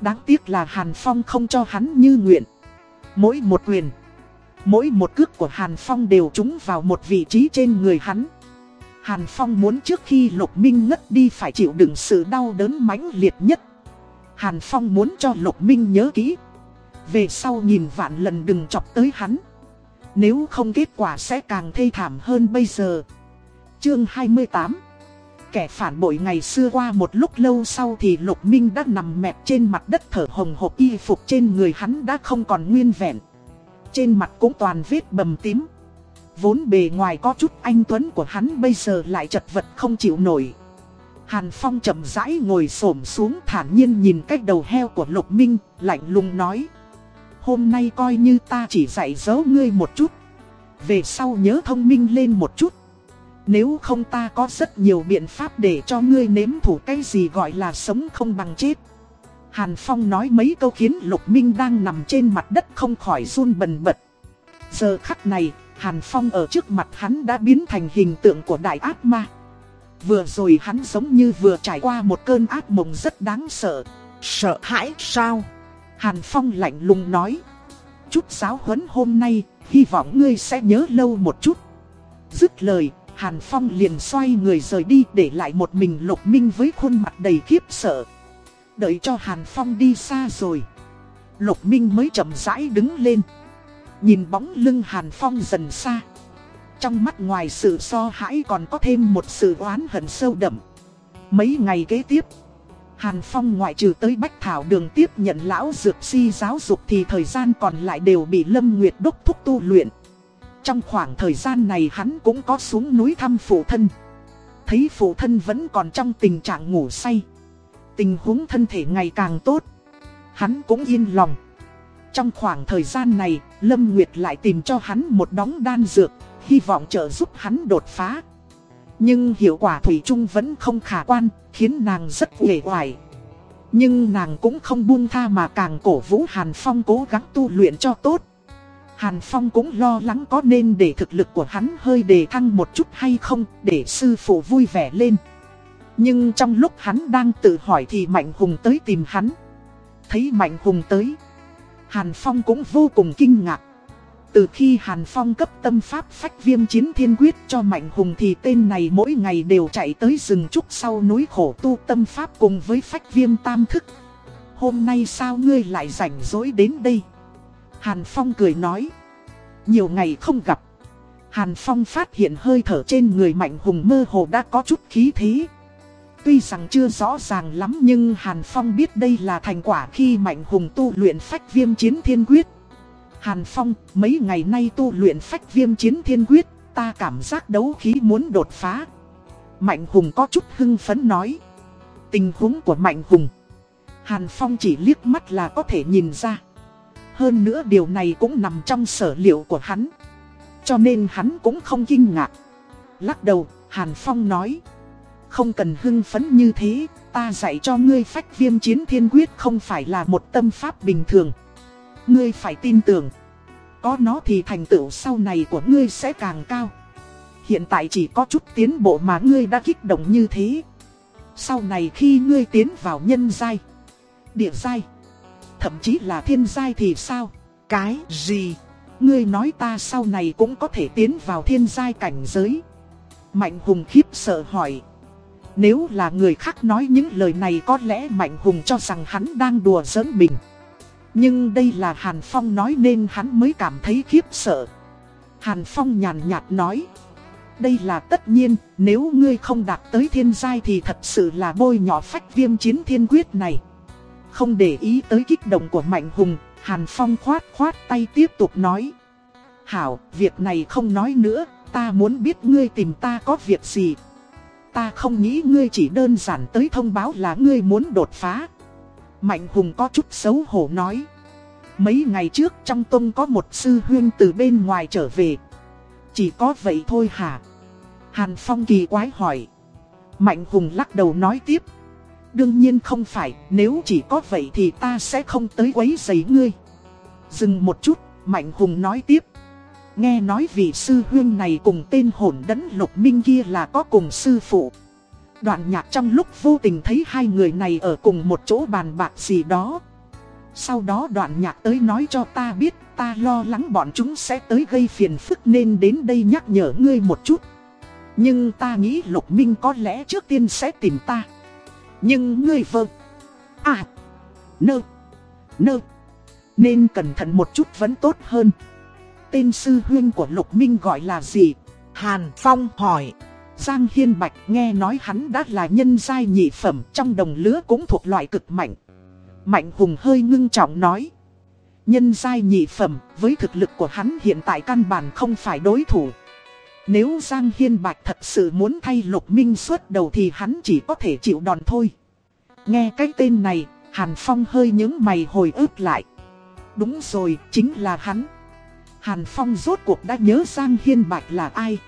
Đáng tiếc là Hàn Phong không cho hắn như nguyện. Mỗi một quyền, mỗi một cước của Hàn Phong đều trúng vào một vị trí trên người hắn. Hàn Phong muốn trước khi Lục Minh ngất đi phải chịu đựng sự đau đớn mãnh liệt nhất. Hàn Phong muốn cho Lục Minh nhớ kỹ. Về sau nhìn vạn lần đừng chọc tới hắn. Nếu không kết quả sẽ càng thê thảm hơn bây giờ. Chương 28 Kẻ phản bội ngày xưa qua một lúc lâu sau thì Lục Minh đã nằm mẹp trên mặt đất thở hồng hộc y phục trên người hắn đã không còn nguyên vẹn. Trên mặt cũng toàn vết bầm tím. Vốn bề ngoài có chút anh Tuấn của hắn bây giờ lại chật vật không chịu nổi. Hàn Phong chậm rãi ngồi xổm xuống thản nhiên nhìn cách đầu heo của Lục Minh, lạnh lùng nói. Hôm nay coi như ta chỉ dạy dỗ ngươi một chút. Về sau nhớ thông minh lên một chút. Nếu không ta có rất nhiều biện pháp để cho ngươi nếm thủ cái gì gọi là sống không bằng chết. Hàn Phong nói mấy câu khiến Lục Minh đang nằm trên mặt đất không khỏi run bần bật. Giờ khắc này, Hàn Phong ở trước mặt hắn đã biến thành hình tượng của đại ác ma. Vừa rồi hắn giống như vừa trải qua một cơn ác mộng rất đáng sợ. Sợ hãi sao? Hàn Phong lạnh lùng nói. Chút giáo huấn hôm nay, hy vọng ngươi sẽ nhớ lâu một chút. Dứt lời, Hàn Phong liền xoay người rời đi để lại một mình Lục Minh với khuôn mặt đầy khiếp sợ. Đợi cho Hàn Phong đi xa rồi. Lục Minh mới chậm rãi đứng lên. Nhìn bóng lưng Hàn Phong dần xa. Trong mắt ngoài sự so hãi còn có thêm một sự oán hận sâu đậm. Mấy ngày kế tiếp, Hàn Phong ngoại trừ tới Bách Thảo đường tiếp nhận lão dược si giáo dục thì thời gian còn lại đều bị Lâm Nguyệt đốc thúc tu luyện. Trong khoảng thời gian này hắn cũng có xuống núi thăm phụ thân. Thấy phụ thân vẫn còn trong tình trạng ngủ say. Tình huống thân thể ngày càng tốt. Hắn cũng yên lòng. Trong khoảng thời gian này, Lâm Nguyệt lại tìm cho hắn một đống đan dược, hy vọng trợ giúp hắn đột phá. Nhưng hiệu quả Thủy chung vẫn không khả quan, khiến nàng rất uể oải. Nhưng nàng cũng không buông tha mà càng cổ vũ Hàn Phong cố gắng tu luyện cho tốt. Hàn Phong cũng lo lắng có nên để thực lực của hắn hơi đề thăng một chút hay không để sư phụ vui vẻ lên. Nhưng trong lúc hắn đang tự hỏi thì Mạnh Hùng tới tìm hắn. Thấy Mạnh Hùng tới, Hàn Phong cũng vô cùng kinh ngạc. Từ khi Hàn Phong cấp tâm pháp phách viêm chiến thiên quyết cho Mạnh Hùng thì tên này mỗi ngày đều chạy tới rừng trúc sau núi khổ tu tâm pháp cùng với phách viêm tam thức. Hôm nay sao ngươi lại rảnh rỗi đến đây? Hàn Phong cười nói. Nhiều ngày không gặp. Hàn Phong phát hiện hơi thở trên người Mạnh Hùng mơ hồ đã có chút khí thế. Tuy rằng chưa rõ ràng lắm nhưng Hàn Phong biết đây là thành quả khi Mạnh Hùng tu luyện phách viêm chiến thiên quyết. Hàn Phong, mấy ngày nay tu luyện phách viêm chiến thiên quyết, ta cảm giác đấu khí muốn đột phá. Mạnh Hùng có chút hưng phấn nói. Tình huống của Mạnh Hùng. Hàn Phong chỉ liếc mắt là có thể nhìn ra. Hơn nữa điều này cũng nằm trong sở liệu của hắn. Cho nên hắn cũng không kinh ngạc. Lắc đầu, Hàn Phong nói. Không cần hưng phấn như thế, ta dạy cho ngươi phách viêm chiến thiên quyết không phải là một tâm pháp bình thường. Ngươi phải tin tưởng. Có nó thì thành tựu sau này của ngươi sẽ càng cao. Hiện tại chỉ có chút tiến bộ mà ngươi đã kích động như thế. Sau này khi ngươi tiến vào nhân giai, địa giai, thậm chí là thiên giai thì sao? Cái gì? Ngươi nói ta sau này cũng có thể tiến vào thiên giai cảnh giới. Mạnh Hùng khiếp sợ hỏi. Nếu là người khác nói những lời này có lẽ Mạnh Hùng cho rằng hắn đang đùa giỡn mình. Nhưng đây là Hàn Phong nói nên hắn mới cảm thấy khiếp sợ. Hàn Phong nhàn nhạt nói. Đây là tất nhiên, nếu ngươi không đạt tới thiên giai thì thật sự là bôi nhỏ phách viêm chiến thiên quyết này. Không để ý tới kích động của Mạnh Hùng, Hàn Phong khoát khoát tay tiếp tục nói. Hảo, việc này không nói nữa, ta muốn biết ngươi tìm ta có việc gì. Ta không nghĩ ngươi chỉ đơn giản tới thông báo là ngươi muốn đột phá. Mạnh Hùng có chút xấu hổ nói. Mấy ngày trước trong tông có một sư huyên từ bên ngoài trở về. Chỉ có vậy thôi hả? Hàn Phong kỳ quái hỏi. Mạnh Hùng lắc đầu nói tiếp. Đương nhiên không phải, nếu chỉ có vậy thì ta sẽ không tới quấy giấy ngươi. Dừng một chút, Mạnh Hùng nói tiếp. Nghe nói vị sư huyên này cùng tên hồn đấn lục minh kia là có cùng sư phụ. Đoạn nhạc trong lúc vô tình thấy hai người này ở cùng một chỗ bàn bạc gì đó. Sau đó đoạn nhạc tới nói cho ta biết ta lo lắng bọn chúng sẽ tới gây phiền phức nên đến đây nhắc nhở ngươi một chút. Nhưng ta nghĩ lục minh có lẽ trước tiên sẽ tìm ta. Nhưng ngươi vợ. À. Nơ. Nơ. Nên cẩn thận một chút vẫn tốt hơn. Tên sư huyên của lục minh gọi là gì? Hàn Phong hỏi. Giang Hiên Bạch nghe nói hắn đã là nhân giai nhị phẩm trong đồng lứa cũng thuộc loại cực mạnh. Mạnh Hùng hơi ngưng trọng nói. Nhân giai nhị phẩm với thực lực của hắn hiện tại căn bản không phải đối thủ. Nếu Giang Hiên Bạch thật sự muốn thay Lục Minh xuất đầu thì hắn chỉ có thể chịu đòn thôi. Nghe cái tên này, Hàn Phong hơi những mày hồi ức lại. Đúng rồi, chính là hắn. Hàn Phong rốt cuộc đã nhớ Giang Hiên Bạch là ai.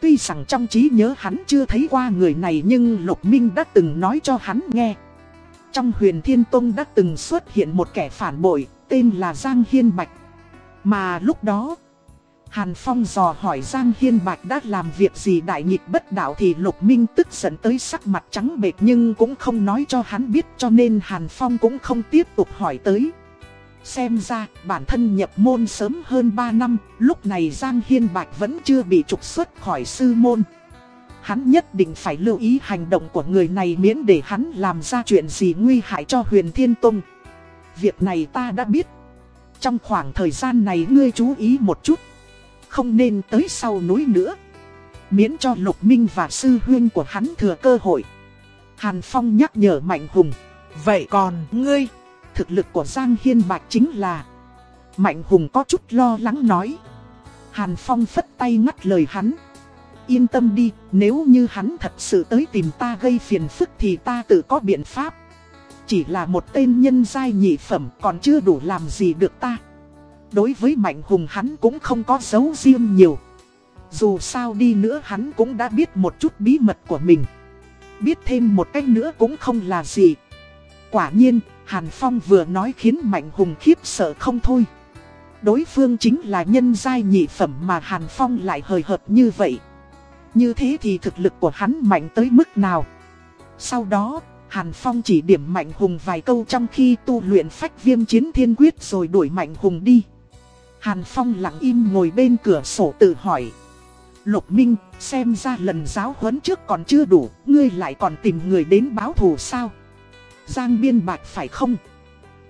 Tuy rằng trong trí nhớ hắn chưa thấy qua người này nhưng Lục Minh đã từng nói cho hắn nghe. Trong huyền Thiên Tông đã từng xuất hiện một kẻ phản bội, tên là Giang Hiên Bạch. Mà lúc đó, Hàn Phong dò hỏi Giang Hiên Bạch đã làm việc gì đại nghịch bất đạo thì Lục Minh tức giận tới sắc mặt trắng bệch nhưng cũng không nói cho hắn biết cho nên Hàn Phong cũng không tiếp tục hỏi tới. Xem ra bản thân nhập môn sớm hơn 3 năm, lúc này Giang Hiên Bạch vẫn chưa bị trục xuất khỏi sư môn. Hắn nhất định phải lưu ý hành động của người này miễn để hắn làm ra chuyện gì nguy hại cho huyền Thiên Tông. Việc này ta đã biết. Trong khoảng thời gian này ngươi chú ý một chút. Không nên tới sau núi nữa. Miễn cho Lục Minh và sư huyên của hắn thừa cơ hội. Hàn Phong nhắc nhở Mạnh Hùng. Vậy còn ngươi? Thực lực của Giang Hiên Bạch chính là... Mạnh Hùng có chút lo lắng nói. Hàn Phong phất tay ngắt lời hắn. Yên tâm đi, nếu như hắn thật sự tới tìm ta gây phiền phức thì ta tự có biện pháp. Chỉ là một tên nhân giai nhị phẩm còn chưa đủ làm gì được ta. Đối với Mạnh Hùng hắn cũng không có dấu riêng nhiều. Dù sao đi nữa hắn cũng đã biết một chút bí mật của mình. Biết thêm một cách nữa cũng không là gì. Quả nhiên, Hàn Phong vừa nói khiến Mạnh Hùng khiếp sợ không thôi. Đối phương chính là nhân giai nhị phẩm mà Hàn Phong lại hời hợt như vậy. Như thế thì thực lực của hắn mạnh tới mức nào? Sau đó, Hàn Phong chỉ điểm Mạnh Hùng vài câu trong khi tu luyện phách viêm chiến thiên quyết rồi đuổi Mạnh Hùng đi. Hàn Phong lặng im ngồi bên cửa sổ tự hỏi. Lục Minh, xem ra lần giáo huấn trước còn chưa đủ, ngươi lại còn tìm người đến báo thù sao? Giang Biên Bạch phải không?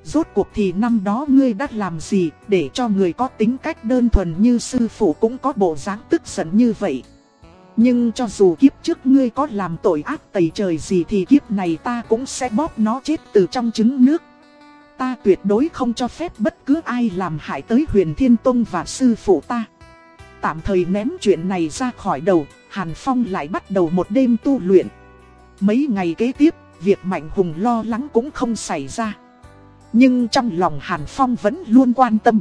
Rốt cuộc thì năm đó ngươi đã làm gì để cho người có tính cách đơn thuần như sư phụ cũng có bộ dáng tức giận như vậy? Nhưng cho dù kiếp trước ngươi có làm tội ác tày trời gì thì kiếp này ta cũng sẽ bóp nó chết từ trong trứng nước. Ta tuyệt đối không cho phép bất cứ ai làm hại tới huyền thiên tông và sư phụ ta. Tạm thời ném chuyện này ra khỏi đầu, Hàn Phong lại bắt đầu một đêm tu luyện. Mấy ngày kế tiếp, việc Mạnh Hùng lo lắng cũng không xảy ra. Nhưng trong lòng Hàn Phong vẫn luôn quan tâm.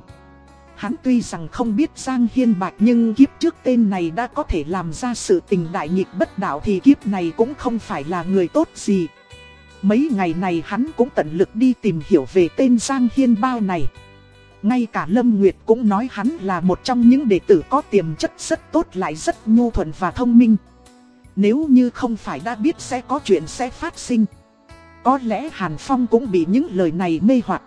Hắn tuy rằng không biết Giang Hiên Bạch nhưng kiếp trước tên này đã có thể làm ra sự tình đại nghịch bất đạo thì kiếp này cũng không phải là người tốt gì. Mấy ngày này hắn cũng tận lực đi tìm hiểu về tên Giang Hiên Bao này. Ngay cả Lâm Nguyệt cũng nói hắn là một trong những đệ tử có tiềm chất rất tốt lại rất nhu thuận và thông minh. Nếu như không phải đã biết sẽ có chuyện sẽ phát sinh. Có lẽ Hàn Phong cũng bị những lời này mê hoặc.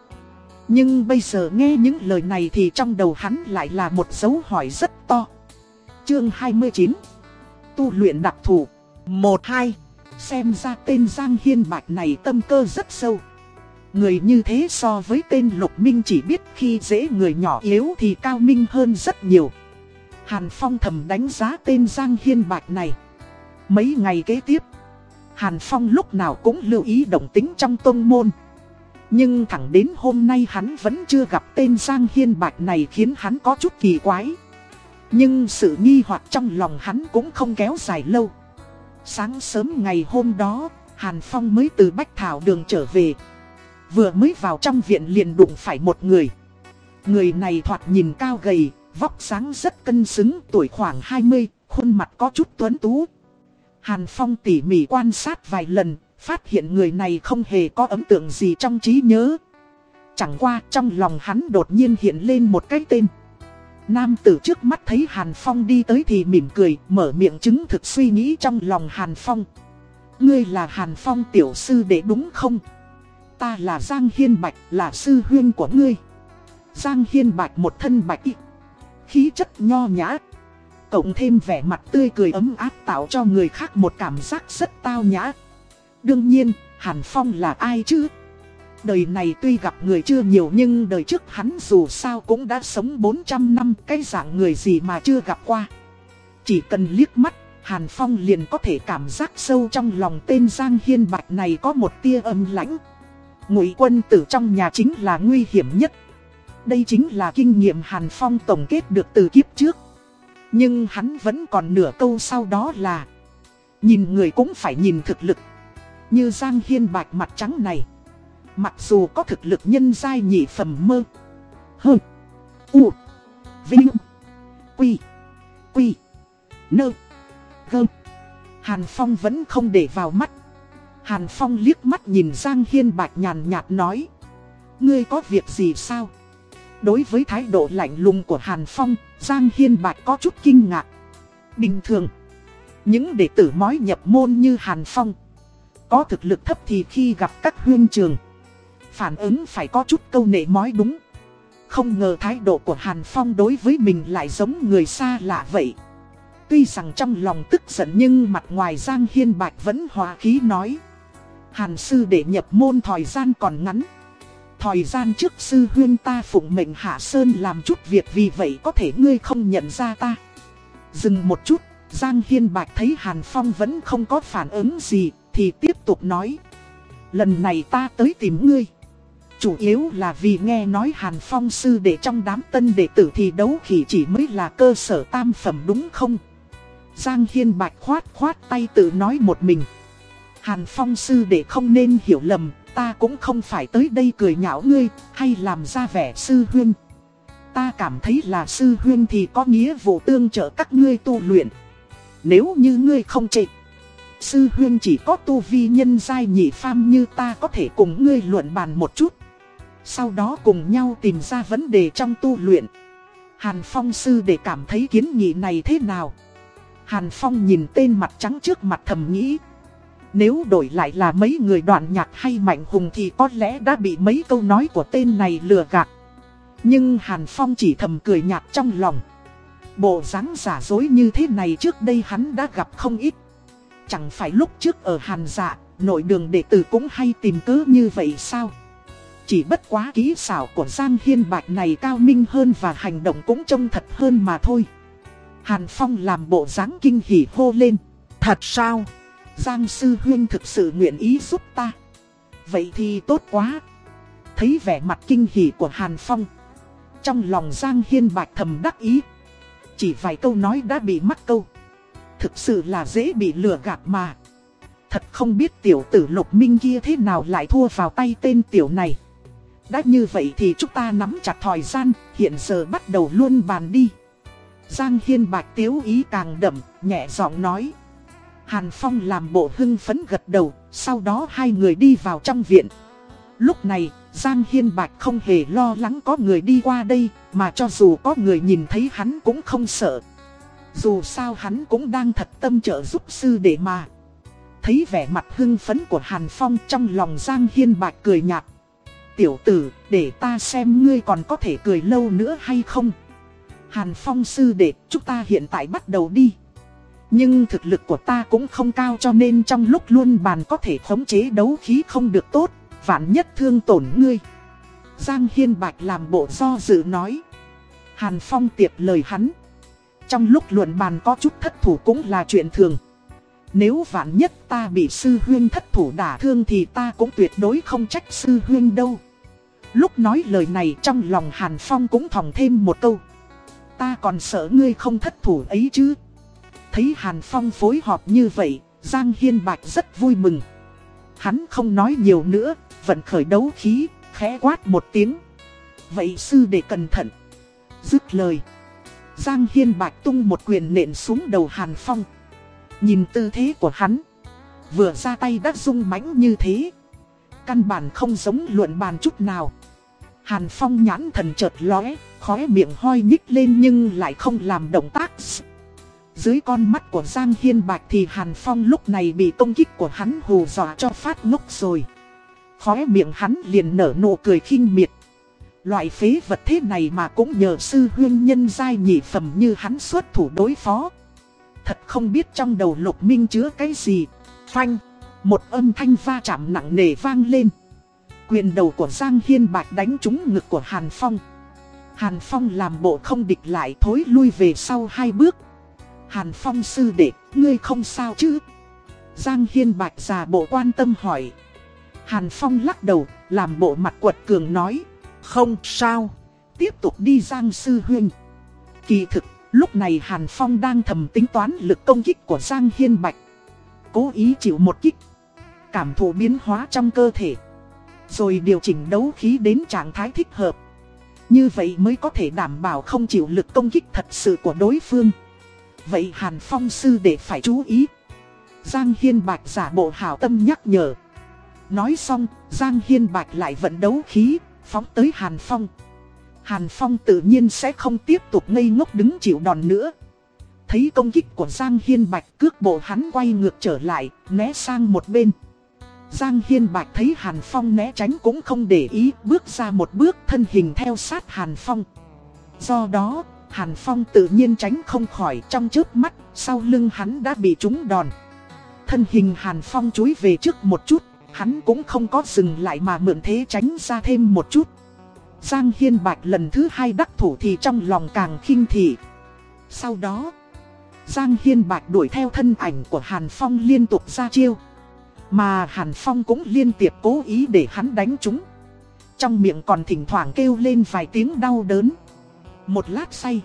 Nhưng bây giờ nghe những lời này thì trong đầu hắn lại là một dấu hỏi rất to. Chương 29 Tu luyện đặc thù 1-2 Xem ra tên Giang Hiên Bạch này tâm cơ rất sâu. Người như thế so với tên Lục Minh chỉ biết khi dễ người nhỏ yếu thì cao minh hơn rất nhiều. Hàn Phong thầm đánh giá tên Giang Hiên Bạch này. Mấy ngày kế tiếp, Hàn Phong lúc nào cũng lưu ý động tính trong tôn môn. Nhưng thẳng đến hôm nay hắn vẫn chưa gặp tên Giang Hiên Bạch này khiến hắn có chút kỳ quái. Nhưng sự nghi hoặc trong lòng hắn cũng không kéo dài lâu. Sáng sớm ngày hôm đó, Hàn Phong mới từ Bách Thảo đường trở về. Vừa mới vào trong viện liền đụng phải một người. Người này thoạt nhìn cao gầy, vóc sáng rất cân xứng, tuổi khoảng 20, khuôn mặt có chút tuấn tú. Hàn Phong tỉ mỉ quan sát vài lần, phát hiện người này không hề có ấn tượng gì trong trí nhớ. Chẳng qua trong lòng hắn đột nhiên hiện lên một cái tên. Nam tử trước mắt thấy Hàn Phong đi tới thì mỉm cười, mở miệng chứng thực suy nghĩ trong lòng Hàn Phong. Ngươi là Hàn Phong tiểu sư đệ đúng không? Ta là Giang Hiên Bạch, là sư huyên của ngươi. Giang Hiên Bạch một thân bạch y, khí chất nho nhã. Cộng thêm vẻ mặt tươi cười ấm áp tạo cho người khác một cảm giác rất tao nhã. Đương nhiên, Hàn Phong là ai chứ? Đời này tuy gặp người chưa nhiều nhưng đời trước hắn dù sao cũng đã sống 400 năm cái dạng người gì mà chưa gặp qua. Chỉ cần liếc mắt, Hàn Phong liền có thể cảm giác sâu trong lòng tên Giang Hiên Bạch này có một tia âm lãnh. Ngụy quân tử trong nhà chính là nguy hiểm nhất. Đây chính là kinh nghiệm Hàn Phong tổng kết được từ kiếp trước. Nhưng hắn vẫn còn nửa câu sau đó là Nhìn người cũng phải nhìn thực lực Như Giang Hiên Bạch mặt trắng này Mặc dù có thực lực nhân giai nhị phẩm mơ. Hơ. U. Vinh. Quy. Quy. Nơ. Gơ. Hàn Phong vẫn không để vào mắt. Hàn Phong liếc mắt nhìn Giang Hiên Bạch nhàn nhạt nói. Ngươi có việc gì sao? Đối với thái độ lạnh lùng của Hàn Phong, Giang Hiên Bạch có chút kinh ngạc. Bình thường, những đệ tử mói nhập môn như Hàn Phong, có thực lực thấp thì khi gặp các huyên trường, phản ứng phải có chút câu nệ mói đúng. Không ngờ thái độ của Hàn Phong đối với mình lại giống người xa lạ vậy. Tuy rằng trong lòng tức giận nhưng mặt ngoài Giang Hiên Bạch vẫn hòa khí nói. Hàn sư để nhập môn thời gian còn ngắn. Thời gian trước sư huyên ta phụng mệnh Hạ Sơn làm chút việc vì vậy có thể ngươi không nhận ra ta. Dừng một chút, Giang Hiên Bạch thấy Hàn Phong vẫn không có phản ứng gì, thì tiếp tục nói. Lần này ta tới tìm ngươi. Chủ yếu là vì nghe nói Hàn Phong sư đệ trong đám tân đệ tử thì đấu khỉ chỉ mới là cơ sở tam phẩm đúng không? Giang Hiên Bạch khoát khoát tay tự nói một mình. Hàn Phong sư đệ không nên hiểu lầm, ta cũng không phải tới đây cười nhạo ngươi, hay làm ra vẻ sư huyên. Ta cảm thấy là sư huyên thì có nghĩa vụ tương trợ các ngươi tu luyện. Nếu như ngươi không chịu, sư huyên chỉ có tu vi nhân giai nhị pham như ta có thể cùng ngươi luận bàn một chút. Sau đó cùng nhau tìm ra vấn đề trong tu luyện. Hàn Phong sư để cảm thấy kiến nghị này thế nào? Hàn Phong nhìn tên mặt trắng trước mặt thầm nghĩ. Nếu đổi lại là mấy người đoạn nhạc hay mạnh hùng thì có lẽ đã bị mấy câu nói của tên này lừa gạt. Nhưng Hàn Phong chỉ thầm cười nhạt trong lòng. Bộ dáng giả dối như thế này trước đây hắn đã gặp không ít. Chẳng phải lúc trước ở Hàn dạ, nội đường đệ tử cũng hay tìm cớ như vậy sao? Chỉ bất quá kỹ xảo của Giang Hiên Bạch này cao minh hơn và hành động cũng trông thật hơn mà thôi. Hàn Phong làm bộ dáng kinh hỉ hô lên. Thật sao? Giang Sư Huyên thực sự nguyện ý giúp ta. Vậy thì tốt quá. Thấy vẻ mặt kinh hỉ của Hàn Phong. Trong lòng Giang Hiên Bạch thầm đắc ý. Chỉ vài câu nói đã bị mắc câu. Thực sự là dễ bị lừa gạt mà. Thật không biết tiểu tử lục minh kia thế nào lại thua vào tay tên tiểu này. Đã như vậy thì chúng ta nắm chặt thời gian, hiện giờ bắt đầu luôn bàn đi. Giang Hiên Bạch tiếu ý càng đậm, nhẹ giọng nói. Hàn Phong làm bộ hưng phấn gật đầu, sau đó hai người đi vào trong viện. Lúc này, Giang Hiên Bạch không hề lo lắng có người đi qua đây, mà cho dù có người nhìn thấy hắn cũng không sợ. Dù sao hắn cũng đang thật tâm trợ giúp sư để mà. Thấy vẻ mặt hưng phấn của Hàn Phong trong lòng Giang Hiên Bạch cười nhạt. Tiểu tử, để ta xem ngươi còn có thể cười lâu nữa hay không. Hàn Phong sư đệ, chúng ta hiện tại bắt đầu đi. Nhưng thực lực của ta cũng không cao cho nên trong lúc luôn bàn có thể khống chế đấu khí không được tốt, vạn nhất thương tổn ngươi. Giang Hiên Bạch làm bộ do dự nói. Hàn Phong tiệp lời hắn. Trong lúc luận bàn có chút thất thủ cũng là chuyện thường. Nếu vạn nhất ta bị sư huyên thất thủ đả thương thì ta cũng tuyệt đối không trách sư huyên đâu. Lúc nói lời này trong lòng Hàn Phong cũng thòng thêm một câu. Ta còn sợ ngươi không thất thủ ấy chứ. Thấy Hàn Phong phối hợp như vậy, Giang Hiên Bạch rất vui mừng. Hắn không nói nhiều nữa, vẫn khởi đấu khí, khẽ quát một tiếng. Vậy sư để cẩn thận. Dứt lời. Giang Hiên Bạch tung một quyền nện xuống đầu Hàn Phong. Nhìn tư thế của hắn. Vừa ra tay đã rung mãnh như thế. Căn bản không giống luận bàn chút nào. Hàn Phong nhãn thần chợt lóe, khóe miệng hoi nhích lên nhưng lại không làm động tác. Dưới con mắt của Giang Hiên Bạch thì Hàn Phong lúc này bị công kích của hắn hù dọa cho phát ngốc rồi. Khóe miệng hắn liền nở nụ cười khinh miệt. Loại phế vật thế này mà cũng nhờ sư huyên nhân giai nhị phẩm như hắn xuất thủ đối phó. Thật không biết trong đầu lục minh chứa cái gì. Phanh, một âm thanh va chạm nặng nề vang lên. Quyền đầu của Giang Hiên Bạch đánh trúng ngực của Hàn Phong. Hàn Phong làm bộ không địch lại thối lui về sau hai bước. Hàn Phong sư đệ, ngươi không sao chứ? Giang Hiên Bạch già bộ quan tâm hỏi. Hàn Phong lắc đầu, làm bộ mặt quật cường nói. Không sao, tiếp tục đi Giang Sư Huynh. Kỳ thực, lúc này Hàn Phong đang thầm tính toán lực công kích của Giang Hiên Bạch. Cố ý chịu một kích. Cảm thụ biến hóa trong cơ thể. Rồi điều chỉnh đấu khí đến trạng thái thích hợp. Như vậy mới có thể đảm bảo không chịu lực công kích thật sự của đối phương. Vậy Hàn Phong sư để phải chú ý. Giang Hiên Bạch giả bộ hảo tâm nhắc nhở. Nói xong, Giang Hiên Bạch lại vận đấu khí, phóng tới Hàn Phong. Hàn Phong tự nhiên sẽ không tiếp tục ngây ngốc đứng chịu đòn nữa. Thấy công kích của Giang Hiên Bạch cước bộ hắn quay ngược trở lại, né sang một bên. Giang Hiên Bạch thấy Hàn Phong né tránh cũng không để ý, bước ra một bước thân hình theo sát Hàn Phong. Do đó, Hàn Phong tự nhiên tránh không khỏi trong trước mắt, sau lưng hắn đã bị trúng đòn. Thân hình Hàn Phong chúi về trước một chút, hắn cũng không có dừng lại mà mượn thế tránh ra thêm một chút. Giang Hiên Bạch lần thứ hai đắc thủ thì trong lòng càng khinh thị. Sau đó, Giang Hiên Bạch đuổi theo thân ảnh của Hàn Phong liên tục ra chiêu. Mà Hàn Phong cũng liên tiếp cố ý để hắn đánh chúng. Trong miệng còn thỉnh thoảng kêu lên vài tiếng đau đớn. Một lát say,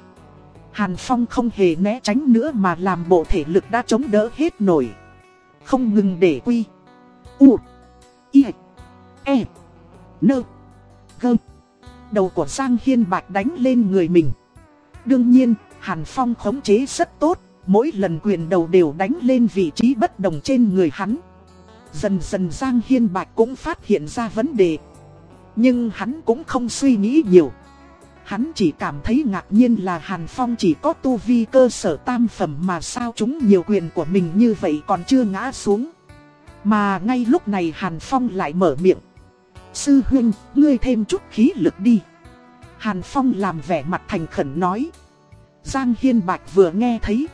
Hàn Phong không hề né tránh nữa mà làm bộ thể lực đã chống đỡ hết nổi. Không ngừng để quy. U. I. E. Nơ. Gơ. Đầu của Giang Hiên Bạch đánh lên người mình. Đương nhiên, Hàn Phong khống chế rất tốt, mỗi lần quyền đầu đều đánh lên vị trí bất đồng trên người hắn. Dần dần Giang Hiên Bạch cũng phát hiện ra vấn đề. Nhưng hắn cũng không suy nghĩ nhiều. Hắn chỉ cảm thấy ngạc nhiên là Hàn Phong chỉ có tu vi cơ sở tam phẩm mà sao chúng nhiều quyền của mình như vậy còn chưa ngã xuống. Mà ngay lúc này Hàn Phong lại mở miệng. Sư huynh, ngươi thêm chút khí lực đi. Hàn Phong làm vẻ mặt thành khẩn nói. Giang Hiên Bạch vừa nghe thấy.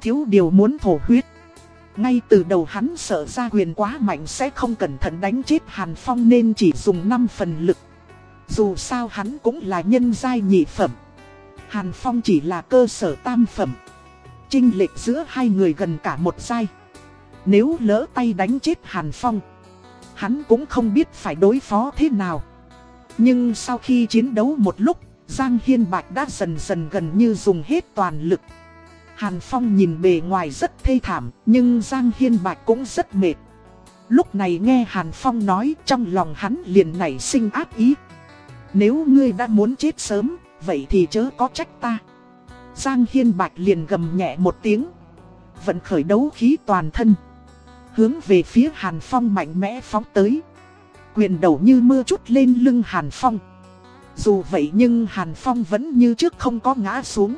Thiếu điều muốn thổ huyết. Ngay từ đầu hắn sợ ra quyền quá mạnh sẽ không cẩn thận đánh chết Hàn Phong nên chỉ dùng 5 phần lực. Dù sao hắn cũng là nhân giai nhị phẩm. Hàn Phong chỉ là cơ sở tam phẩm. Trinh lệch giữa hai người gần cả một giai. Nếu lỡ tay đánh chết Hàn Phong, hắn cũng không biết phải đối phó thế nào. Nhưng sau khi chiến đấu một lúc, Giang Hiên Bạch đã dần dần gần như dùng hết toàn lực. Hàn Phong nhìn bề ngoài rất thê thảm, nhưng Giang Hiên Bạch cũng rất mệt. Lúc này nghe Hàn Phong nói trong lòng hắn liền nảy sinh ác ý. Nếu ngươi đã muốn chết sớm, vậy thì chớ có trách ta. Giang Hiên Bạch liền gầm nhẹ một tiếng. Vận khởi đấu khí toàn thân. Hướng về phía Hàn Phong mạnh mẽ phóng tới. Quyền đầu như mưa chút lên lưng Hàn Phong. Dù vậy nhưng Hàn Phong vẫn như trước không có ngã xuống.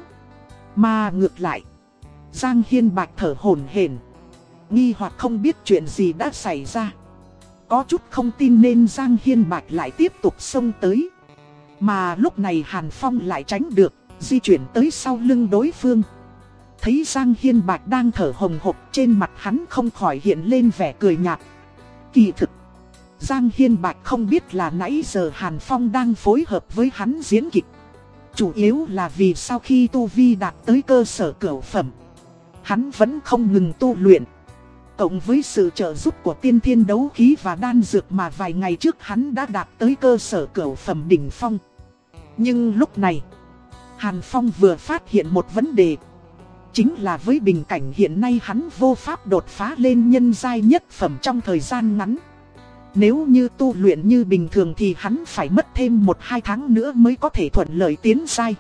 Mà ngược lại, Giang Hiên Bạch thở hổn hển, nghi hoặc không biết chuyện gì đã xảy ra. Có chút không tin nên Giang Hiên Bạch lại tiếp tục xông tới. Mà lúc này Hàn Phong lại tránh được, di chuyển tới sau lưng đối phương. Thấy Giang Hiên Bạch đang thở hồng hộc trên mặt hắn không khỏi hiện lên vẻ cười nhạt. Kỳ thực, Giang Hiên Bạch không biết là nãy giờ Hàn Phong đang phối hợp với hắn diễn kịch. Chủ yếu là vì sau khi Tu Vi đạt tới cơ sở cửu phẩm Hắn vẫn không ngừng tu luyện. Cộng với sự trợ giúp của tiên thiên đấu khí và đan dược mà vài ngày trước hắn đã đạt tới cơ sở cửu phẩm đỉnh phong. Nhưng lúc này, Hàn Phong vừa phát hiện một vấn đề. Chính là với bình cảnh hiện nay hắn vô pháp đột phá lên nhân giai nhất phẩm trong thời gian ngắn. Nếu như tu luyện như bình thường thì hắn phải mất thêm 1-2 tháng nữa mới có thể thuận lợi tiến giai.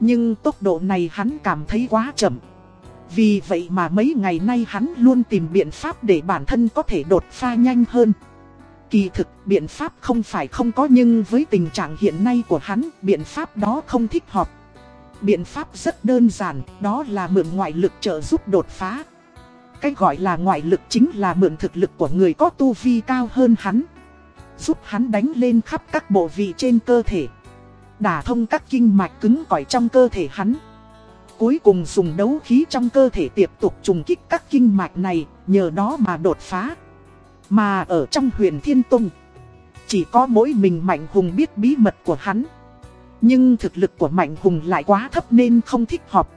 Nhưng tốc độ này hắn cảm thấy quá chậm. Vì vậy mà mấy ngày nay hắn luôn tìm biện pháp để bản thân có thể đột phá nhanh hơn Kỳ thực biện pháp không phải không có nhưng với tình trạng hiện nay của hắn biện pháp đó không thích hợp Biện pháp rất đơn giản, đó là mượn ngoại lực trợ giúp đột phá. Cách gọi là ngoại lực chính là mượn thực lực của người có tu vi cao hơn hắn. Giúp hắn đánh lên khắp các bộ vị trên cơ thể. Đả thông các kinh mạch cứng cỏi trong cơ thể hắn. Cuối cùng dùng đấu khí trong cơ thể tiếp tục trùng kích các kinh mạch này, nhờ đó mà đột phá. Mà ở trong huyền thiên tông, chỉ có mỗi mình mạnh hùng biết bí mật của hắn. Nhưng thực lực của Mạnh Hùng lại quá thấp nên không thích hợp.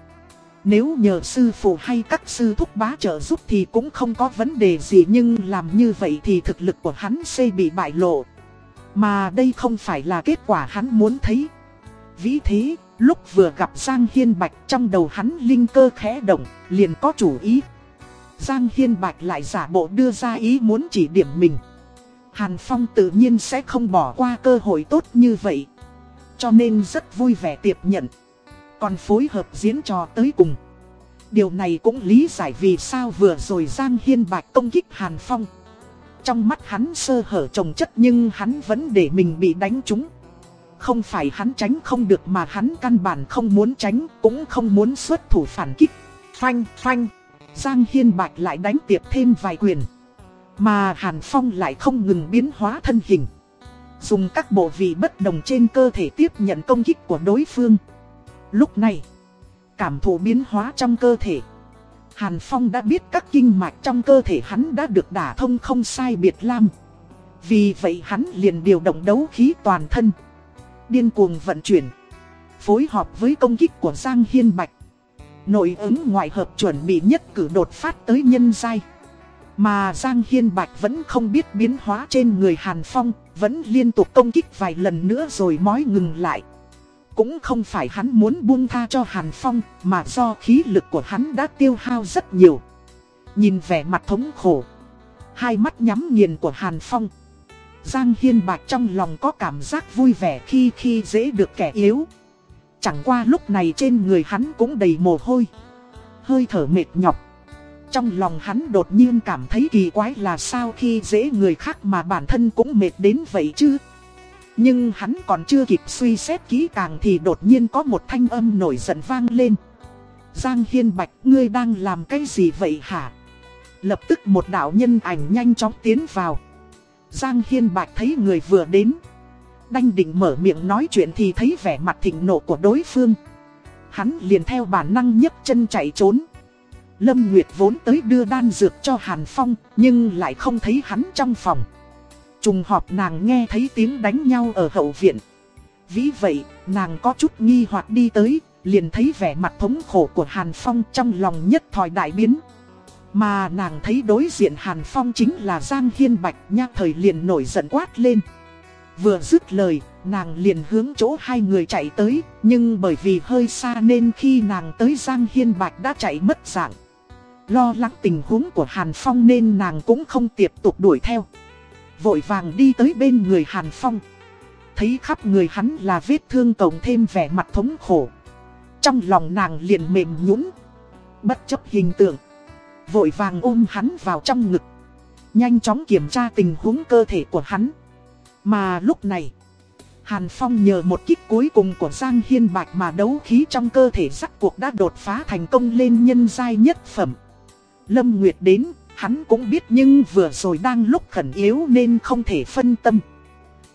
Nếu nhờ sư phụ hay các sư thúc bá trợ giúp thì cũng không có vấn đề gì nhưng làm như vậy thì thực lực của hắn sẽ bị bại lộ. Mà đây không phải là kết quả hắn muốn thấy. Vì thế, lúc vừa gặp Giang Hiên Bạch trong đầu hắn linh cơ khẽ động, liền có chủ ý. Giang Hiên Bạch lại giả bộ đưa ra ý muốn chỉ điểm mình. Hàn Phong tự nhiên sẽ không bỏ qua cơ hội tốt như vậy. Cho nên rất vui vẻ tiếp nhận Còn phối hợp diễn trò tới cùng Điều này cũng lý giải vì sao vừa rồi Giang Hiên Bạch công kích Hàn Phong Trong mắt hắn sơ hở trồng chất nhưng hắn vẫn để mình bị đánh trúng không phải hắn tránh không được mà hắn căn bản không muốn tránh, Cũng không muốn xuất thủ phản kích. Phanh phanh. Giang Hiên Bạch lại đánh tiệp thêm vài quyền. Mà Hàn Phong lại không ngừng biến hóa thân hình. Dùng các bộ vị bất đồng trên cơ thể tiếp nhận công kích của đối phương. Lúc này, Cảm thụ biến hóa trong cơ thể. Hàn Phong đã biết các kinh mạch trong cơ thể hắn đã được đả thông không sai biệt lam. Vì vậy hắn liền điều động đấu khí toàn thân. Điên cuồng vận chuyển Phối hợp với công kích của Giang Hiên Bạch Nội ứng ngoại hợp chuẩn bị nhất cử đột phát tới nhân giai mà Giang Hiên Bạch vẫn không biết biến hóa trên người Hàn Phong, vẫn liên tục công kích vài lần nữa rồi mói ngừng lại. Cũng không phải hắn muốn buông tha cho Hàn Phong, mà do khí lực của hắn đã tiêu hao rất nhiều. Nhìn vẻ mặt thống khổ, hai mắt nhắm nghiền của Hàn Phong. Giang Hiên Bạch trong lòng có cảm giác vui vẻ khi khi dễ được kẻ yếu. Chẳng qua lúc này trên người hắn cũng đầy mồ hôi. Hơi thở mệt nhọc. Trong lòng hắn đột nhiên cảm thấy kỳ quái là sao khi dễ người khác mà bản thân cũng mệt đến vậy chứ. Nhưng hắn còn chưa kịp suy xét kỹ càng thì đột nhiên có một thanh âm nổi giận vang lên. Giang Hiên Bạch, ngươi đang làm cái gì vậy hả? Lập tức một đạo nhân ảnh nhanh chóng tiến vào. Giang Hiên Bạch thấy người vừa đến. Đanh định mở miệng nói chuyện thì thấy vẻ mặt thịnh nộ của đối phương. Hắn liền theo bản năng nhấc chân chạy trốn. Lâm Nguyệt vốn tới đưa đan dược cho Hàn Phong, nhưng lại không thấy hắn trong phòng. Trùng họp nàng nghe thấy tiếng đánh nhau ở hậu viện. Vì vậy, nàng có chút nghi hoặc đi tới, liền thấy vẻ mặt thống khổ của Hàn Phong trong lòng nhất thòi đại biến. Mà nàng thấy đối diện Hàn Phong chính là Giang Hiên Bạch nha thời liền nổi giận quát lên. Vừa dứt lời, nàng liền hướng chỗ hai người chạy tới, nhưng bởi vì hơi xa nên khi nàng tới Giang Hiên Bạch đã chạy mất dạng. Lo lắng tình huống của Hàn Phong nên nàng cũng không tiếp tục đuổi theo. Vội vàng đi tới bên người Hàn Phong. Thấy khắp người hắn là vết thương cộng thêm vẻ mặt thống khổ. Trong lòng nàng liền mềm nhũn Bất chấp hình tượng. Vội vàng ôm hắn vào trong ngực. Nhanh chóng kiểm tra tình huống cơ thể của hắn. Mà lúc này, Hàn Phong nhờ một kích cuối cùng của Giang Hiên Bạch mà đấu khí trong cơ thể sắc cuộc đã đột phá thành công lên nhân giai nhất phẩm. Lâm Nguyệt đến, hắn cũng biết nhưng vừa rồi đang lúc khẩn yếu nên không thể phân tâm.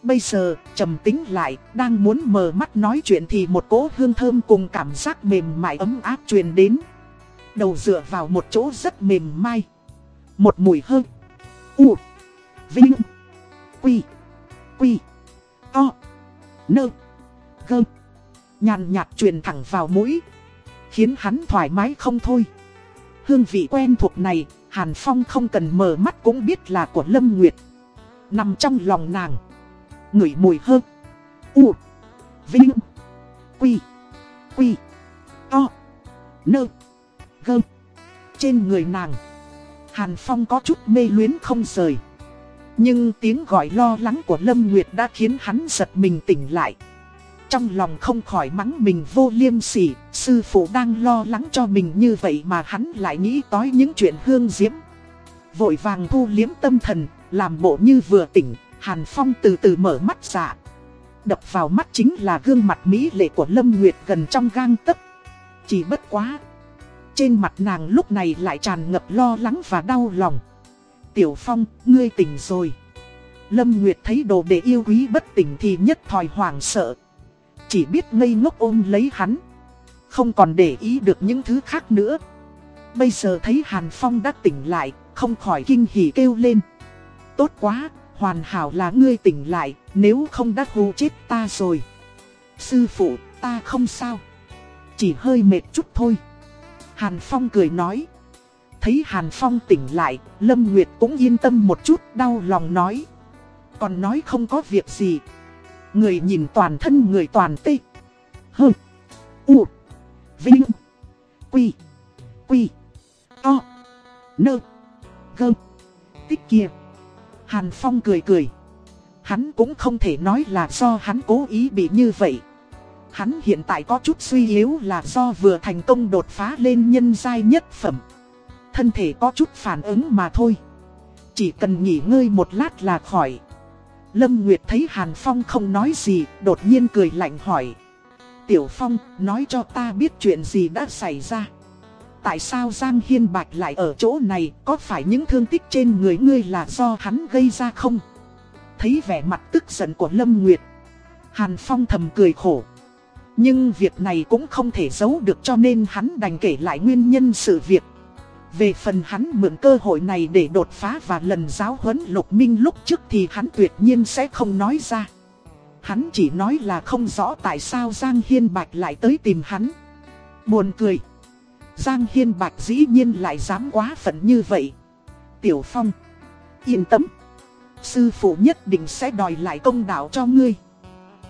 Bây giờ, trầm tính lại, đang muốn mở mắt nói chuyện thì một cỗ hương thơm cùng cảm giác mềm mại ấm áp truyền đến. Đầu dựa vào một chỗ rất mềm mai. Một mùi hương. U. Vinh. Quy. Quy. o Nơ. Gơ. Nhàn nhạt truyền thẳng vào mũi. Khiến hắn thoải mái không thôi. Hương vị quen thuộc này, Hàn Phong không cần mở mắt cũng biết là của Lâm Nguyệt. Nằm trong lòng nàng. Ngửi mùi hơ. U. Vinh. Quy. Quy. o Nơ. Gơ. Trên người nàng. Hàn Phong có chút mê luyến không rời. Nhưng tiếng gọi lo lắng của Lâm Nguyệt đã khiến hắn giật mình tỉnh lại. Trong lòng không khỏi mắng mình vô liêm sỉ, sư phụ đang lo lắng cho mình như vậy mà hắn lại nghĩ tới những chuyện hương diễm. Vội vàng thu liếm tâm thần, làm bộ như vừa tỉnh, Hàn Phong từ từ mở mắt ra. Đập vào mắt chính là gương mặt mỹ lệ của Lâm Nguyệt gần trong gang tấc. Chỉ bất quá. Trên mặt nàng lúc này lại tràn ngập lo lắng và đau lòng. Tiểu Phong, ngươi tỉnh rồi. Lâm Nguyệt thấy đồ đệ yêu quý bất tỉnh thì nhất thòi hoảng sợ. Chỉ biết ngây ngốc ôm lấy hắn. Không còn để ý được những thứ khác nữa. Bây giờ thấy Hàn Phong đã tỉnh lại, không khỏi kinh hỉ kêu lên. Tốt quá, hoàn hảo là ngươi tỉnh lại, nếu không đã hù chết ta rồi. Sư phụ, ta không sao. Chỉ hơi mệt chút thôi. Hàn Phong cười nói. Thấy Hàn Phong tỉnh lại, Lâm Nguyệt cũng yên tâm một chút, đau lòng nói. Còn nói không có việc gì. Người nhìn toàn thân người toàn tê. Hơ. U. Vinh. Quy. Quy. To. Nơ. Gơ. Tích kia. Hàn Phong cười cười. Hắn cũng không thể nói là do hắn cố ý bị như vậy. Hắn hiện tại có chút suy yếu là do vừa thành công đột phá lên nhân giai nhất phẩm. Thân thể có chút phản ứng mà thôi. Chỉ cần nghỉ ngơi một lát là khỏi. Lâm Nguyệt thấy Hàn Phong không nói gì, đột nhiên cười lạnh hỏi. Tiểu Phong, nói cho ta biết chuyện gì đã xảy ra. Tại sao Giang Hiên Bạch lại ở chỗ này, có phải những thương tích trên người ngươi là do hắn gây ra không? Thấy vẻ mặt tức giận của Lâm Nguyệt. Hàn Phong thầm cười khổ. Nhưng việc này cũng không thể giấu được cho nên hắn đành kể lại nguyên nhân sự việc. Về phần hắn mượn cơ hội này để đột phá và lần giáo huấn lục minh lúc trước thì hắn tuyệt nhiên sẽ không nói ra. Hắn chỉ nói là không rõ tại sao Giang Hiên Bạch lại tới tìm hắn. Buồn cười. Giang Hiên Bạch dĩ nhiên lại dám quá phận như vậy. Tiểu Phong. Yên tâm. Sư phụ nhất định sẽ đòi lại công đạo cho ngươi.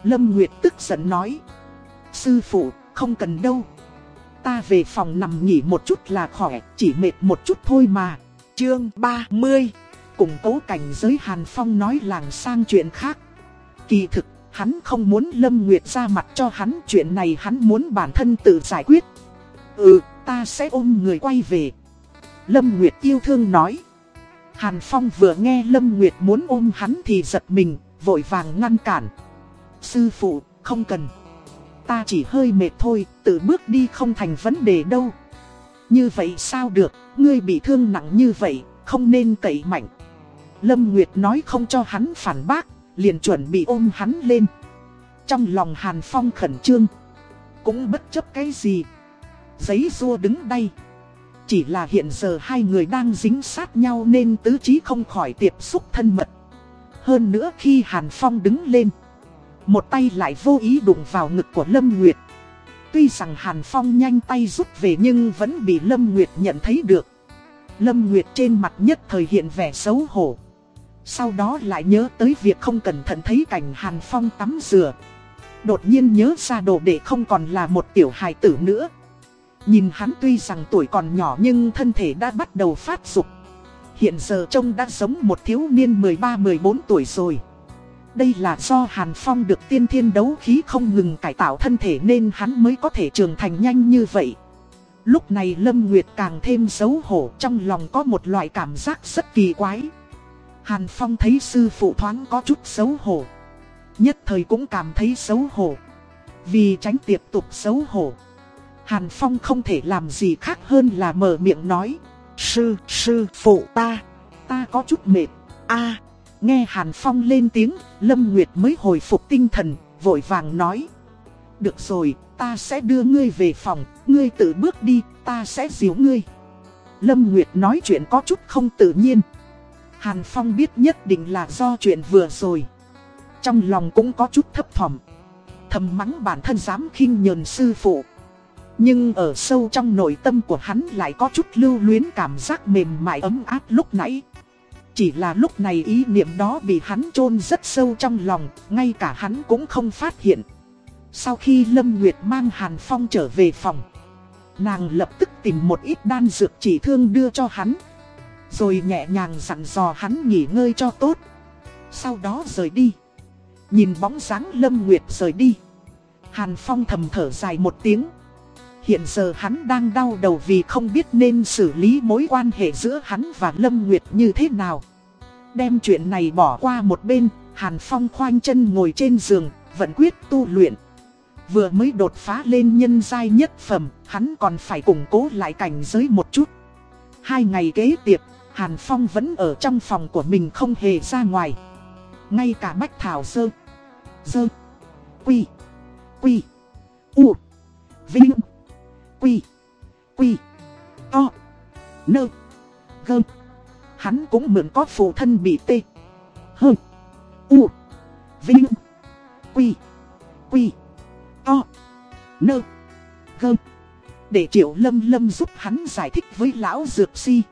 Lâm Nguyệt tức giận nói. Sư phụ, không cần đâu. Ta về phòng nằm nghỉ một chút là khỏe, chỉ mệt một chút thôi mà. Chương 30 cùng cố cảnh giới Hàn Phong nói làng sang chuyện khác. Kỳ thực, hắn không muốn Lâm Nguyệt ra mặt cho hắn chuyện này hắn muốn bản thân tự giải quyết. Ừ, ta sẽ ôm người quay về. Lâm Nguyệt yêu thương nói. Hàn Phong vừa nghe Lâm Nguyệt muốn ôm hắn thì giật mình, vội vàng ngăn cản. Sư phụ, không cần ta chỉ hơi mệt thôi, tự bước đi không thành vấn đề đâu. Như vậy sao được, ngươi bị thương nặng như vậy, không nên cậy mạnh. Lâm Nguyệt nói không cho hắn phản bác, liền chuẩn bị ôm hắn lên. Trong lòng Hàn Phong khẩn trương, cũng bất chấp cái gì. Giấy rua đứng đây. Chỉ là hiện giờ hai người đang dính sát nhau nên tứ trí không khỏi tiếp xúc thân mật. Hơn nữa khi Hàn Phong đứng lên một tay lại vô ý đụng vào ngực của Lâm Nguyệt. Tuy rằng Hàn Phong nhanh tay rút về nhưng vẫn bị Lâm Nguyệt nhận thấy được. Lâm Nguyệt trên mặt nhất thời hiện vẻ xấu hổ. Sau đó lại nhớ tới việc không cẩn thận thấy cảnh Hàn Phong tắm rửa. Đột nhiên nhớ ra đồ đệ không còn là một tiểu hài tử nữa. Nhìn hắn tuy rằng tuổi còn nhỏ nhưng thân thể đã bắt đầu phát dục. Hiện giờ trông đã giống một thiếu niên 13-14 tuổi rồi. Đây là do Hàn Phong được tiên thiên đấu khí không ngừng cải tạo thân thể nên hắn mới có thể trưởng thành nhanh như vậy. Lúc này Lâm Nguyệt càng thêm xấu hổ trong lòng có một loại cảm giác rất kỳ quái. Hàn Phong thấy sư phụ thoáng có chút xấu hổ. Nhất thời cũng cảm thấy xấu hổ. Vì tránh tiếp tục xấu hổ. Hàn Phong không thể làm gì khác hơn là mở miệng nói. Sư, sư, phụ ta, ta có chút mệt. a Nghe Hàn Phong lên tiếng, Lâm Nguyệt mới hồi phục tinh thần, vội vàng nói. Được rồi, ta sẽ đưa ngươi về phòng, ngươi tự bước đi, ta sẽ dìu ngươi. Lâm Nguyệt nói chuyện có chút không tự nhiên. Hàn Phong biết nhất định là do chuyện vừa rồi. Trong lòng cũng có chút thấp thỏm. thầm mắng bản thân dám khinh nhờn sư phụ. Nhưng ở sâu trong nội tâm của hắn lại có chút lưu luyến cảm giác mềm mại ấm áp lúc nãy. Chỉ là lúc này ý niệm đó bị hắn chôn rất sâu trong lòng, ngay cả hắn cũng không phát hiện. Sau khi Lâm Nguyệt mang Hàn Phong trở về phòng, nàng lập tức tìm một ít đan dược chỉ thương đưa cho hắn. Rồi nhẹ nhàng dặn dò hắn nghỉ ngơi cho tốt. Sau đó rời đi. Nhìn bóng dáng Lâm Nguyệt rời đi. Hàn Phong thầm thở dài một tiếng. Hiện giờ hắn đang đau đầu vì không biết nên xử lý mối quan hệ giữa hắn và Lâm Nguyệt như thế nào. Đem chuyện này bỏ qua một bên, Hàn Phong khoanh chân ngồi trên giường, vẫn quyết tu luyện. Vừa mới đột phá lên nhân giai nhất phẩm, hắn còn phải củng cố lại cảnh giới một chút. Hai ngày kế tiếp, Hàn Phong vẫn ở trong phòng của mình không hề ra ngoài. Ngay cả Bách Thảo Sơ, Sơ, Quy, Quy, U, Vinh, Quy, Quy, To, Nơ, Gơm. Hắn cũng mượn có phụ thân bị tê. Hơ, U, Vinh, Quy, Quy, o Nơ, Gơ. Để triệu lâm lâm giúp hắn giải thích với lão dược si.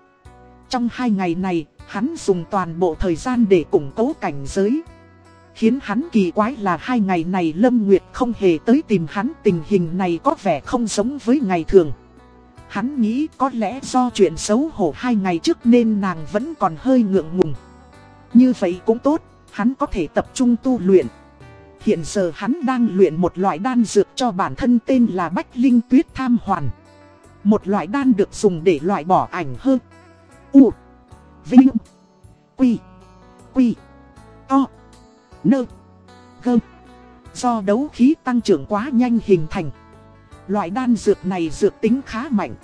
Trong hai ngày này, hắn dùng toàn bộ thời gian để củng cố cảnh giới. Khiến hắn kỳ quái là hai ngày này Lâm Nguyệt không hề tới tìm hắn tình hình này có vẻ không giống với ngày thường. Hắn nghĩ có lẽ do chuyện xấu hổ hai ngày trước nên nàng vẫn còn hơi ngượng ngùng. Như vậy cũng tốt, hắn có thể tập trung tu luyện. Hiện giờ hắn đang luyện một loại đan dược cho bản thân tên là Bách Linh Tuyết Tham Hoàn. Một loại đan được dùng để loại bỏ ảnh hơn. U Vinh Quy Quy To Nơ Gơ Do đấu khí tăng trưởng quá nhanh hình thành Loại đan dược này dược tính khá mạnh.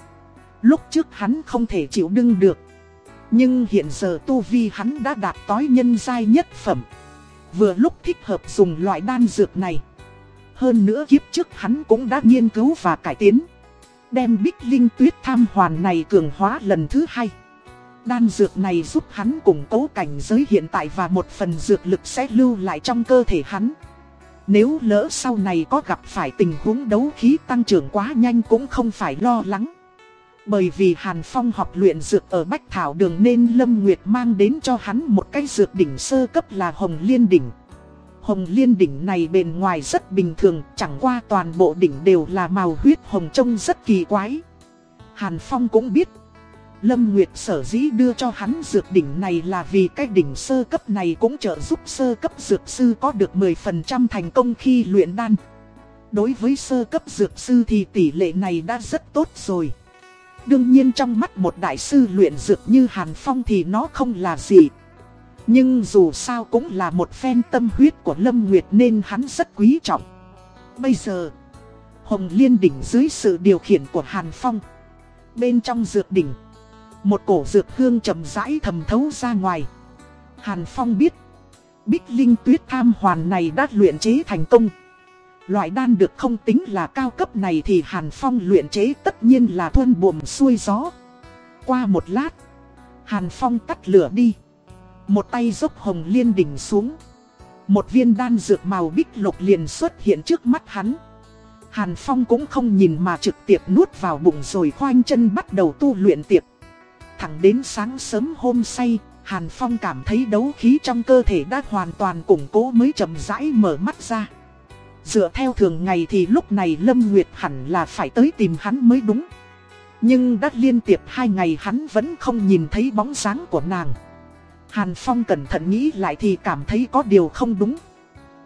Lúc trước hắn không thể chịu đựng được. Nhưng hiện giờ tu vi hắn đã đạt tối nhân giai nhất phẩm. Vừa lúc thích hợp dùng loại đan dược này. Hơn nữa kiếp trước hắn cũng đã nghiên cứu và cải tiến. Đem bích linh tuyết tham hoàn này cường hóa lần thứ hai. Đan dược này giúp hắn củng cố cảnh giới hiện tại và một phần dược lực sẽ lưu lại trong cơ thể hắn. Nếu lỡ sau này có gặp phải tình huống đấu khí tăng trưởng quá nhanh cũng không phải lo lắng. Bởi vì Hàn Phong học luyện dược ở Bách Thảo Đường nên Lâm Nguyệt mang đến cho hắn một cái dược đỉnh sơ cấp là Hồng Liên Đỉnh. Hồng Liên Đỉnh này bên ngoài rất bình thường, chẳng qua toàn bộ đỉnh đều là màu huyết hồng trông rất kỳ quái. Hàn Phong cũng biết Lâm Nguyệt sở dĩ đưa cho hắn dược đỉnh này là vì cái đỉnh sơ cấp này cũng trợ giúp sơ cấp dược sư có được 10% thành công khi luyện đan. Đối với sơ cấp dược sư thì tỷ lệ này đã rất tốt rồi. Đương nhiên trong mắt một đại sư luyện dược như Hàn Phong thì nó không là gì. Nhưng dù sao cũng là một phen tâm huyết của Lâm Nguyệt nên hắn rất quý trọng. Bây giờ, Hồng Liên đỉnh dưới sự điều khiển của Hàn Phong. Bên trong dược đỉnh một cổ dược hương chậm rãi thầm thấu ra ngoài. Hàn Phong biết, Bích Linh Tuyết Tham Hoàn này đã luyện chế thành công. Loại đan được không tính là cao cấp này thì Hàn Phong luyện chế tất nhiên là thuân buồm xuôi gió. Qua một lát, Hàn Phong tắt lửa đi. Một tay dốc hồng liên đỉnh xuống. Một viên đan dược màu bích lục liền xuất hiện trước mắt hắn. Hàn Phong cũng không nhìn mà trực tiếp nuốt vào bụng rồi khoanh chân bắt đầu tu luyện tiệp. Thẳng đến sáng sớm hôm say, Hàn Phong cảm thấy đấu khí trong cơ thể đã hoàn toàn củng cố mới chậm rãi mở mắt ra. Dựa theo thường ngày thì lúc này Lâm Nguyệt hẳn là phải tới tìm hắn mới đúng. Nhưng đã liên tiếp hai ngày hắn vẫn không nhìn thấy bóng dáng của nàng. Hàn Phong cẩn thận nghĩ lại thì cảm thấy có điều không đúng.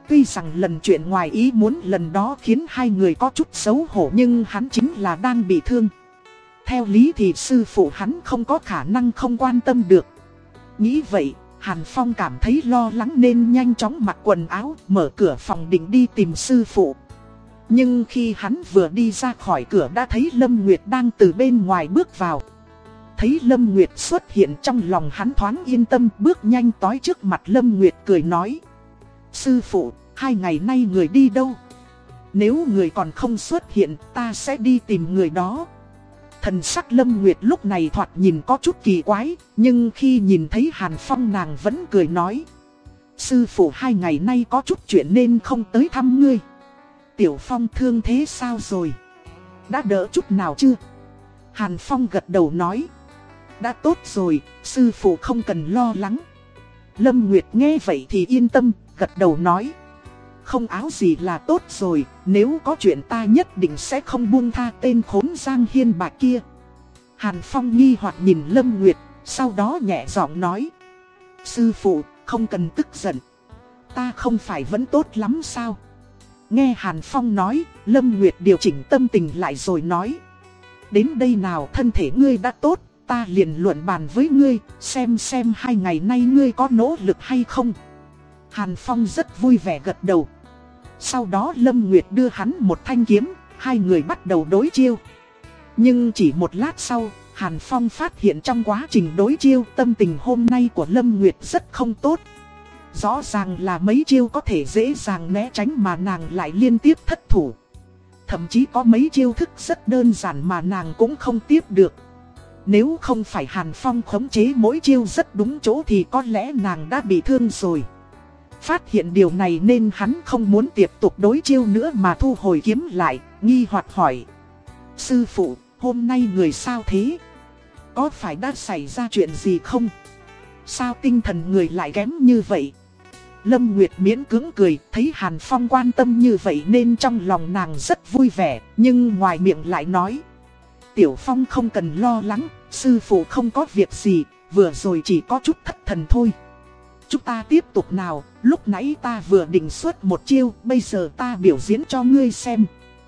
Tuy rằng lần chuyện ngoài ý muốn lần đó khiến hai người có chút xấu hổ nhưng hắn chính là đang bị thương. Theo lý thì sư phụ hắn không có khả năng không quan tâm được. Nghĩ vậy, Hàn Phong cảm thấy lo lắng nên nhanh chóng mặc quần áo, mở cửa phòng định đi tìm sư phụ. Nhưng khi hắn vừa đi ra khỏi cửa đã thấy Lâm Nguyệt đang từ bên ngoài bước vào. Thấy Lâm Nguyệt xuất hiện trong lòng hắn thoáng yên tâm bước nhanh tối trước mặt Lâm Nguyệt cười nói. Sư phụ, hai ngày nay người đi đâu? Nếu người còn không xuất hiện ta sẽ đi tìm người đó. Thần sắc Lâm Nguyệt lúc này thoạt nhìn có chút kỳ quái, nhưng khi nhìn thấy Hàn Phong nàng vẫn cười nói. Sư phụ hai ngày nay có chút chuyện nên không tới thăm ngươi. Tiểu Phong thương thế sao rồi? Đã đỡ chút nào chưa? Hàn Phong gật đầu nói. Đã tốt rồi, sư phụ không cần lo lắng. Lâm Nguyệt nghe vậy thì yên tâm, gật đầu nói. Không áo gì là tốt rồi, nếu có chuyện ta nhất định sẽ không buông tha tên khốn Giang Hiên bạc kia. Hàn Phong nghi hoặc nhìn Lâm Nguyệt, sau đó nhẹ giọng nói. Sư phụ, không cần tức giận. Ta không phải vẫn tốt lắm sao? Nghe Hàn Phong nói, Lâm Nguyệt điều chỉnh tâm tình lại rồi nói. Đến đây nào thân thể ngươi đã tốt, ta liền luận bàn với ngươi, xem xem hai ngày nay ngươi có nỗ lực hay không. Hàn Phong rất vui vẻ gật đầu. Sau đó Lâm Nguyệt đưa hắn một thanh kiếm, hai người bắt đầu đối chiêu. Nhưng chỉ một lát sau, Hàn Phong phát hiện trong quá trình đối chiêu tâm tình hôm nay của Lâm Nguyệt rất không tốt. Rõ ràng là mấy chiêu có thể dễ dàng né tránh mà nàng lại liên tiếp thất thủ. Thậm chí có mấy chiêu thức rất đơn giản mà nàng cũng không tiếp được. Nếu không phải Hàn Phong khống chế mỗi chiêu rất đúng chỗ thì có lẽ nàng đã bị thương rồi. Phát hiện điều này nên hắn không muốn tiếp tục đối chiêu nữa mà thu hồi kiếm lại, nghi hoặc hỏi. Sư phụ, hôm nay người sao thế? Có phải đã xảy ra chuyện gì không? Sao tinh thần người lại kém như vậy? Lâm Nguyệt miễn cứng cười, thấy Hàn Phong quan tâm như vậy nên trong lòng nàng rất vui vẻ, nhưng ngoài miệng lại nói. Tiểu Phong không cần lo lắng, sư phụ không có việc gì, vừa rồi chỉ có chút thất thần thôi. Chúng ta tiếp tục nào, lúc nãy ta vừa định xuất một chiêu, bây giờ ta biểu diễn cho ngươi xem.